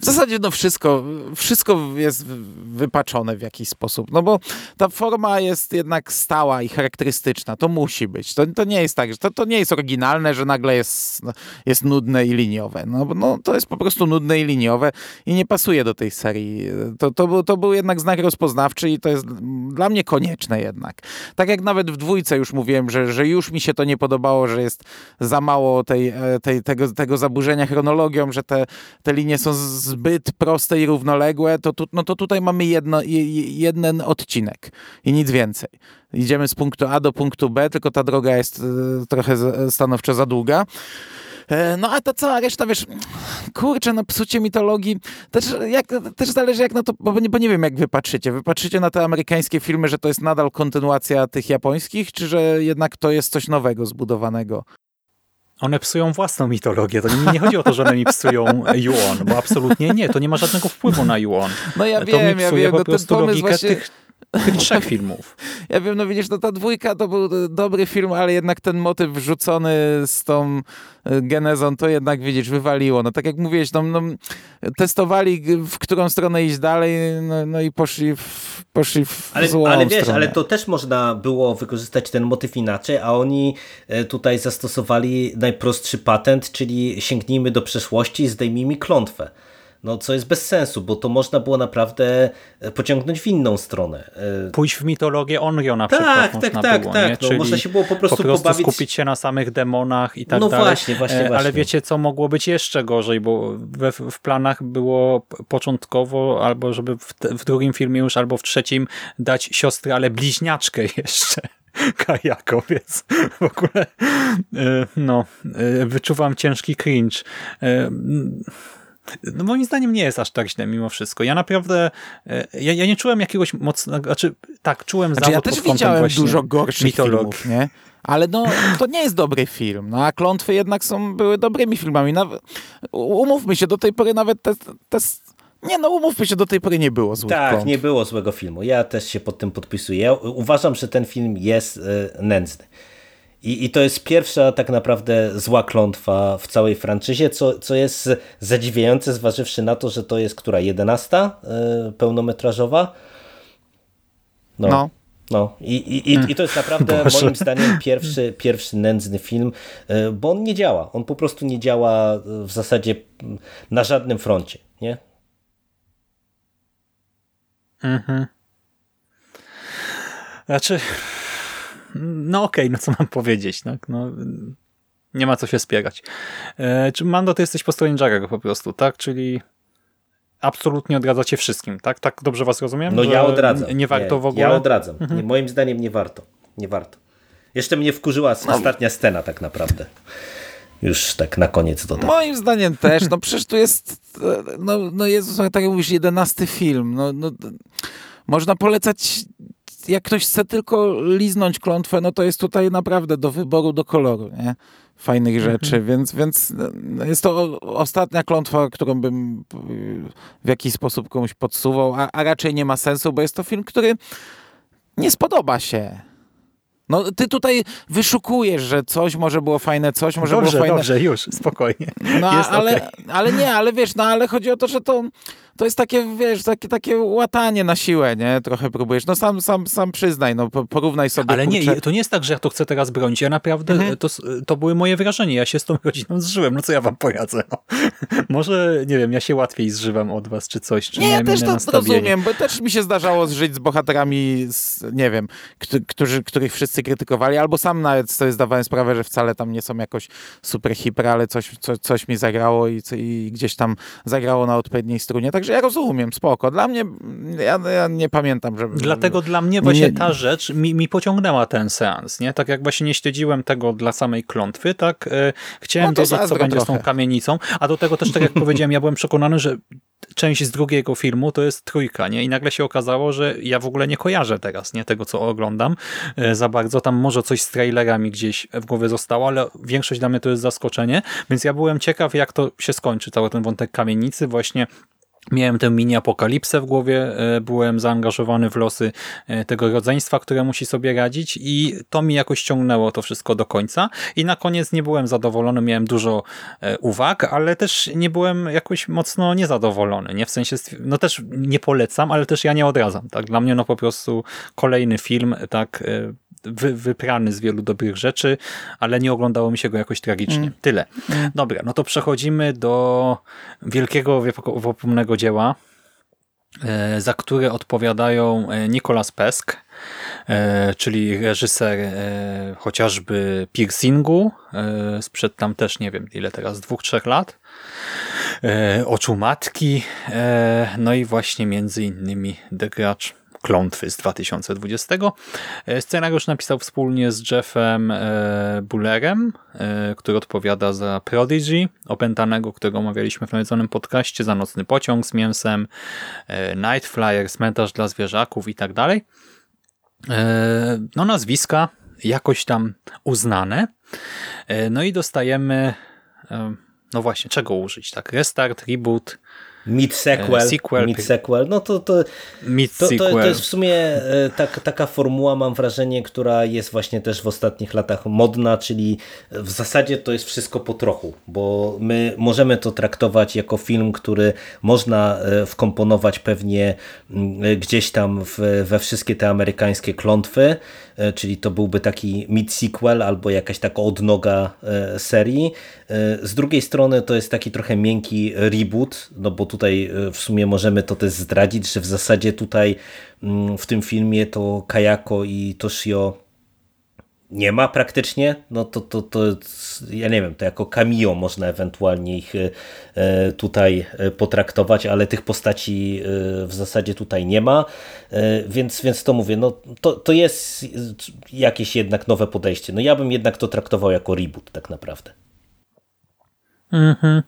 W zasadzie no wszystko, wszystko jest wypaczone w jakiś sposób. No bo ta forma jest jednak stała i charakterystyczna. To musi być. To, to nie jest tak, że to, to nie jest oryginalne, że nagle jest, jest nudne i liniowe. No, no to jest po prostu nudne i liniowe i nie pasuje do tej serii. To, to, był, to był jednak znak rozpoznawczy i to jest dla mnie konieczne jednak. Tak jak nawet w dwójce już mówiłem, że, że już mi się to nie podobało, że jest za mało tej, e, tej, tego, tego zaburzenia chronologią, że te, te linie są zbyt proste i równoległe, to, tu, no to tutaj mamy jedno, je- je- jeden odcinek i nic więcej. Idziemy z punktu A do punktu B, tylko ta droga jest e, trochę z- stanowczo za długa. E, No a ta cała reszta, wiesz, kurczę, no psucie mitologii, też, jak, też zależy jak na to, bo nie, bo nie wiem jak wy patrzycie. Wy patrzycie na te amerykańskie filmy, że to jest nadal kontynuacja tych japońskich, czy że jednak to jest coś nowego zbudowanego? One psują własną mitologię. To nie, nie chodzi o to, że one mi psują [LAUGHS] Yuon, bo absolutnie nie. To nie ma żadnego wpływu na Yuon. No ja to wiem, mi ja psuje wiem, po no prostu logikę właśnie... tych, tych [LAUGHS] trzech filmów. Ja wiem, no widzisz, no ta dwójka to był e, dobry film, ale jednak ten motyw wrzucony z tą e, genezą, to jednak widzisz, wywaliło. No tak jak mówiłeś, no, no testowali w którą stronę iść dalej, no, no i poszli w, poszli w Ale, złą ale wiesz, stronę. ale to też można było wykorzystać ten motyw inaczej, a oni e, tutaj zastosowali najprostszy patent, czyli sięgnijmy do przeszłości i zdejmijmy klątwę. No, co jest bez sensu, bo to można było naprawdę e, pociągnąć w inną stronę. E, Pójść w mitologię Onryo na Tak, przykład tak, można tak, było, tak, nie? no, Czyli można się było po prostu po prostu pobawić- skupić się na samych demonach i tak No dalej. właśnie, właśnie, E, Ale właśnie. wiecie, co mogło być jeszcze gorzej, bo we, w planach było początkowo, albo żeby w, te- w drugim filmie już, albo w trzecim dać siostrę, ale bliźniaczkę [LAUGHS] jeszcze. Kajako, więc w ogóle no, wyczuwam ciężki cringe. No moim zdaniem nie jest aż tak źle mimo wszystko. Ja naprawdę, e, ja, ja nie czułem jakiegoś mocnego, znaczy tak, czułem Znaczy, ja zawód też pod kątem widziałem dużo gorszych mitologii. filmów, nie? Ale no, to nie jest dobry film. No, a Klątwy jednak są, były dobrymi filmami. Nawet, umówmy się, do tej pory nawet te, te... Nie no, umówmy się, do tej pory nie było złych tak, klątw. nie było złego filmu. Ja też się pod tym podpisuję. Ja uważam, że ten film jest e, nędzny. I, I to jest pierwsza tak naprawdę zła klątwa w całej franczyzie, co, co jest zadziwiające, zważywszy na to, że to jest która jedenasta e, pełnometrażowa. No. No i, i, i, i to jest naprawdę [LAUGHS] Boże. moim zdaniem pierwszy, pierwszy nędzny film, e, bo on nie działa. On po prostu nie działa e, w zasadzie m, na żadnym froncie. Nie? Mhm. Znaczy, no okej, no co mam powiedzieć, no, no nie ma co się spierać. E, czy Mando, ty jesteś po stronie Jarego po prostu, tak? Czyli absolutnie odradzacie wszystkim, tak? Tak dobrze was rozumiem? No ja odradzam. Nie warto nie, w ogóle? Mhm. Ja odradzam. Nie, moim zdaniem nie warto. Nie warto. Jeszcze mnie wkurzyła No. ostatnia scena tak naprawdę. Już tak na koniec dodam. Moim zdaniem też, no przecież tu jest, e, no, no Jezus, tak jak mówisz, jedenasty film, no, no można polecać, jak ktoś chce tylko liznąć klątwę, no to jest tutaj naprawdę do wyboru, do koloru, nie? Fajnych rzeczy, więc, więc no, jest to ostatnia klątwa, którą bym w jakiś sposób komuś podsuwał, a, a raczej nie ma sensu, bo jest to film, który nie spodoba się. No, ty tutaj wyszukujesz, że coś może było fajne, coś może Dobrze, było fajne. dobrze, już, spokojnie. No, ale, okej. ale nie, ale wiesz, no ale chodzi o to, że to, to jest takie, wiesz, takie, takie łatanie na siłę, nie? Trochę próbujesz. No sam, sam, sam przyznaj, no po- porównaj sobie. Ale nie, kurczę. to nie jest tak, że ja to chcę teraz bronić. Ja naprawdę, Mhm. to, to były moje wrażenie. Ja się z tą rodziną zżyłem. No co ja wam poradzę? No. [LAUGHS] Może, nie wiem, ja się łatwiej zżywam od was, czy coś, czy Nie, ja też to nastawienie. rozumiem, bo też mi się zdarzało zżyć z bohaterami, z, nie wiem, którzy, których wszyscy krytykowali, albo sam nawet sobie zdawałem sprawę, że wcale tam nie są jakoś super hiper, ale coś, co, coś mi zagrało i, i gdzieś tam zagrało na odpowiedniej strunie. Także ja rozumiem, spoko. Dla mnie, ja, ja nie pamiętam, że... Dlatego dla mnie właśnie Nie- ta rzecz mi, mi pociągnęła ten seans, nie? Tak jak właśnie nie śledziłem tego dla samej klątwy, tak? E, chciałem No to wiedzieć, co będzie z trochę. tą kamienicą, a do tego też, tak jak [LAUGHS] powiedziałem, ja byłem przekonany, że część z drugiego filmu to jest trójka, nie? I nagle się okazało, że ja w ogóle nie kojarzę teraz, nie? Tego, co oglądam e, za bardzo. Tam może coś z trailerami gdzieś w głowie zostało, ale większość dla mnie to jest zaskoczenie, więc ja byłem ciekaw, jak to się skończy, cały ten wątek kamienicy, właśnie Miałem tę mini-apokalipsę w głowie, e, byłem zaangażowany w losy e, tego rodzeństwa, które musi sobie radzić i to mi jakoś ciągnęło to wszystko do końca. I na koniec nie byłem zadowolony, miałem dużo e, uwag, ale też nie byłem jakoś mocno niezadowolony, nie? W sensie, no też nie polecam, ale też ja nie odradzam, tak, dla mnie no po prostu kolejny film, tak, wy, wyprany z wielu dobrych rzeczy, ale nie oglądało mi się go jakoś tragicznie. Mm. Tyle. Mm. Dobra, no to przechodzimy do wielkiego wopomnego dzieła, e, za które odpowiadają e, Nicolas Pesk, e, czyli reżyser chociażby Piercingu, sprzed tam też nie wiem ile teraz, dwóch, trzech lat, Oczu Matki, no i właśnie między innymi The Grudge Klątwy z 2020. E, scenariusz napisał wspólnie z Jeffem e, Bullerem, e, który odpowiada za Prodigy, opętanego, którego omawialiśmy w nawiedzonym podcaście, za Nocny Pociąg z mięsem, Night Flyer, Cmentarz dla zwierzaków i tak dalej. No nazwiska jakoś tam uznane. No i dostajemy no właśnie, czego użyć? Tak, restart, reboot, Mid-sequel, sequel, mid-sequel, no to, to, mid to, to, to jest w sumie e, tak, taka formuła, mam wrażenie, która jest właśnie też w ostatnich latach modna, czyli w zasadzie to jest wszystko po trochu, bo my możemy to traktować jako film, który można e, wkomponować pewnie mm, gdzieś tam w, we wszystkie te amerykańskie klątwy, e, czyli to byłby taki mid-sequel albo jakaś taka odnoga serii. Z drugiej strony to jest taki trochę miękki reboot, no bo tutaj e, w sumie możemy to też zdradzić, że w zasadzie tutaj mm, w tym filmie to Kayako i Toshio nie ma praktycznie, no to, to, to ja nie wiem, to jako cameo można ewentualnie ich e, e, tutaj potraktować, ale tych postaci w zasadzie tutaj nie ma, więc, więc to mówię, no to, to jest jakieś jednak nowe podejście. No ja bym jednak to traktował jako reboot tak naprawdę. Mhm.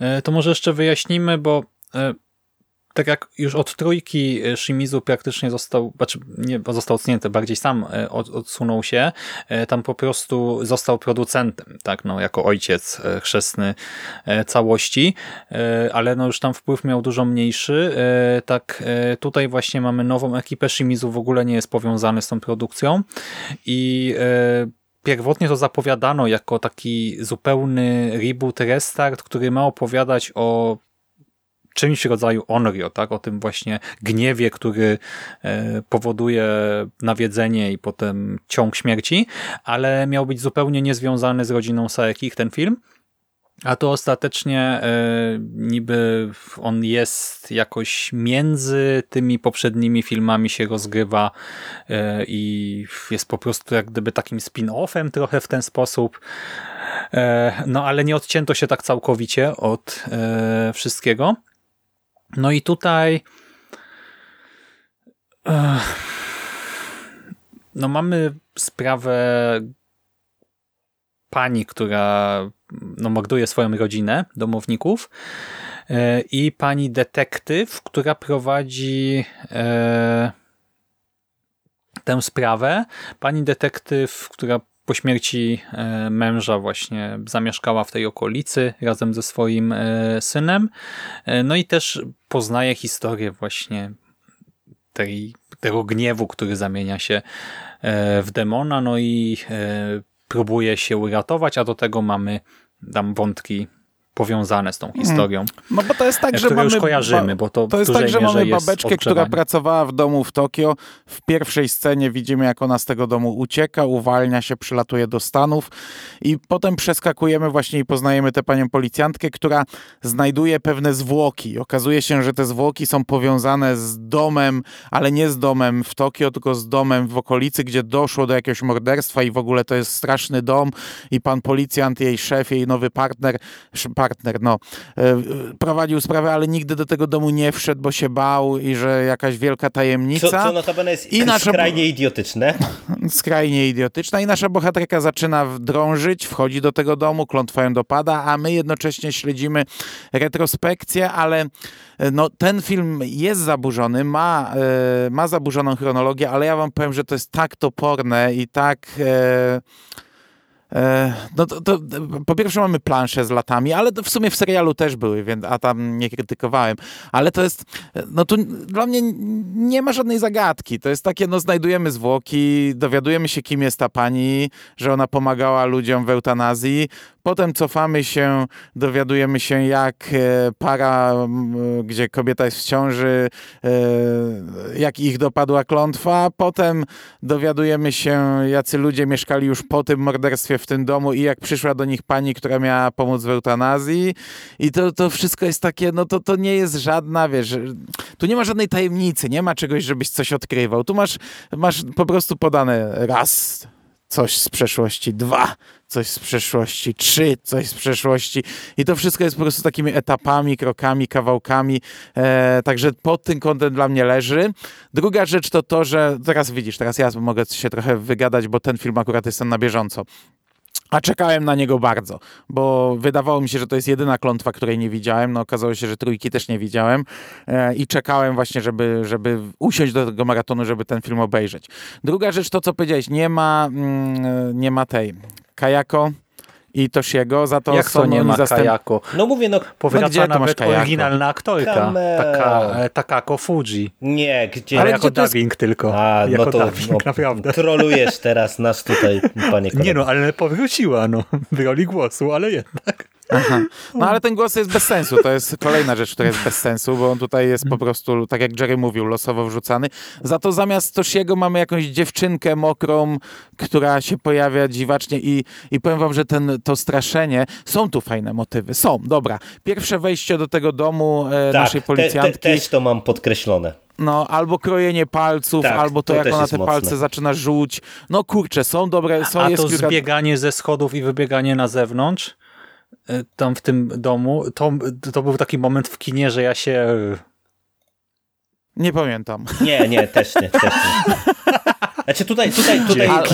E, to może jeszcze wyjaśnimy, bo e, tak jak już od trójki e, Shimizu praktycznie został, znaczy nie został odsunięty, bardziej sam odsunął się, tam po prostu został producentem, tak, no, jako ojciec chrzestny całości, ale no już tam wpływ miał dużo mniejszy, tak tutaj właśnie mamy nową ekipę, Shimizu w ogóle nie jest powiązany z tą produkcją i pierwotnie to zapowiadano jako taki zupełny reboot, restart, który ma opowiadać o czymś rodzaju Onryo, tak? o tym właśnie gniewie, który e, powoduje nawiedzenie i potem ciąg śmierci, ale miał być zupełnie niezwiązany z rodziną Saekich ten film. A to ostatecznie e, niby on jest jakoś między tymi poprzednimi filmami się rozgrywa e, i jest po prostu jak gdyby takim spin-offem trochę w ten sposób. No ale nie odcięto się tak całkowicie od wszystkiego. No i tutaj no mamy sprawę pani, która no, morduje swoją rodzinę domowników e, i pani detektyw, która prowadzi e, tę sprawę. Pani detektyw, która po śmierci e, męża właśnie zamieszkała w tej okolicy razem ze swoim synem. No i też poznaje historię właśnie tej, tego gniewu, który zamienia się w demona, no i próbuje się uratować, a do tego mamy tam wątki powiązane z tą mm. historią. No bo to jest tak, że mamy... już kojarzymy, bo to To jest tak, że mamy babeczkę, która pracowała w domu w Tokio. W pierwszej scenie widzimy, jak ona z tego domu ucieka, uwalnia się, przylatuje do Stanów i potem przeskakujemy właśnie i poznajemy tę panią policjantkę, która znajduje pewne zwłoki. Okazuje się, że te zwłoki są powiązane z domem, ale nie z domem w Tokio, tylko z domem w okolicy, gdzie doszło do jakiegoś morderstwa i w ogóle to jest straszny dom i pan policjant, jej szef, jej nowy partner, partner partner, no, e, prowadził sprawę, ale nigdy do tego domu nie wszedł, bo się bał i że jakaś wielka tajemnica. Co, co notabene jest I nasza... skrajnie idiotyczne. [LAUGHS] Skrajnie idiotyczna i nasza bohaterka zaczyna drążyć, wchodzi do tego domu, klątwa ją dopada, a my jednocześnie śledzimy retrospekcję, ale no, ten film jest zaburzony, ma, e, ma zaburzoną chronologię, ale ja wam powiem, że to jest tak toporne i tak... E, E, no to, to, po pierwsze mamy plansze z latami, ale w sumie w serialu też były, więc, a tam nie krytykowałem. Ale to jest, no tu dla mnie nie ma żadnej zagadki. To jest takie, no znajdujemy zwłoki, dowiadujemy się, kim jest ta pani, że ona pomagała ludziom w eutanazji. Potem cofamy się, dowiadujemy się, jak e, para, gdzie kobieta jest w ciąży, e, jak ich dopadła klątwa. Potem dowiadujemy się, jacy ludzie mieszkali już po tym morderstwie w tym domu i jak przyszła do nich pani, która miała pomóc w eutanazji. I to, to wszystko jest takie, no to, to nie jest żadna, wiesz, tu nie ma żadnej tajemnicy, nie ma czegoś, żebyś coś odkrywał. Tu masz, masz po prostu podane raz, coś z przeszłości, dwa, coś z przeszłości, trzy, coś z przeszłości i to wszystko jest po prostu takimi etapami, krokami, kawałkami, e, także pod tym kątem dla mnie leży. Druga rzecz to to, że teraz widzisz, teraz ja mogę się trochę wygadać, bo ten film akurat jestem na bieżąco. A czekałem na niego bardzo, bo wydawało mi się, że to jest jedyna klątwa, której nie widziałem. No okazało się, że trójki też nie widziałem e, i czekałem właśnie, żeby, żeby usiąść do tego maratonu, żeby ten film obejrzeć. Druga rzecz, to co powiedziałeś, nie ma, mm, nie ma tej Kajako i Toshiego, za to Jak to nie ma zastęp... Kajako? No mówię, no... Powraca no, nawet oryginalna aktorka, taka, Takako Fuji. Nie, gdzie... Ale jako dubbing jest... tylko. A, no jako to dubbing, no, naprawdę. Trolujesz teraz nas tutaj, panie [LAUGHS] kolego. Nie no, ale powróciła, no, w roli głosu, ale jednak. Aha. No ale ten głos jest bez sensu. To jest kolejna rzecz, która jest bez sensu, bo on tutaj jest po prostu, tak jak Jerry mówił, losowo wrzucany. Za to zamiast Toshiego mamy jakąś dziewczynkę mokrą, która się pojawia dziwacznie i, i powiem wam, że ten, to straszenie, są tu fajne motywy. Są, dobra. Pierwsze wejście do tego domu e, tak, naszej policjantki. Te, te, też to mam podkreślone. No, albo krojenie palców, tak, albo to, to jak ona te mocne. palce zaczyna żuć. No kurczę, są dobre, są A jest to kilka... zbieganie ze schodów i wybieganie na zewnątrz? E, tam w tym domu, to, to był taki moment w kinie, że ja się... E, nie pamiętam. Nie, nie, też nie, też nie. [LAUGHS] Znaczy tutaj, tutaj, tutaj... Ale,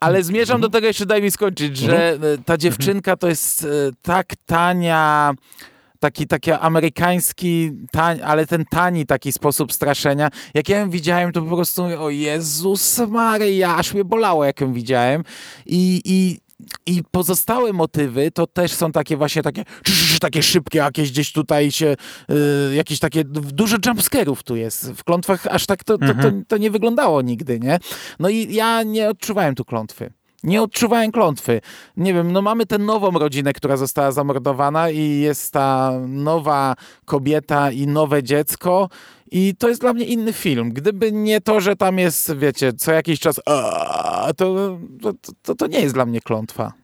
ale zmierzam do tego, jeszcze daj mi skończyć, że mhm. ta dziewczynka to jest e, tak tania taki, taki amerykański, tań, ale ten tani taki sposób straszenia. Jak ja ją widziałem, to po prostu o Jezus Maria, aż mnie bolało, jak ją widziałem. I, i i pozostałe motywy to też są takie właśnie takie, takie szybkie, jakieś gdzieś tutaj się, y, jakieś takie, dużo jumpscarów tu jest. W klątwach aż tak to, to, to, mhm. to nie wyglądało nigdy, nie? No i ja nie odczuwałem tu klątwy. Nie odczuwałem klątwy. Nie wiem, no mamy tę nową rodzinę, która została zamordowana i jest ta nowa kobieta i nowe dziecko i to jest dla mnie inny film. Gdyby nie to, że tam jest, wiecie, co jakiś czas to, to, to, to nie jest dla mnie klątwa.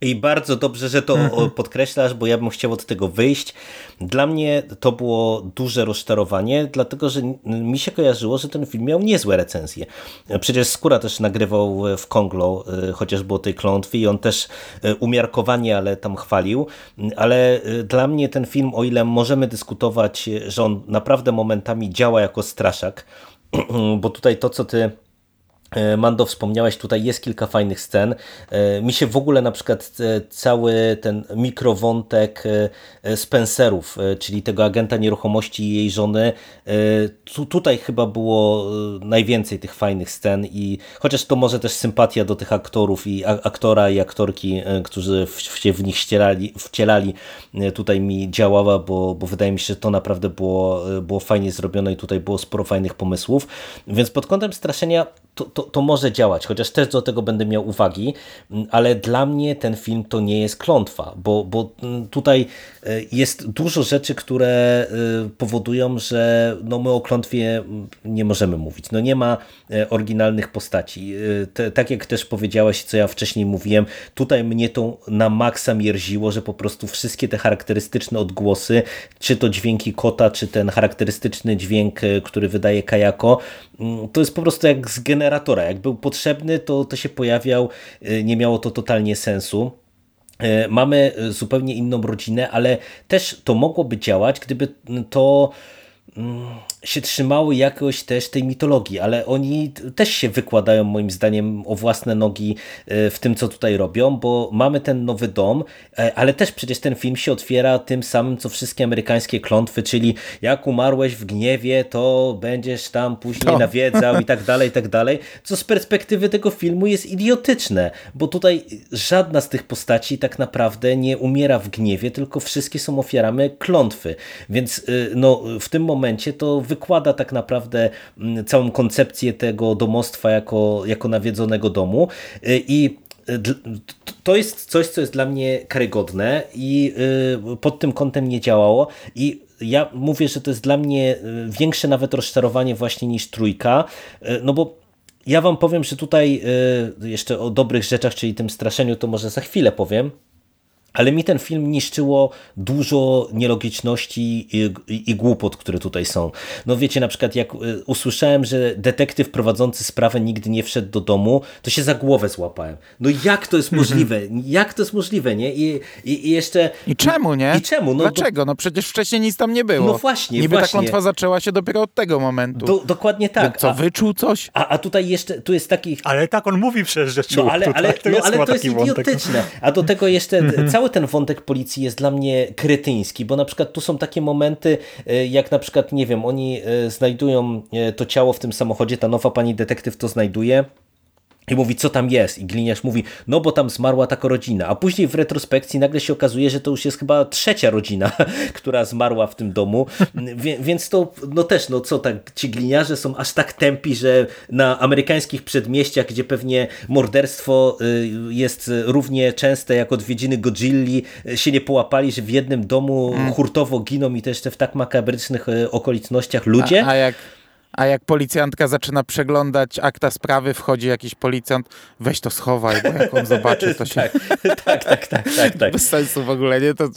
I bardzo dobrze, że to mhm. podkreślasz, bo ja bym chciał od tego wyjść. Dla mnie to było duże rozczarowanie, dlatego że mi się kojarzyło, że ten film miał niezłe recenzje. Przecież Skóra też nagrywał w Konglo, e, chociażby o tej klątwie i on też e, umiarkowanie, ale tam chwalił. Ale e, dla mnie ten film, o ile możemy dyskutować, że on naprawdę momentami działa jako straszak, [CLEARS THROAT] bo tutaj to, co ty E, Mando, wspomniałeś, tutaj jest kilka fajnych scen. E, mi się w ogóle na przykład e, cały ten mikrowątek Spencerów, czyli tego agenta nieruchomości i jej żony, tu, tutaj chyba było najwięcej tych fajnych scen i chociaż to może też sympatia do tych aktorów i aktora i aktorki, którzy się w nich wcielali, wcielali tutaj mi działała, bo, bo wydaje mi się, że to naprawdę było, było fajnie zrobione i tutaj było sporo fajnych pomysłów. Więc pod kątem straszenia to, to, to, może działać, chociaż też do tego będę miał uwagi, ale dla mnie ten film to nie jest klątwa, bo, bo tutaj e, jest dużo rzeczy, które e, powodują, że no my o klątwie nie możemy mówić. No nie ma e, oryginalnych postaci. Te, tak jak też powiedziałeś, co ja wcześniej mówiłem, tutaj mnie to na maksa mierziło, że po prostu wszystkie te charakterystyczne odgłosy, czy to dźwięki kota, czy ten charakterystyczny dźwięk, który wydaje Kajako, to jest po prostu jak z generatora. Jak był potrzebny, to, to się pojawiał, y, nie miało to totalnie sensu. mamy zupełnie inną rodzinę, ale też to mogłoby działać, gdyby to mm, się trzymały jakoś też tej mitologii, ale oni też się wykładają moim zdaniem o własne nogi e, w tym, co tutaj robią, bo mamy ten nowy dom, e, ale też przecież ten film się otwiera tym samym, co wszystkie amerykańskie klątwy, czyli jak umarłeś w gniewie, to będziesz tam później to. nawiedzał i tak [LAUGHS] dalej, i tak dalej, co z perspektywy tego filmu jest idiotyczne, bo tutaj żadna z tych postaci tak naprawdę nie umiera w gniewie, tylko wszystkie są ofiarami klątwy, więc e, no, w tym momencie to wykłada tak naprawdę mm, całą koncepcję tego domostwa jako, jako nawiedzonego domu. Y, i y, to jest coś, co jest dla mnie karygodne i y, pod tym kątem nie działało. I ja mówię, że to jest dla mnie większe nawet rozczarowanie właśnie niż trójka, no bo ja wam powiem, że tutaj jeszcze o dobrych rzeczach, czyli tym straszeniu, to może za chwilę powiem, ale mi ten film niszczyło dużo nielogiczności i, i, i, głupot, które tutaj są. No wiecie, na przykład jak e, usłyszałem, że detektyw prowadzący sprawę nigdy nie wszedł do domu, to się za głowę złapałem. No jak to jest mhm. możliwe? Jak to jest możliwe, nie? I, i, i jeszcze... I czemu, nie? I czemu? No, Dlaczego? No przecież wcześniej nic tam nie było. No właśnie, Niby właśnie. ta klątwa zaczęła się dopiero od tego momentu. Do, dokładnie tak. Co, wyczuł coś? A, a tutaj jeszcze, tu jest taki... Ale tak on mówi przecież, że czuł. No ale, ale, to, no, ale to jest idiotyczne. A do tego jeszcze mhm. Cały ten wątek policji jest dla mnie kretyński, bo na przykład tu są takie momenty, e, jak na przykład, nie wiem, oni e, znajdują e, to ciało w tym samochodzie, ta nowa pani detektyw to znajduje, i mówi, co tam jest. I gliniarz mówi, no bo tam zmarła taka rodzina. A później w retrospekcji nagle się okazuje, że to już jest chyba trzecia rodzina, [LAUGHS] która zmarła w tym domu. [LAUGHS] Więc to, no też, no co tak, ci gliniarze są aż tak tępi, że na amerykańskich przedmieściach, gdzie pewnie morderstwo y, jest równie częste jak odwiedziny Godzilli, y, się nie połapali, że w jednym domu mm. hurtowo giną i to jeszcze w tak makabrycznych y, okolicznościach ludzie. A, a jak a jak policjantka zaczyna przeglądać akta sprawy, wchodzi jakiś policjant, weź to schowaj, bo jak on zobaczy, to się... [LAUGHS] tak, tak, tak, tak, tak, tak. Bez sensu w ogóle, nie? To...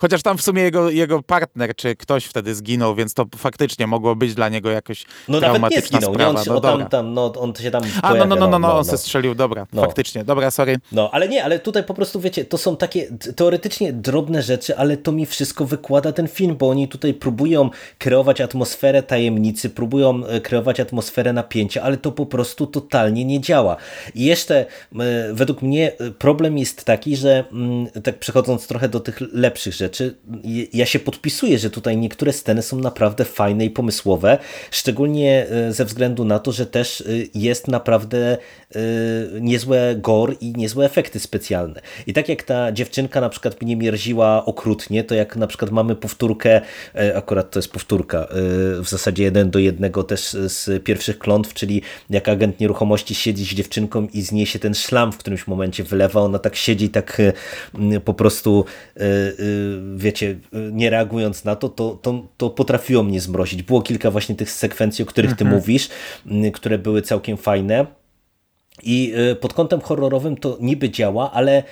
Chociaż tam w sumie jego, jego partner, czy ktoś wtedy zginął, więc to faktycznie mogło być dla niego jakoś no, traumatyczna nawet nie sprawa. Nie, on, no, on, tam, tam, no, on się tam A, no, no, no, no, no, on no. se strzelił, dobra, no. faktycznie, dobra, sorry. No, ale nie, ale tutaj po prostu, wiecie, to są takie teoretycznie drobne rzeczy, ale to mi wszystko wykłada ten film, bo oni tutaj próbują kreować atmosferę tajemnicy, próbują e, kreować atmosferę napięcia, ale to po prostu totalnie nie działa. I jeszcze według mnie e, problem jest taki, że mm, tak przechodząc trochę do tych lepszych rzeczy, ja się podpisuję, że tutaj niektóre sceny są naprawdę fajne i pomysłowe, szczególnie e, ze względu na to, że też jest naprawdę niezłe gore i niezłe efekty specjalne. I tak jak ta dziewczynka na przykład mnie mierziła okrutnie, to jak na przykład mamy powtórkę, akurat to jest powtórka, w zasadzie jeden do jednego też z pierwszych klątw, czyli jak agent nieruchomości siedzi z dziewczynką i z niej się ten szlam w którymś momencie wylewa, ona tak siedzi, tak e, po prostu e, e, wiecie, nie reagując na to, to, to, to potrafiło mnie zmrozić. Było kilka właśnie tych sekwencji, o których ty mhm. mówisz, które były całkiem fajne. I pod kątem horrorowym to niby działa, ale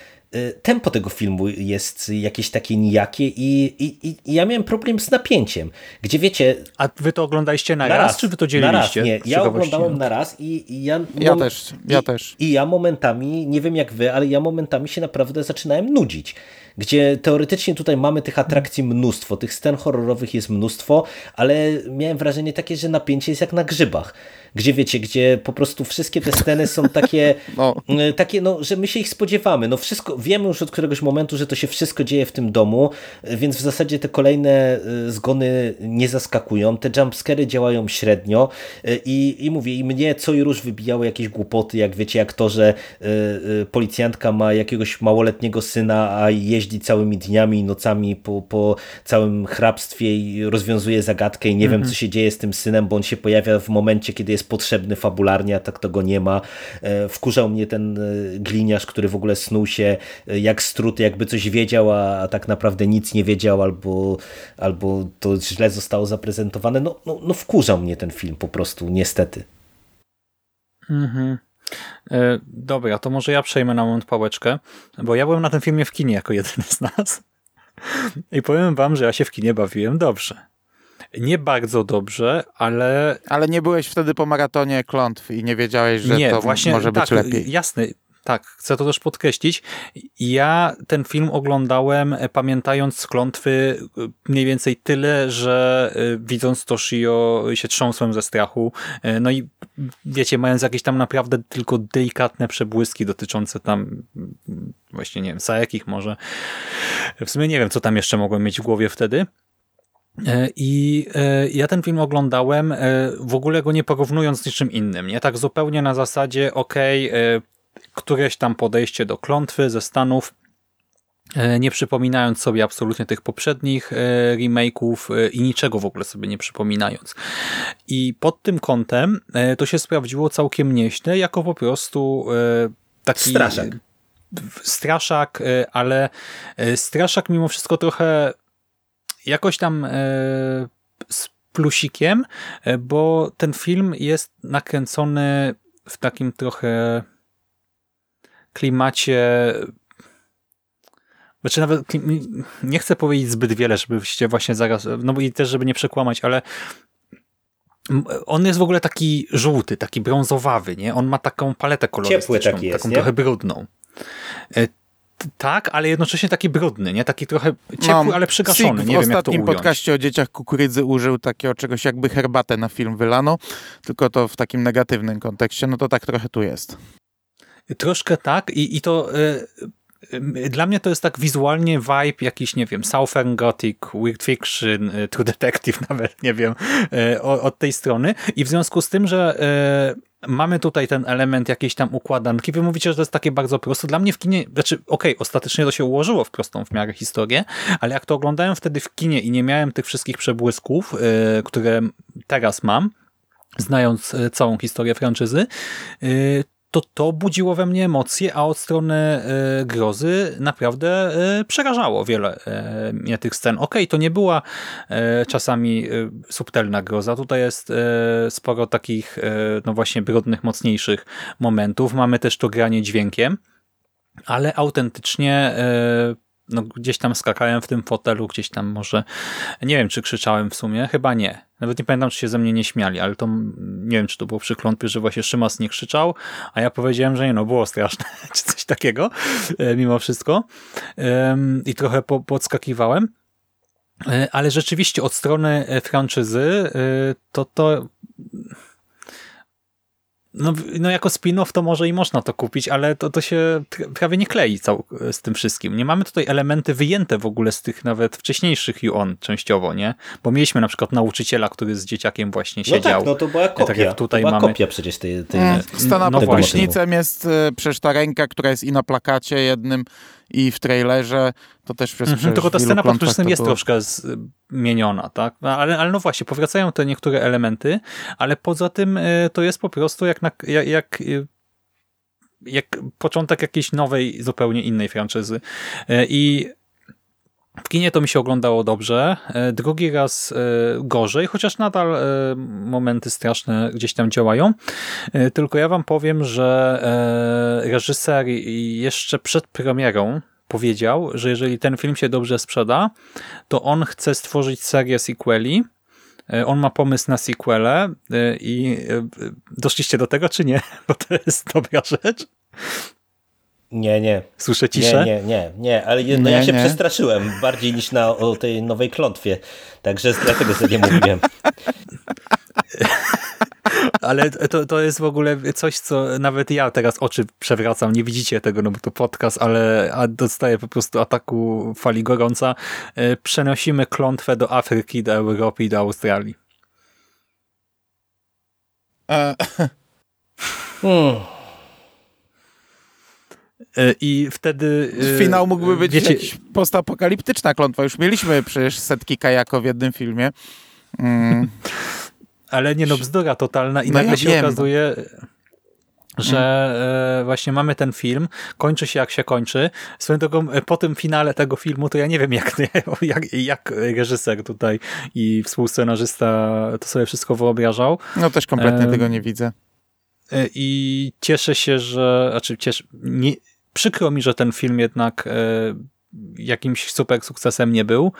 tempo tego filmu jest jakieś takie nijakie i, i, i ja miałem problem z napięciem, gdzie wiecie... A wy to oglądaliście na, na raz, raz, czy wy to dzieliliście? Na raz, nie. Ja oglądałem na raz i, i ja... Ja też, ja i, też. I ja momentami, nie wiem jak wy, ale ja momentami się naprawdę zaczynałem nudzić gdzie teoretycznie tutaj mamy tych atrakcji mnóstwo, tych scen horrorowych jest mnóstwo, ale miałem wrażenie takie, że napięcie jest jak na grzybach gdzie wiecie, gdzie po prostu wszystkie te sceny są takie, [LAUGHS] no. E, takie no, że my się ich spodziewamy. No wszystko, wiemy już od któregoś momentu, że to się wszystko dzieje w tym domu, więc w zasadzie te kolejne e, zgony nie zaskakują. Te jumpscary działają średnio i, i mówię, i mnie co i róż wybijały jakieś głupoty, jak wiecie, jak to, że policjantka ma jakiegoś małoletniego syna, a jeździ całymi dniami i nocami po, po całym hrabstwie i rozwiązuje zagadkę i nie wiem, mhm. co się dzieje z tym synem, bo on się pojawia w momencie, kiedy jest potrzebny fabularnie, a tak to go nie ma. E, wkurzał mnie ten e, gliniarz, który w ogóle snuł się e, jak strut, jakby coś wiedział, a tak naprawdę nic nie wiedział, albo, albo to źle zostało zaprezentowane. No, no, no wkurzał mnie ten film po prostu, niestety. Mhm. Dobra, to może ja przejmę na moment pałeczkę, bo ja byłem na tym filmie w kinie jako jedyny z nas. [LAUGHS] I powiem wam, że ja się w kinie bawiłem dobrze nie bardzo dobrze, ale... Ale nie byłeś wtedy po maratonie klątw i nie wiedziałeś, że nie, to właśnie, może być tak, lepiej. Jasne, tak, chcę to też podkreślić. Ja ten film oglądałem e, pamiętając z klątwy e, mniej więcej tyle, że e, widząc Toshio się trząsłem ze strachu. No i wiecie, mając jakieś tam naprawdę tylko delikatne przebłyski dotyczące tam właśnie, nie wiem, Saekich może. W sumie nie wiem, co tam jeszcze mogłem mieć w głowie wtedy. I ja ten film oglądałem w ogóle go nie porównując z niczym innym, nie? Tak zupełnie na zasadzie, okej, okay, któreś tam podejście do klątwy ze Stanów, e, nie przypominając sobie absolutnie tych poprzednich e, remake'ów e, i niczego w ogóle sobie nie przypominając. I pod tym kątem to się sprawdziło całkiem nieźle, jako po prostu taki... Straszak. Straszak, ale straszak mimo wszystko trochę jakoś tam z plusikiem, bo ten film jest nakręcony w takim trochę klimacie znaczy nawet nie chcę powiedzieć zbyt wiele, żebyście właśnie zaraz, no i też żeby nie przekłamać, ale on jest w ogóle taki żółty, taki brązowawy, nie? On ma taką paletę kolorystyczną, Ciepły taki jest, taką nie? trochę brudną. Tak, ale jednocześnie taki brudny, nie? Taki trochę ciepły, no, ale przygaszony. Nie w wiem, ostatnim podcaście o dzieciach kukurydzy użył takiego czegoś jakby herbatę na film wylano, tylko to w takim negatywnym kontekście, no to tak trochę tu jest. Troszkę tak i, i to y, y, dla mnie to jest tak wizualnie vibe jakiś, nie wiem, Southern Gothic, Weird Fiction, y, True Detective [LAUGHS] nawet, nie wiem, od tej strony i w związku z tym, że mamy tutaj ten element jakiejś tam układanki. Wy mówicie, że to jest takie bardzo proste. Dla mnie w kinie, znaczy okej, okay, ostatecznie to się ułożyło w prostą w miarę historię, ale jak to oglądałem wtedy w kinie i nie miałem tych wszystkich przebłysków, które teraz mam, znając całą historię franczyzy, to to budziło we mnie emocje, a od strony e, grozy naprawdę e, przerażało wiele e, mnie tych scen. Okej, okay, to nie była czasami subtelna groza, tutaj jest sporo takich no właśnie brudnych, mocniejszych momentów. Mamy też to granie dźwiękiem, ale autentycznie no, gdzieś tam skakałem w tym fotelu, gdzieś tam może, nie wiem czy krzyczałem w sumie, chyba nie. Nawet nie pamiętam, czy się ze mnie nie śmiali, ale to nie wiem, czy to było przy klątwie, że właśnie Szymas nie krzyczał, a ja powiedziałem, że nie, no było straszne, [LAUGHS] czy coś takiego, e, mimo wszystko. I trochę po, podskakiwałem. E, ale rzeczywiście od strony e, franczyzy to to no, no jako spin-off to może i można to kupić, ale to, to się prawie nie klei cał, z tym wszystkim. Nie mamy tutaj elementy wyjęte w ogóle z tych nawet wcześniejszych on częściowo, nie? Bo mieliśmy na przykład nauczyciela, który z dzieciakiem właśnie siedział. No tak, no to była kopia. Tak jak tutaj to była mamy... kopia przecież tej... tej... Mm, no, pod jest e, przecież ta ręka, która jest i na plakacie jednym i w trailerze to też przez, mhm, Tylko ta scena pod prysznicem jest troszkę zmieniona, tak? No, ale, ale no właśnie, powracają te niektóre elementy, ale poza tym e, to jest po prostu jak, na, jak, jak e, jak początek jakiejś nowej, zupełnie innej franczyzy. E, I w kinie to mi się oglądało dobrze, drugi raz gorzej, chociaż nadal momenty straszne gdzieś tam działają. Tylko ja wam powiem, że reżyser jeszcze przed premierą powiedział, że jeżeli ten film się dobrze sprzeda, to on chce stworzyć serię sequeli. E, on ma pomysł na sequele e, i e, doszliście do tego, czy nie? [LAUGHS] Bo to jest dobra rzecz. Nie, nie. Słyszę ciszę? Nie, nie, nie, nie. ale no nie, ja się nie. przestraszyłem bardziej niż na o tej nowej klątwie, także dlatego sobie nie mówiłem. [LAUGHS] Ale to, to jest w ogóle coś, co nawet ja teraz oczy przewracam. Nie widzicie tego, no bo to podcast, ale dostaję po prostu ataku fali gorąca. E, przenosimy klątwę do Afryki, do Europy i do Australii. E. [LAUGHS] Hmm. E, I wtedy... Finał mógłby być wiecie, postapokaliptyczna klątwa. Już mieliśmy przecież setki kajako w jednym filmie. Mm. [LAUGHS] Ale nie no, bzdura totalna i no nagle ja się wiem. okazuje, że e, właśnie mamy ten film, kończy się jak się kończy. Swoją drogą, e, po tym finale tego filmu, to ja nie wiem, jak, [LAUGHS] jak, jak reżyser tutaj i współscenarzysta to sobie wszystko wyobrażał. No też kompletnie e, tego nie widzę. E, I cieszę się, że, znaczy cieszę, nie, przykro mi, że ten film jednak e, jakimś super sukcesem nie był,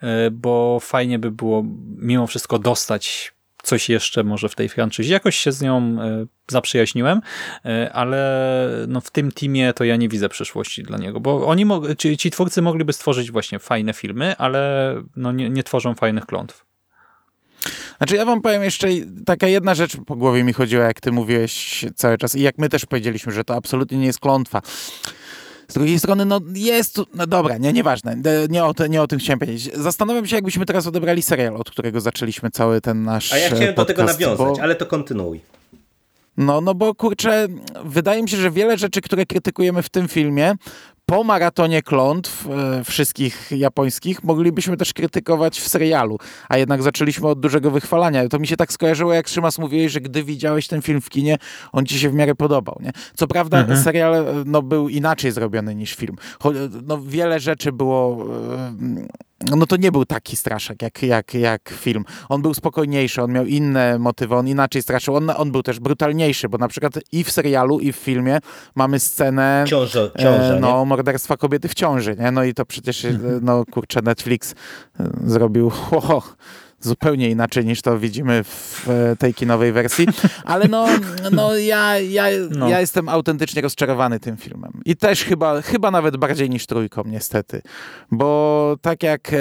e, bo fajnie by było mimo wszystko dostać coś jeszcze może w tej franczyzie. Jakoś się z nią zaprzyjaźniłem, ale no w tym teamie to ja nie widzę przyszłości dla niego, bo oni ci, ci twórcy mogliby stworzyć właśnie fajne filmy, ale no nie, nie tworzą fajnych klątw. Znaczy ja wam powiem jeszcze, taka jedna rzecz po głowie mi chodziła, jak ty mówiłeś cały czas i jak my też powiedzieliśmy, że to absolutnie nie jest klątwa. Z drugiej strony, no jest no dobra, nie, nieważne, nie o, te, nie o tym chciałem powiedzieć. Zastanawiam się, jakbyśmy teraz odebrali serial, od którego zaczęliśmy cały ten nasz A ja chciałem podcast, do tego nawiązać, bo... ale to kontynuuj. No, no bo kurczę, wydaje mi się, że wiele rzeczy, które krytykujemy w tym filmie, po maratonie klątw e, wszystkich japońskich moglibyśmy też krytykować w serialu, a jednak zaczęliśmy od dużego wychwalania. To mi się tak skojarzyło, jak Szymas mówiłeś, że gdy widziałeś ten film w kinie, on ci się w miarę podobał. Nie? Co prawda mhm. serial e, no, był inaczej zrobiony niż film. No, wiele rzeczy było... E, no to nie był taki straszek jak, jak, jak film. On był spokojniejszy, on miał inne motywy, on inaczej straszył. On, on był też brutalniejszy, bo na przykład i w serialu, i w filmie mamy scenę Ciąża, ciąża, e, no, morderstwa kobiety w ciąży. Nie? No i to przecież, [LAUGHS] no kurczę, Netflix e, zrobił... Oh, zupełnie inaczej niż to widzimy w tej kinowej wersji, ale no, no, ja, ja, no. ja jestem autentycznie rozczarowany tym filmem. I też chyba, chyba nawet bardziej niż Trójką, niestety. Bo tak jak e,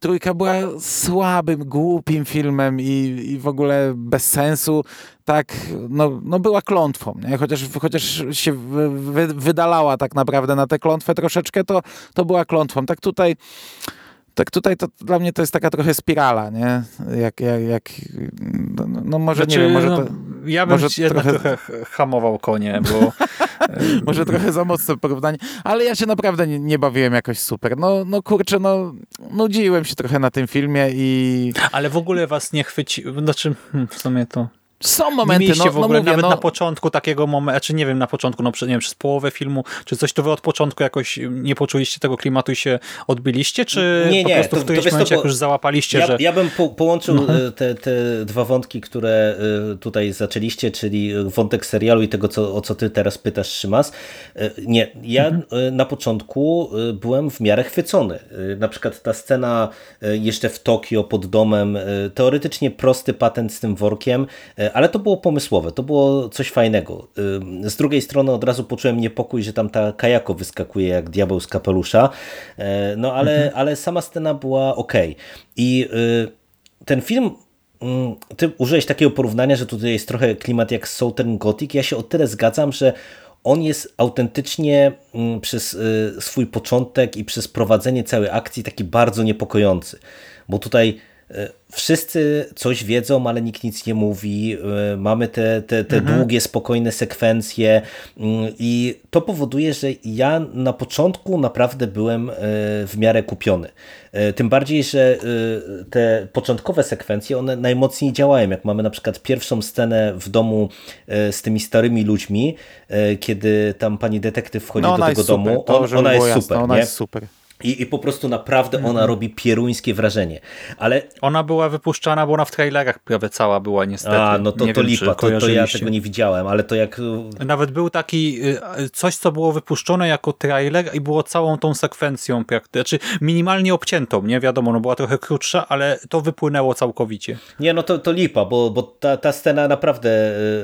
Trójka była słabym, głupim filmem i, i w ogóle bez sensu, tak, no, no była klątwą, nie? Chociaż, chociaż się wy, wydalała tak naprawdę na tę klątwę troszeczkę, to, to była klątwą. Tak tutaj tak tutaj to dla mnie to jest taka trochę spirala, nie? Jak, jak, jak no, no może znaczy, nie wiem, może no, to, Ja bym może trochę... trochę hamował konie, bo... [LAUGHS] może trochę za mocne porównanie, ale ja się naprawdę nie, nie, bawiłem jakoś super. No, no kurczę, no nudziłem się trochę na tym filmie i... Ale w ogóle was nie chwyci... Znaczy, hmm, w sumie to... Są momenty, nie no, w ogóle, no mówię, nawet no... na początku takiego momentu, czy nie wiem, na początku, no nie wiem, przez połowę filmu, czy coś, to wy od początku jakoś nie poczuliście tego klimatu i się odbyliście, czy nie, nie, po prostu w którymś to, momencie, to, jak już załapaliście, ja, że... Ja bym po, połączył no. E, te, te dwa wątki, które e, tutaj zaczęliście, czyli wątek serialu i tego, co, o co ty teraz pytasz, Szymas. E, nie, ja mhm. na początku byłem w miarę chwycony. Na przykład ta scena jeszcze w Tokio pod domem, teoretycznie prosty patent z tym workiem, ale to było pomysłowe. To było coś fajnego. Z drugiej strony od razu poczułem niepokój, że tam ta kajako wyskakuje jak diabeł z kapelusza. E, no ale, mhm. ale sama scena była ok. I y, ten film ty użyłeś takiego porównania, że tutaj jest trochę klimat jak Southern Gothic. Ja się o tyle zgadzam, że on jest autentycznie przez y, swój początek i przez prowadzenie całej akcji taki bardzo niepokojący. Bo tutaj wszyscy coś wiedzą, ale nikt nic nie mówi. E, mamy te, te, te mhm. długie, spokojne sekwencje mm, i to powoduje, że ja na początku naprawdę byłem e, w miarę kupiony. E, tym bardziej, że te początkowe sekwencje, one najmocniej działają. Jak mamy na przykład pierwszą scenę w domu z tymi starymi ludźmi, kiedy tam pani detektyw wchodzi no, do tego domu, to, on, ona jest super. Ona jest super. I, I po prostu naprawdę ona mhm. robi pieruńskie wrażenie. Ale... Ona była wypuszczana, bo ona w trailerach prawie cała była niestety. A, no to, nie to wiem, lipa, to, to ja tego nie widziałem, ale to jak... Nawet był taki, y, coś co było wypuszczone jako trailer i było całą tą sekwencją, znaczy minimalnie obciętą, nie wiadomo, no była trochę krótsza, ale to wypłynęło całkowicie. Nie, no to, to lipa, bo, bo ta, ta scena naprawdę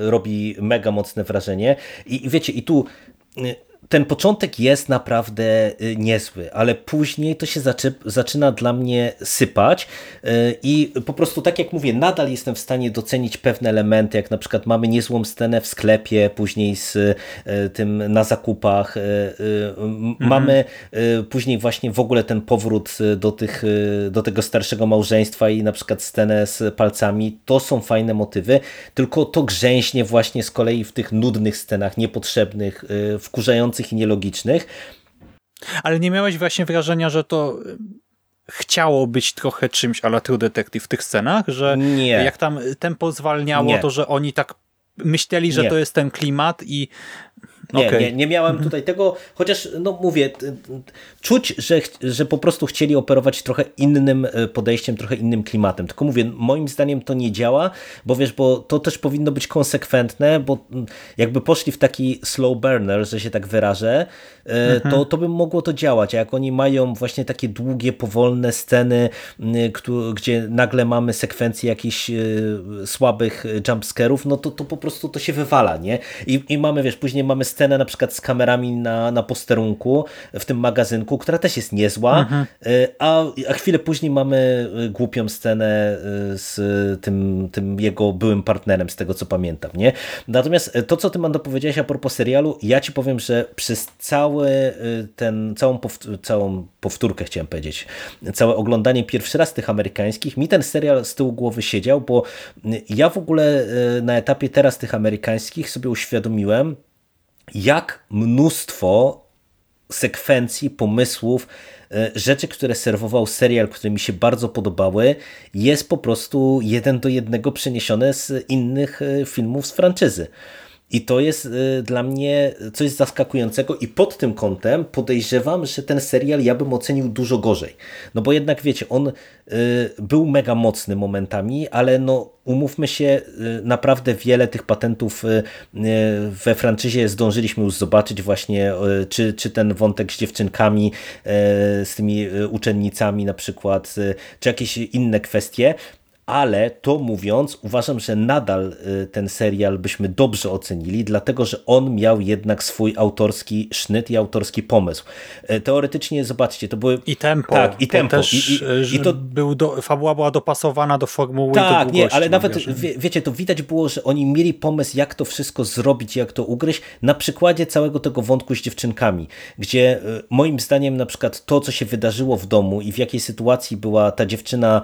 y, robi mega mocne wrażenie i, i wiecie, i tu ten początek jest naprawdę y, niezły, ale później to się zaczy, zaczyna dla mnie sypać y, i po prostu tak jak mówię, nadal jestem w stanie docenić pewne elementy, jak na przykład mamy niezłą scenę w sklepie, później z y, tym na zakupach, mhm. mamy później właśnie w ogóle ten powrót do, tych, do tego starszego małżeństwa i na przykład scenę z palcami, to są fajne motywy, tylko to grzęśnie właśnie z kolei w tych nudnych scenach, niepotrzebnych, wkurzających i nielogicznych. Ale nie miałeś właśnie wrażenia, że to chciało być trochę czymś ala True Detective w tych scenach, że nie. jak tam tempo zwalniało, nie. to że oni tak myśleli, że nie. to jest ten klimat i Nie, okay. nie, nie miałem mhm. tutaj tego, chociaż no mówię, czuć, że, że po prostu chcieli operować trochę innym e, podejściem, trochę innym klimatem. Tylko mówię, moim zdaniem to nie działa, bo wiesz, bo to też powinno być konsekwentne, bo jakby poszli w taki slow burner, że się tak wyrażę, e, mhm. to, to by mogło to działać. A jak oni mają właśnie takie długie, powolne sceny, gdzie nagle mamy sekwencję jakichś słabych jumpscarów, no to, to po prostu to się wywala, nie? I, i mamy, wiesz, później mamy scenę na przykład z kamerami na, na posterunku w tym magazynku, która też jest niezła, mhm. Y, a, a chwilę później mamy y, głupią scenę y, z tym, tym jego byłym partnerem, z tego co pamiętam, nie? Natomiast to, co ty Mando powiedziałeś a propos serialu, ja ci powiem, że przez cały ten, całą, całą powtórkę chciałem powiedzieć, całe oglądanie pierwszy raz tych amerykańskich, mi ten serial z tyłu głowy siedział, bo ja w ogóle na etapie teraz tych amerykańskich sobie uświadomiłem, jak mnóstwo sekwencji, pomysłów, e, rzeczy, które serwował serial, które mi się bardzo podobały, jest po prostu jeden do jednego przeniesione z innych e, filmów z franczyzy. I to jest y, dla mnie coś zaskakującego i pod tym kątem podejrzewam, że ten serial ja bym ocenił dużo gorzej. No bo jednak wiecie, on y, był mega mocny momentami, ale no umówmy się, y, naprawdę wiele tych patentów we franczyzie zdążyliśmy już zobaczyć właśnie, czy, czy ten wątek z dziewczynkami, z tymi uczennicami na przykład, czy jakieś inne kwestie, ale to mówiąc, uważam, że nadal y, ten serial byśmy dobrze ocenili, dlatego że on miał jednak swój autorski sznyt i autorski pomysł. Y, teoretycznie, zobaczcie, to były... I tempo. Tak, i tempo. Też, I, i, i to był do, fabuła była dopasowana do formuły Tak, do nie, ale nawet, wie, wiecie, to widać było, że oni mieli pomysł, jak to wszystko zrobić, jak to ugryźć, na przykładzie całego tego wątku z dziewczynkami, gdzie y, moim zdaniem na przykład to, co się wydarzyło w domu i w jakiej sytuacji była ta dziewczyna,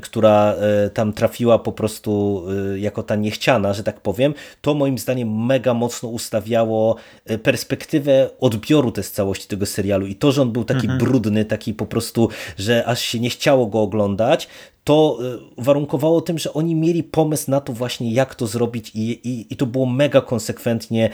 która która e, tam trafiła po prostu e, jako ta niechciana, że tak powiem, to moim zdaniem mega mocno ustawiało e, perspektywę odbioru też całości tego serialu i to, że on był taki mhm. brudny, taki po prostu, że aż się nie chciało go oglądać, to warunkowało tym, że oni mieli pomysł na to właśnie, jak to zrobić i, i, i to było mega konsekwentnie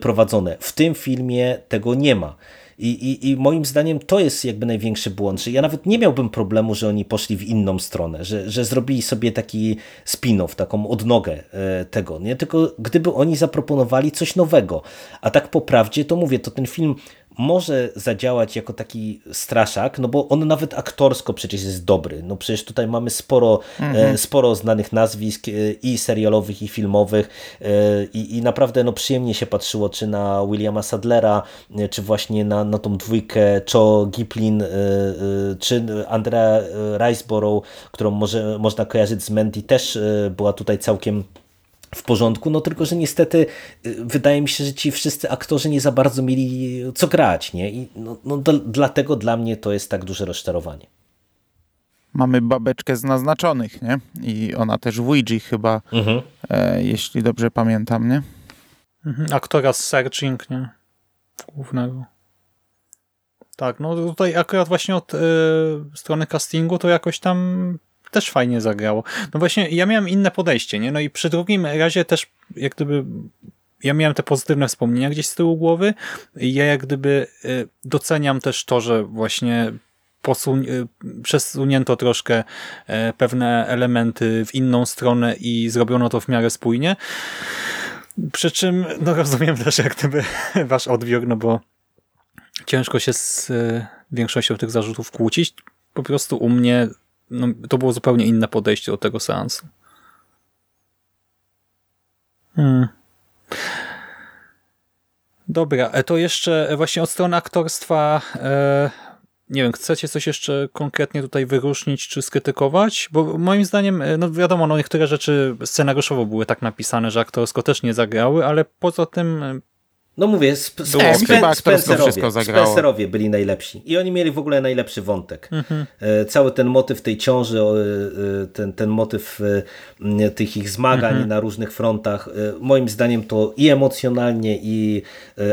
prowadzone. W tym filmie tego nie ma. I, i, I moim zdaniem to jest jakby największy błąd, że ja nawet nie miałbym problemu, że oni poszli w inną stronę, że, że zrobili sobie taki spin-off, taką odnogę e, tego, nie? Tylko gdyby oni zaproponowali coś nowego, a tak po prawdzie to mówię, to ten film może zadziałać jako taki straszak, no bo on nawet aktorsko przecież jest dobry. No przecież tutaj mamy sporo, mhm. sporo znanych nazwisk e, i serialowych, i filmowych e, i, i naprawdę no przyjemnie się patrzyło, czy na Williama Sadlera, czy właśnie na, na tą dwójkę Cho Giplin, czy Andrea Riceborough, którą może, można kojarzyć z Mandy, też była tutaj całkiem w porządku, no tylko, że niestety y, wydaje mi się, że ci wszyscy aktorzy nie za bardzo mieli co grać, nie? I no, no dlatego dla mnie to jest tak duże rozczarowanie. Mamy babeczkę z naznaczonych, nie? I ona też w Ouija chyba, mhm. e, jeśli dobrze pamiętam, nie? Mhm, aktora z Searching, nie? Głównego. Tak, no tutaj akurat właśnie od y, strony castingu to jakoś tam też fajnie zagrało. No właśnie, ja miałem inne podejście, nie? No i przy drugim razie też jak gdyby ja miałem te pozytywne wspomnienia gdzieś z tyłu głowy. Ja jak gdyby y, doceniam też to, że właśnie posun y, przesunięto troszkę y, pewne elementy w inną stronę i zrobiono to w miarę spójnie. Przy czym no rozumiem też jak gdyby [LAUGHS] wasz odbiór, no bo ciężko się z większością tych zarzutów kłócić. Po prostu u mnie no, to było zupełnie inne podejście do tego seansu. Hmm. Dobra, e, to jeszcze właśnie od strony aktorstwa e, nie wiem, chcecie coś jeszcze konkretnie tutaj wyróżnić czy skrytykować? Bo moim zdaniem, e, no wiadomo, no niektóre rzeczy scenariuszowo były tak napisane, że aktorsko też nie zagrały, ale poza tym no mówię, sp sp sp Spencerowie, Spencerowie byli najlepsi. I oni mieli w ogóle najlepszy wątek. Mhm. E, cały ten motyw tej ciąży, e, ten, ten motyw e, tych ich zmagań mhm. na różnych frontach, moim zdaniem to i emocjonalnie, i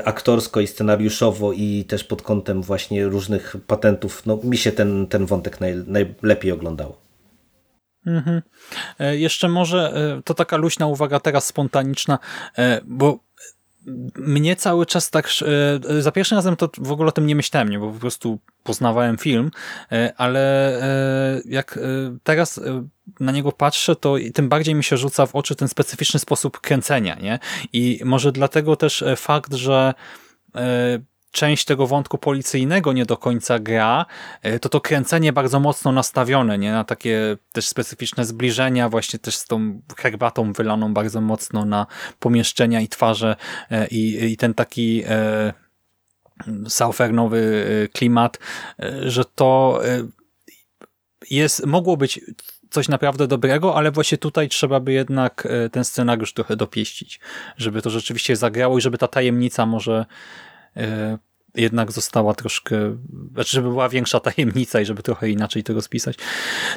aktorsko, i scenariuszowo, i też pod kątem właśnie różnych patentów, no mi się ten, ten wątek naj, najlepiej oglądało. Mhm. Jeszcze może to taka luźna uwaga teraz spontaniczna, bo mnie cały czas tak, e, za pierwszym razem to w ogóle o tym nie myślałem, nie, bo po prostu poznawałem film, e, ale e, jak teraz na niego patrzę, to tym bardziej mi się rzuca w oczy ten specyficzny sposób kręcenia, nie? I może dlatego też fakt, że część tego wątku policyjnego nie do końca gra, e, to to kręcenie bardzo mocno nastawione, nie? Na takie też specyficzne zbliżenia, właśnie też z tą herbatą wylaną bardzo mocno na pomieszczenia i twarze e, i, i ten taki e, saufernowy e, klimat, że to jest, mogło być coś naprawdę dobrego, ale właśnie tutaj trzeba by jednak ten scenariusz trochę dopieścić, żeby to rzeczywiście zagrało i żeby ta tajemnica może jednak została troszkę, znaczy żeby była większa tajemnica i żeby trochę inaczej to rozpisać.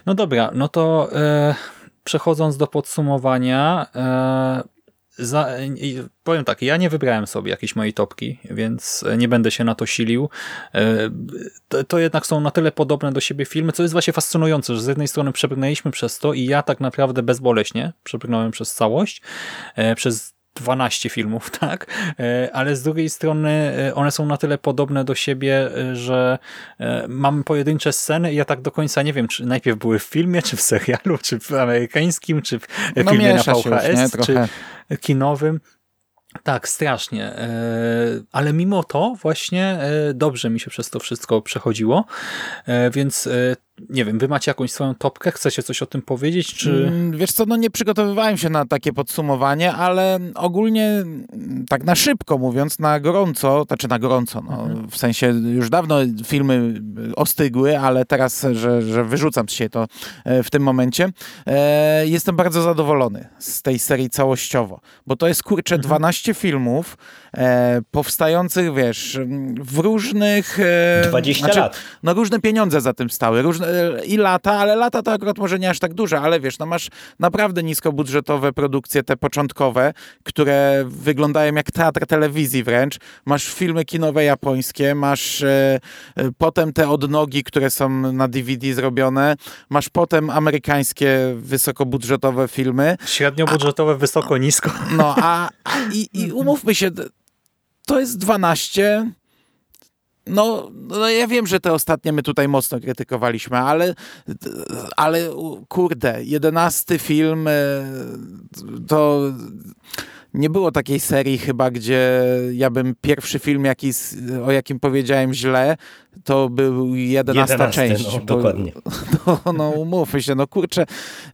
No dobra, no to e, przechodząc do podsumowania, e, za, powiem tak, ja nie wybrałem sobie jakiejś mojej topki, więc nie będę się na to silił. E, to, to, jednak są na tyle podobne do siebie filmy, co jest właśnie fascynujące, że z jednej strony przebrnęliśmy przez to i ja tak naprawdę bezboleśnie przebrnąłem przez całość, e, przez 12 filmów, [LAUGHS] tak? E, ale z drugiej strony e, one są na tyle podobne do siebie, e, że mamy pojedyncze sceny i ja tak do końca nie wiem, czy najpierw były w filmie, czy w serialu, czy w amerykańskim, czy w no filmie na VHS, już, czy kinowym. Tak, strasznie. Ale mimo to właśnie dobrze mi się przez to wszystko przechodziło, więc nie wiem, wy macie jakąś swoją topkę? Chcecie coś o tym powiedzieć? Czy... Mm, wiesz co, no nie przygotowywałem się na takie podsumowanie, ale ogólnie mm, tak na szybko mówiąc, na gorąco, znaczy na gorąco, no, mhm. w sensie już dawno filmy ostygły, ale teraz, że, że wyrzucam się to e, w tym momencie, e, jestem bardzo zadowolony z tej serii całościowo, bo to jest kurczę mhm. 12 filmów e, powstających, wiesz, w różnych... E, 20 znaczy, lat. No różne pieniądze za tym stały, różne E, i lata, ale lata to akurat może nie aż tak duże, ale wiesz, no masz naprawdę niskobudżetowe produkcje, te początkowe, które wyglądają jak teatr telewizji wręcz. Masz filmy kinowe japońskie, masz e, e potem te odnogi, które są na DVD zrobione, masz potem amerykańskie wysokobudżetowe filmy. Średniobudżetowe, a, wysoko, nisko. No, a, a i, i umówmy się, to jest 12 no, no ja wiem, że te ostatnie my tutaj mocno krytykowaliśmy, ale, ale kurde, jedenasty film e, to nie było takiej serii chyba, gdzie ja bym pierwszy film, jaki, o jakim powiedziałem źle, to był jedenasta część. No, dokładnie. [LAUGHS] No, no umówmy się, no kurczę,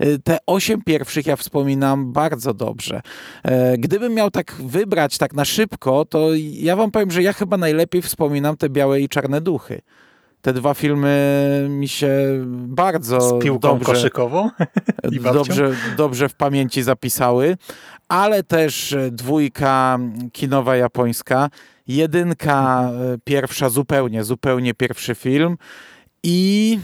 y, te osiem pierwszych ja wspominam bardzo dobrze. E, gdybym miał tak wybrać tak na szybko, to ja wam powiem, że ja chyba najlepiej wspominam te białe i czarne duchy te dwa filmy mi się bardzo Z piłką dobrze, koszykową i dobrze, dobrze w pamięci zapisały, ale też dwójka kinowa japońska, jedynka e, pierwsza zupełnie, zupełnie pierwszy film i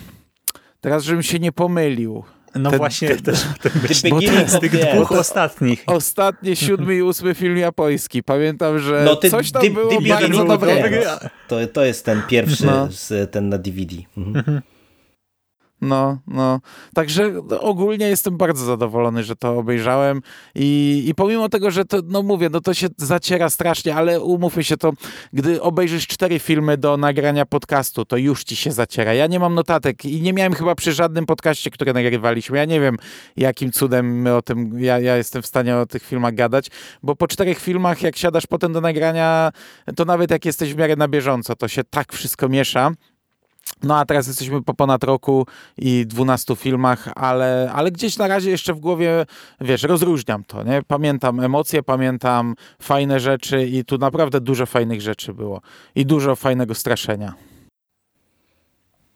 teraz, żebym się nie pomylił, no ten, właśnie ten, też ten myśl, z tych dwóch ostatnich. Ostatni, siódmy i ósmy film japoński. Pamiętam, że no, ty, coś tam dy, było bardzo dobrego. To, to jest ten pierwszy, no. z, ten na DVD. Mhm. No, no. Także ogólnie jestem bardzo zadowolony, że to obejrzałem i, i pomimo tego, że to, no mówię, no to się zaciera strasznie, ale umówmy się to, gdy obejrzysz cztery filmy do nagrania podcastu, to już ci się zaciera. Ja nie mam notatek i nie miałem chyba przy żadnym podcaście, które nagrywaliśmy. Ja nie wiem, jakim cudem my o tym, ja, ja jestem w stanie o tych filmach gadać, bo po czterech filmach, jak siadasz potem do nagrania, to nawet jak jesteś w miarę na bieżąco, to się tak wszystko miesza, no a teraz jesteśmy po ponad roku i 12 filmach, ale, ale gdzieś na razie jeszcze w głowie, wiesz, rozróżniam to, nie? Pamiętam emocje, pamiętam fajne rzeczy i tu naprawdę dużo fajnych rzeczy było i dużo fajnego straszenia.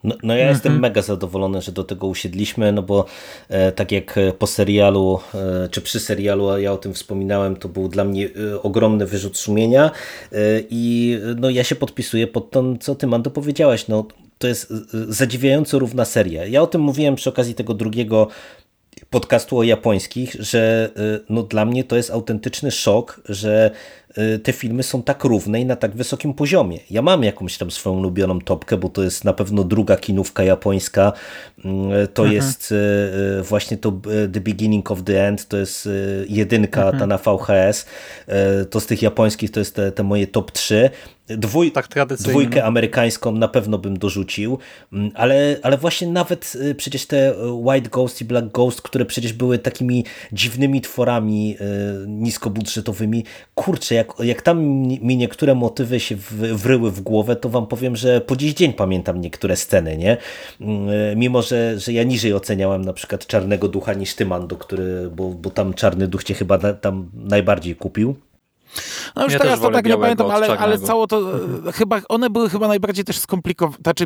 No, no ja jestem mhm. mega zadowolony, że do tego usiedliśmy, no bo e, tak jak po serialu, e, czy przy serialu ja o tym wspominałem, to był dla mnie e, ogromny wyrzut sumienia e, i no ja się podpisuję pod tym, co ty Mando powiedziałaś, no to jest zadziwiająco równa seria. Ja o tym mówiłem przy okazji tego drugiego podcastu o japońskich, że no dla mnie to jest autentyczny szok, że y, te filmy są tak równe i na tak wysokim poziomie. Ja mam jakąś tam swoją ulubioną topkę, bo to jest na pewno druga kinówka japońska. Mm, to mhm. jest y, właśnie to The Beginning of the End, to jest jedynka mhm. ta na VHS. To z tych japońskich to jest te, te moje top 3. Dwój, tak dwójkę amerykańską na pewno bym dorzucił, mm, ale, ale właśnie nawet y, przecież te y, White Ghost i Black Ghost, które przecież były takimi dziwnymi tworami y, niskobudżetowymi, kurczę, jak, jak tam mi niektóre motywy się wryły w głowę, to wam powiem, że po dziś dzień pamiętam niektóre sceny, nie? Mm, mimo, że, że ja niżej oceniałem na przykład Czarnego Ducha niż ty, Mando, który, bo, bo tam Czarny Duch cię chyba na, tam najbardziej kupił. No już ja teraz to tak nie pamiętam, ale, ale cało to, e, chyba, one były chyba najbardziej też skomplikowane, znaczy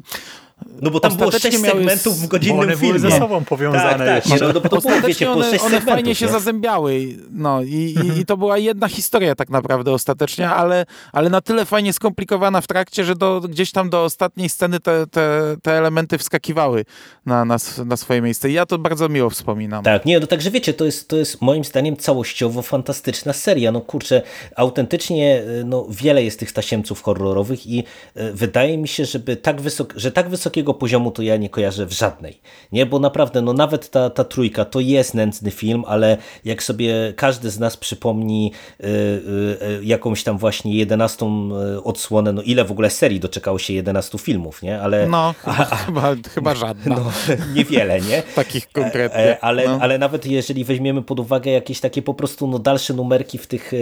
no bo tam było sześć segmentów w godzinnym one filmie. były ze sobą powiązane. Tak, tak. No, no, bo to było, wiecie, one, one fajnie się zazębiały. No i, i, i, [LAUGHS] to była jedna historia tak naprawdę ostatecznie, ale, ale na tyle fajnie skomplikowana w trakcie, że do, gdzieś tam do ostatniej sceny te, te, te elementy wskakiwały na, na, na swoje miejsce. I ja to bardzo miło wspominam. Tak, nie, no także wiecie, to jest, to jest moim zdaniem całościowo fantastyczna seria. No kurczę, autentycznie no, wiele jest tych tasiemców horrorowych i e, wydaje mi się, żeby tak wysok, że tak wysokiego poziomu to ja nie kojarzę w żadnej. Nie, bo naprawdę, no nawet ta, ta trójka to jest nędzny film, ale jak sobie każdy z nas przypomni y, y, jakąś tam właśnie jedenastą odsłonę, no ile w ogóle serii doczekało się 11 filmów, nie? Ale, no, [LAUGHS] a, a, chyba, chyba żadna. No, [LAUGHS] niewiele, nie? [LAUGHS] Takich konkretnie. E, e, ale, no. ale nawet jeżeli weźmiemy pod uwagę jakieś takie po prostu no, dalsze numerki w tych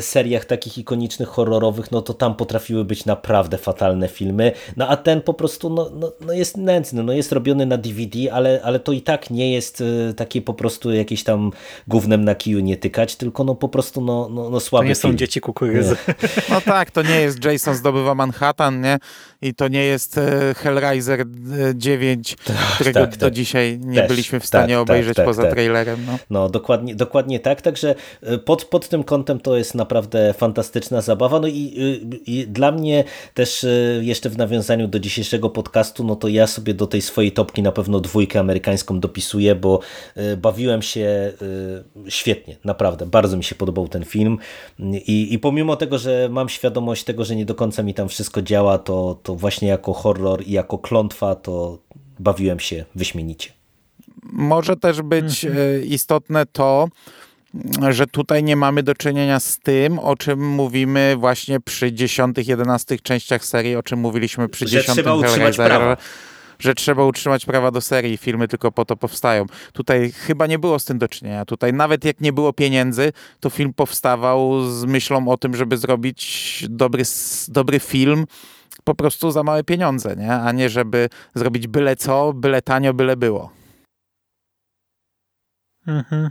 seriach takich ikonicznych, horrorowych, no to tam potrafiły być naprawdę fatalne filmy. No a ten po prostu no, no, no jest nędzny, no jest robiony na DVD, ale, ale to i tak nie jest y, takie po prostu jakieś tam gównem na kiju nie tykać, tylko no po prostu no, no, no słaby To nie film. są dzieci kukurydzy. No tak, to nie jest Jason zdobywa Manhattan, nie? I to nie jest e, Hellraiser 9, e, tak, którego tak, do tak. dzisiaj nie Też, byliśmy w stanie tak, tak obejrzeć poza tak. trailerem. No, no dokładnie, dokładnie tak, także e, pod, pod tym kątem to jest naprawdę fantastyczna zabawa. No i, i dla mnie też jeszcze w nawiązaniu do dzisiejszego podcastu, no to ja sobie do tej swojej topki na pewno dwójkę amerykańską dopisuję, bo bawiłem się świetnie, naprawdę. Bardzo mi się podobał ten film i, i pomimo tego, że mam świadomość tego, że nie do końca mi tam wszystko działa, to, to właśnie jako horror i jako klątwa to bawiłem się wyśmienicie. Może też być mhm. istotne to, że tutaj nie mamy do czynienia z tym, o czym mówimy właśnie przy dziesiątych, jedenastych częściach serii, o czym mówiliśmy przy dziesiątym Hellraiserze że trzeba utrzymać prawa do serii, filmy tylko po to powstają. Tutaj chyba nie było z tym do czynienia. Tutaj nawet jak nie było pieniędzy, to film powstawał z myślą o tym, żeby zrobić dobry, dobry film, po prostu za małe pieniądze, nie? a nie żeby zrobić byle co, byle tanio, byle było. Mhm.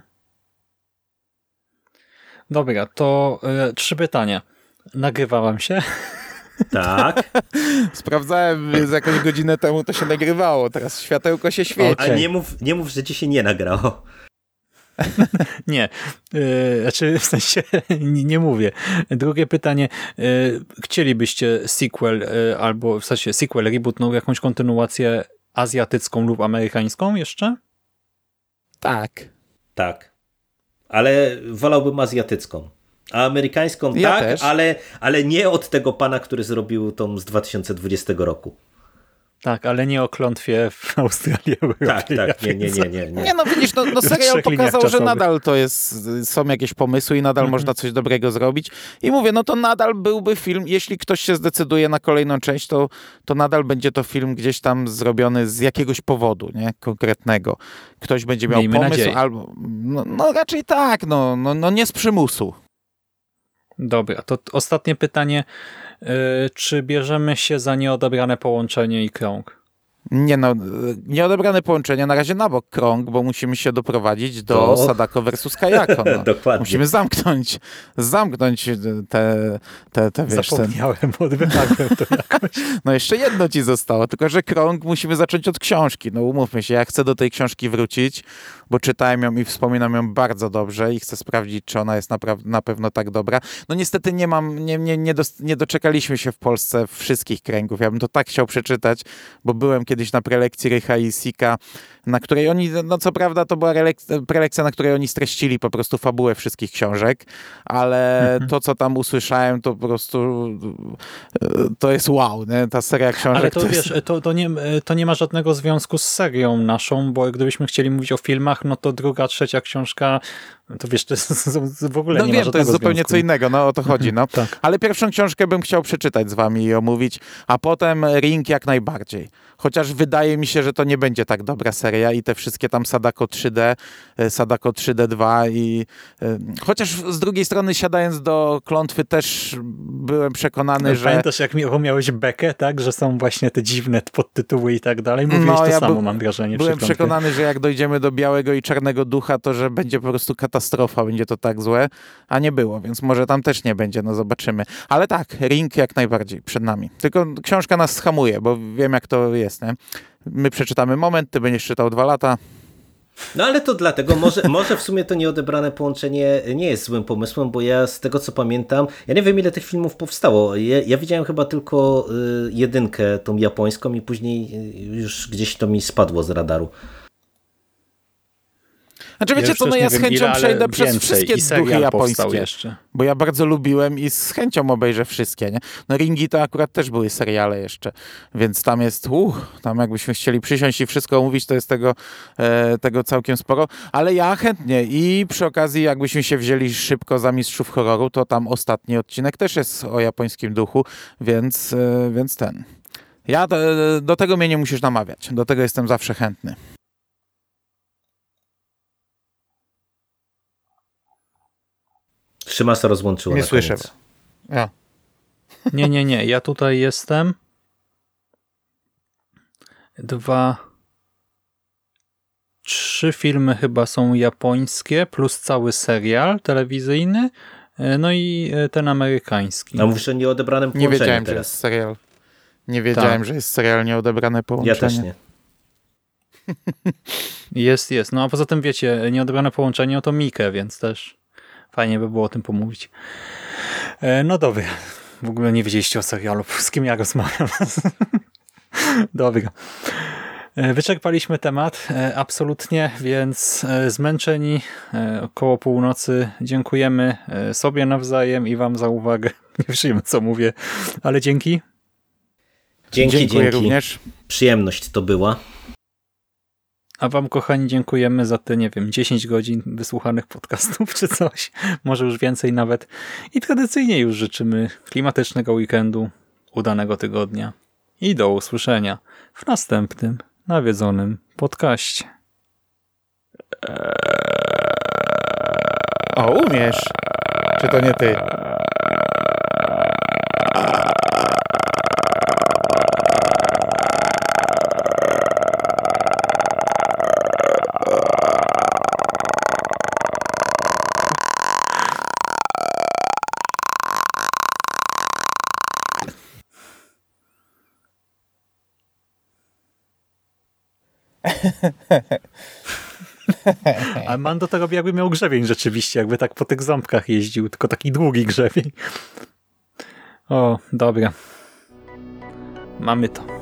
Dobra, to y, trzy pytania. Nagrywałem się? Tak. [LAUGHS] Sprawdzałem z jakąś godzinę temu, to się nagrywało. Teraz światełko się świeci. Ale nie mów, nie mów, że ci się nie nagrało. [LAUGHS] nie, yy, znaczy w sensie [LAUGHS] nie, mówię. Drugie pytanie, yy, chcielibyście sequel yy, albo w sensie sequel, reboot, no jakąś kontynuację azjatycką lub amerykańską jeszcze? Tak. Tak. Ale wolałbym azjatycką. A amerykańską ja tak, też. ale, ale nie od tego pana, który zrobił tą z 2020 roku. Tak, ale nie o klątwie w [LAUGHS] Australii. Tak, tak, nie, nie, nie, nie. Nie, nie no widzisz, no, no serial pokazał, że nadal to jest, są jakieś pomysły i nadal -hmm. można coś dobrego zrobić. I mówię, no to nadal byłby film, jeśli ktoś się zdecyduje na kolejną część, to, to nadal będzie to film gdzieś tam zrobiony z jakiegoś powodu, nie, konkretnego. Ktoś będzie miał Miejmy pomysł, nadzieję. albo, no, no, raczej tak, no, no, no nie z przymusu. Dobra, to ostatnie pytanie. Yy, czy bierzemy się za nieodebrane połączenie i krąg? Nie no, nieodebrane połączenia na razie na bok krąg, bo musimy się doprowadzić do to... Sadako versus Kajako. No. [LAUGHS] Dokładnie. Musimy zamknąć, zamknąć te, te, te wiesz... Zapomniałem, ten... to jakoś. [LAUGHS] No jeszcze jedno ci zostało, tylko że krąg musimy zacząć od książki. No umówmy się, ja chcę do tej książki wrócić, bo czytałem ją i wspominam ją bardzo dobrze i chcę sprawdzić, czy ona jest naprawdę na pewno tak dobra. No niestety nie mam, nie, nie, nie, do, nie doczekaliśmy się w Polsce wszystkich kręgów. Ja bym to tak chciał przeczytać, bo byłem kiedyś na prelekcji Rycha i Sika, na której oni, no co prawda to była prelekcja, na której oni streścili po prostu fabułę wszystkich książek, ale mhm. to, co tam usłyszałem, to po prostu e, to jest wow, nie? ta seria książek. Ale to, to wiesz, jest... to, to, nie, to nie ma żadnego związku z serią naszą, bo gdybyśmy chcieli mówić o filmach, no to druga, trzecia książka to wiesz, to w ogóle no nie wiem, ma to jest zupełnie związku. co innego, no o to chodzi. No. [LAUGHS] tak. Ale pierwszą książkę bym chciał przeczytać z wami i omówić, a potem Ring jak najbardziej. Chociaż wydaje mi się, że to nie będzie tak dobra seria i te wszystkie tam Sadako 3D, e, Sadako 3D2 i e, chociaż z drugiej strony siadając do klątwy też byłem przekonany, no, że... Pamiętasz jak miałeś bekę, tak? Że są właśnie te dziwne podtytuły i tak dalej? Mówiłeś no, to ja samo, mam wrażenie. Byłem przekonany, że jak dojdziemy do Białego i Czarnego Ducha, to że będzie po prostu katastrofa, będzie to tak złe, a nie było, więc może tam też nie będzie, no zobaczymy. Ale tak, Ring jak najbardziej przed nami. Tylko książka nas schamuje, bo wiem jak to jest, nie? My przeczytamy moment, ty będziesz czytał dwa lata, no ale to dlatego, może, [LAUGHS] może w sumie to nieodebrane połączenie nie jest złym pomysłem, bo ja z tego co pamiętam, ja nie wiem ile tych filmów powstało. Ja, ja widziałem chyba tylko y, jedynkę, tą japońską i później y, już gdzieś to mi spadło z radaru. Znaczy wiecie co, no ja z chęcią ile, przejdę przez wszystkie duchy japońskie. Jeszcze. Bo ja bardzo lubiłem i z chęcią obejrzę wszystkie, nie? No Ringi to akurat też były seriale jeszcze, więc tam jest, uh, tam jakbyśmy chcieli przysiąść i wszystko omówić, to jest tego, e, tego całkiem sporo, ale ja chętnie i przy okazji jakbyśmy się wzięli szybko za Mistrzów Horroru, to tam ostatni odcinek też jest o japońskim duchu, więc, e, więc ten. Ja do, do tego mnie nie musisz namawiać, do tego jestem zawsze chętny. Szymasa rozłączyło Nie słyszę. Ja. [LAUGHS] Nie, nie, nie. Ja tutaj jestem. Dwa. Trzy filmy chyba są japońskie, plus cały serial telewizyjny, e, no i e, ten amerykański. A mówisz o nieodebranym połączeniu Nie wiedziałem, teraz. że jest serial. Nie wiedziałem, tak. że jest serial nieodebrane połączenie. Ja też nie. [LAUGHS] Jest, jest. No a poza tym wiecie, nieodebrane połączenie to Mikę, więc też Fajnie by było o tym pomówić. E, no dobra. W ogóle nie wiedzieliście o serialu, z kim ja rozmawiam. [LAUGHS] dobra. E, wyczerpaliśmy temat, e, absolutnie, więc zmęczeni około północy dziękujemy sobie nawzajem i wam za uwagę. [LAUGHS] Nie wiem, co mówię, ale dzięki. Dzięki, Dziękuję dzięki. również. Przyjemność to była. A wam, kochani, dziękujemy za te, nie wiem, 10 godzin wysłuchanych podcastów czy coś. [LAUGHS] Może już więcej nawet. I tradycyjnie już życzymy klimatycznego weekendu, udanego tygodnia i do usłyszenia w następnym nawiedzonym podcaście. O, umiesz. Czy to nie ty? [LAUGHS] A Mando to robi jakby miał grzebień rzeczywiście, jakby tak po tych ząbkach jeździł, tylko taki długi grzebień. O, dobra. Mamy to.